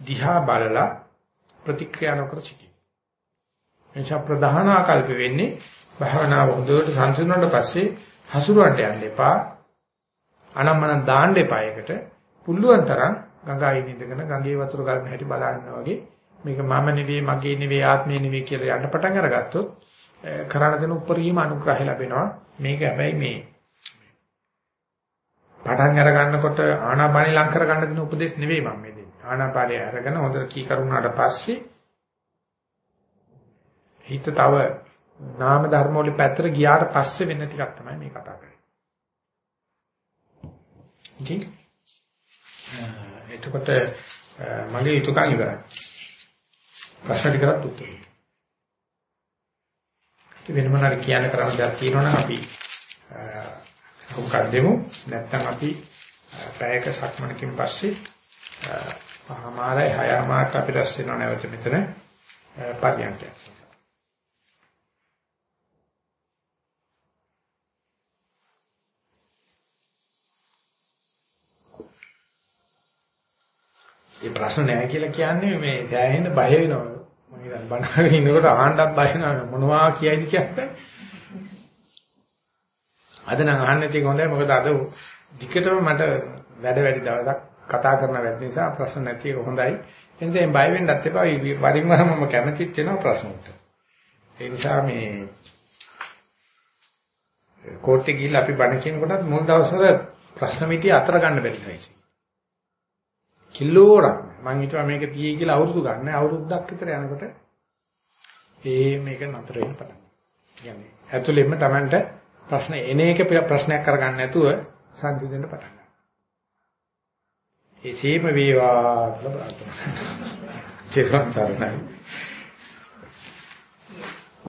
දිහා බලලා ප්‍රතික්‍රියා නොකර සිටීම. එනිසා ප්‍රධාන ආකල්ප වෙන්නේ භාවනාව හොඳට සංසිඳුණාට පස්සේ හසුරුවන්ට යන්න එපා. අනම්මන දාන්න එපා ඒකට. පුළුවන් තරම් ගඟයි ඉඳගෙන ගඟේ වතුර ගලන හැටි බලනවා වගේ මේක මම නෙවෙයි මගේ නෙවෙයි ආත්මේ නෙවෙයි කියලා යන්න පටන් අරගත්තොත් කරණ දෙන උපරිම අනුග්‍රහය ලැබෙනවා මේක හැබැයි මේ පටන් අර ගන්නකොට ආනාපානෙ ලං කර ගන්න දෙන උපදේශ නෙවෙයි මම මේ දෙන්නේ ආනාපානය අරගෙන හොඳට කී කරුණාට පස්සේ හිත තව නාම ධර්ම වල පැත්තට ගියාට පස්සේ වෙන ටිකක් තමයි මේ කතා කරන්නේ ඉතින් එතකොට මගේ යුතුයකම් ඉවරයි. ප්‍රශ්න ටිකකට උත්තර දෙන්න. වෙන මොනවාරි කියන්න කරන්න දෙයක් තියෙනවා නම් අපි උකක් දෙමු. නැත්නම් අපි පැයක සක්මනකින් පස්සේ පහමාරයි හයමාරට අපි රැස් වෙනව නැවත මෙතන පරියන්කයක්. ඒ ප්‍රශ්න නැහැ කියලා කියන්නේ මේ දැනෙන්න බය වෙනවා. මම හිතන්නේ බණහගෙන ඉන්නකොට අහන්නත් බය වෙනවා මොනවා කියයිද කියන්නේ. අද නම් අහන්න තියෙක හොඳයි මොකද අද දිගටම මට වැඩ වැඩි දවසක් කතා කරන වැඩ නිසා ප්‍රශ්න නැති එක හොඳයි. එනිසා බය වෙන්නත් එපා. වරින් වර මම කැමතිත් වෙනවා ප්‍රශ්නකට. ඒ නිසා මේ කෝට්ටේ ගිහිල්ලා අපි බණ කියනකොටත් මුල් දවස්වල ප්‍රශ්න මිටිය අතර ගන්න බැරි සයිසි. කිලෝරක් මම හිතුවා මේක තියෙයි කියලා අවුරුදු ගන්න අවුරුද්දක් විතර යනකොට ඒ මේක නතර වෙන්න පටන් ගන්නවා. ඇතුළෙන්ම Tamanට ප්‍රශ්න එන එක ප්‍රශ්නයක් කරගන්න නැතුව සංසිඳෙන්න පටන් ගන්නවා. ඒ සීම වේවා කියලා ප්‍රාර්ථනා කරනවා.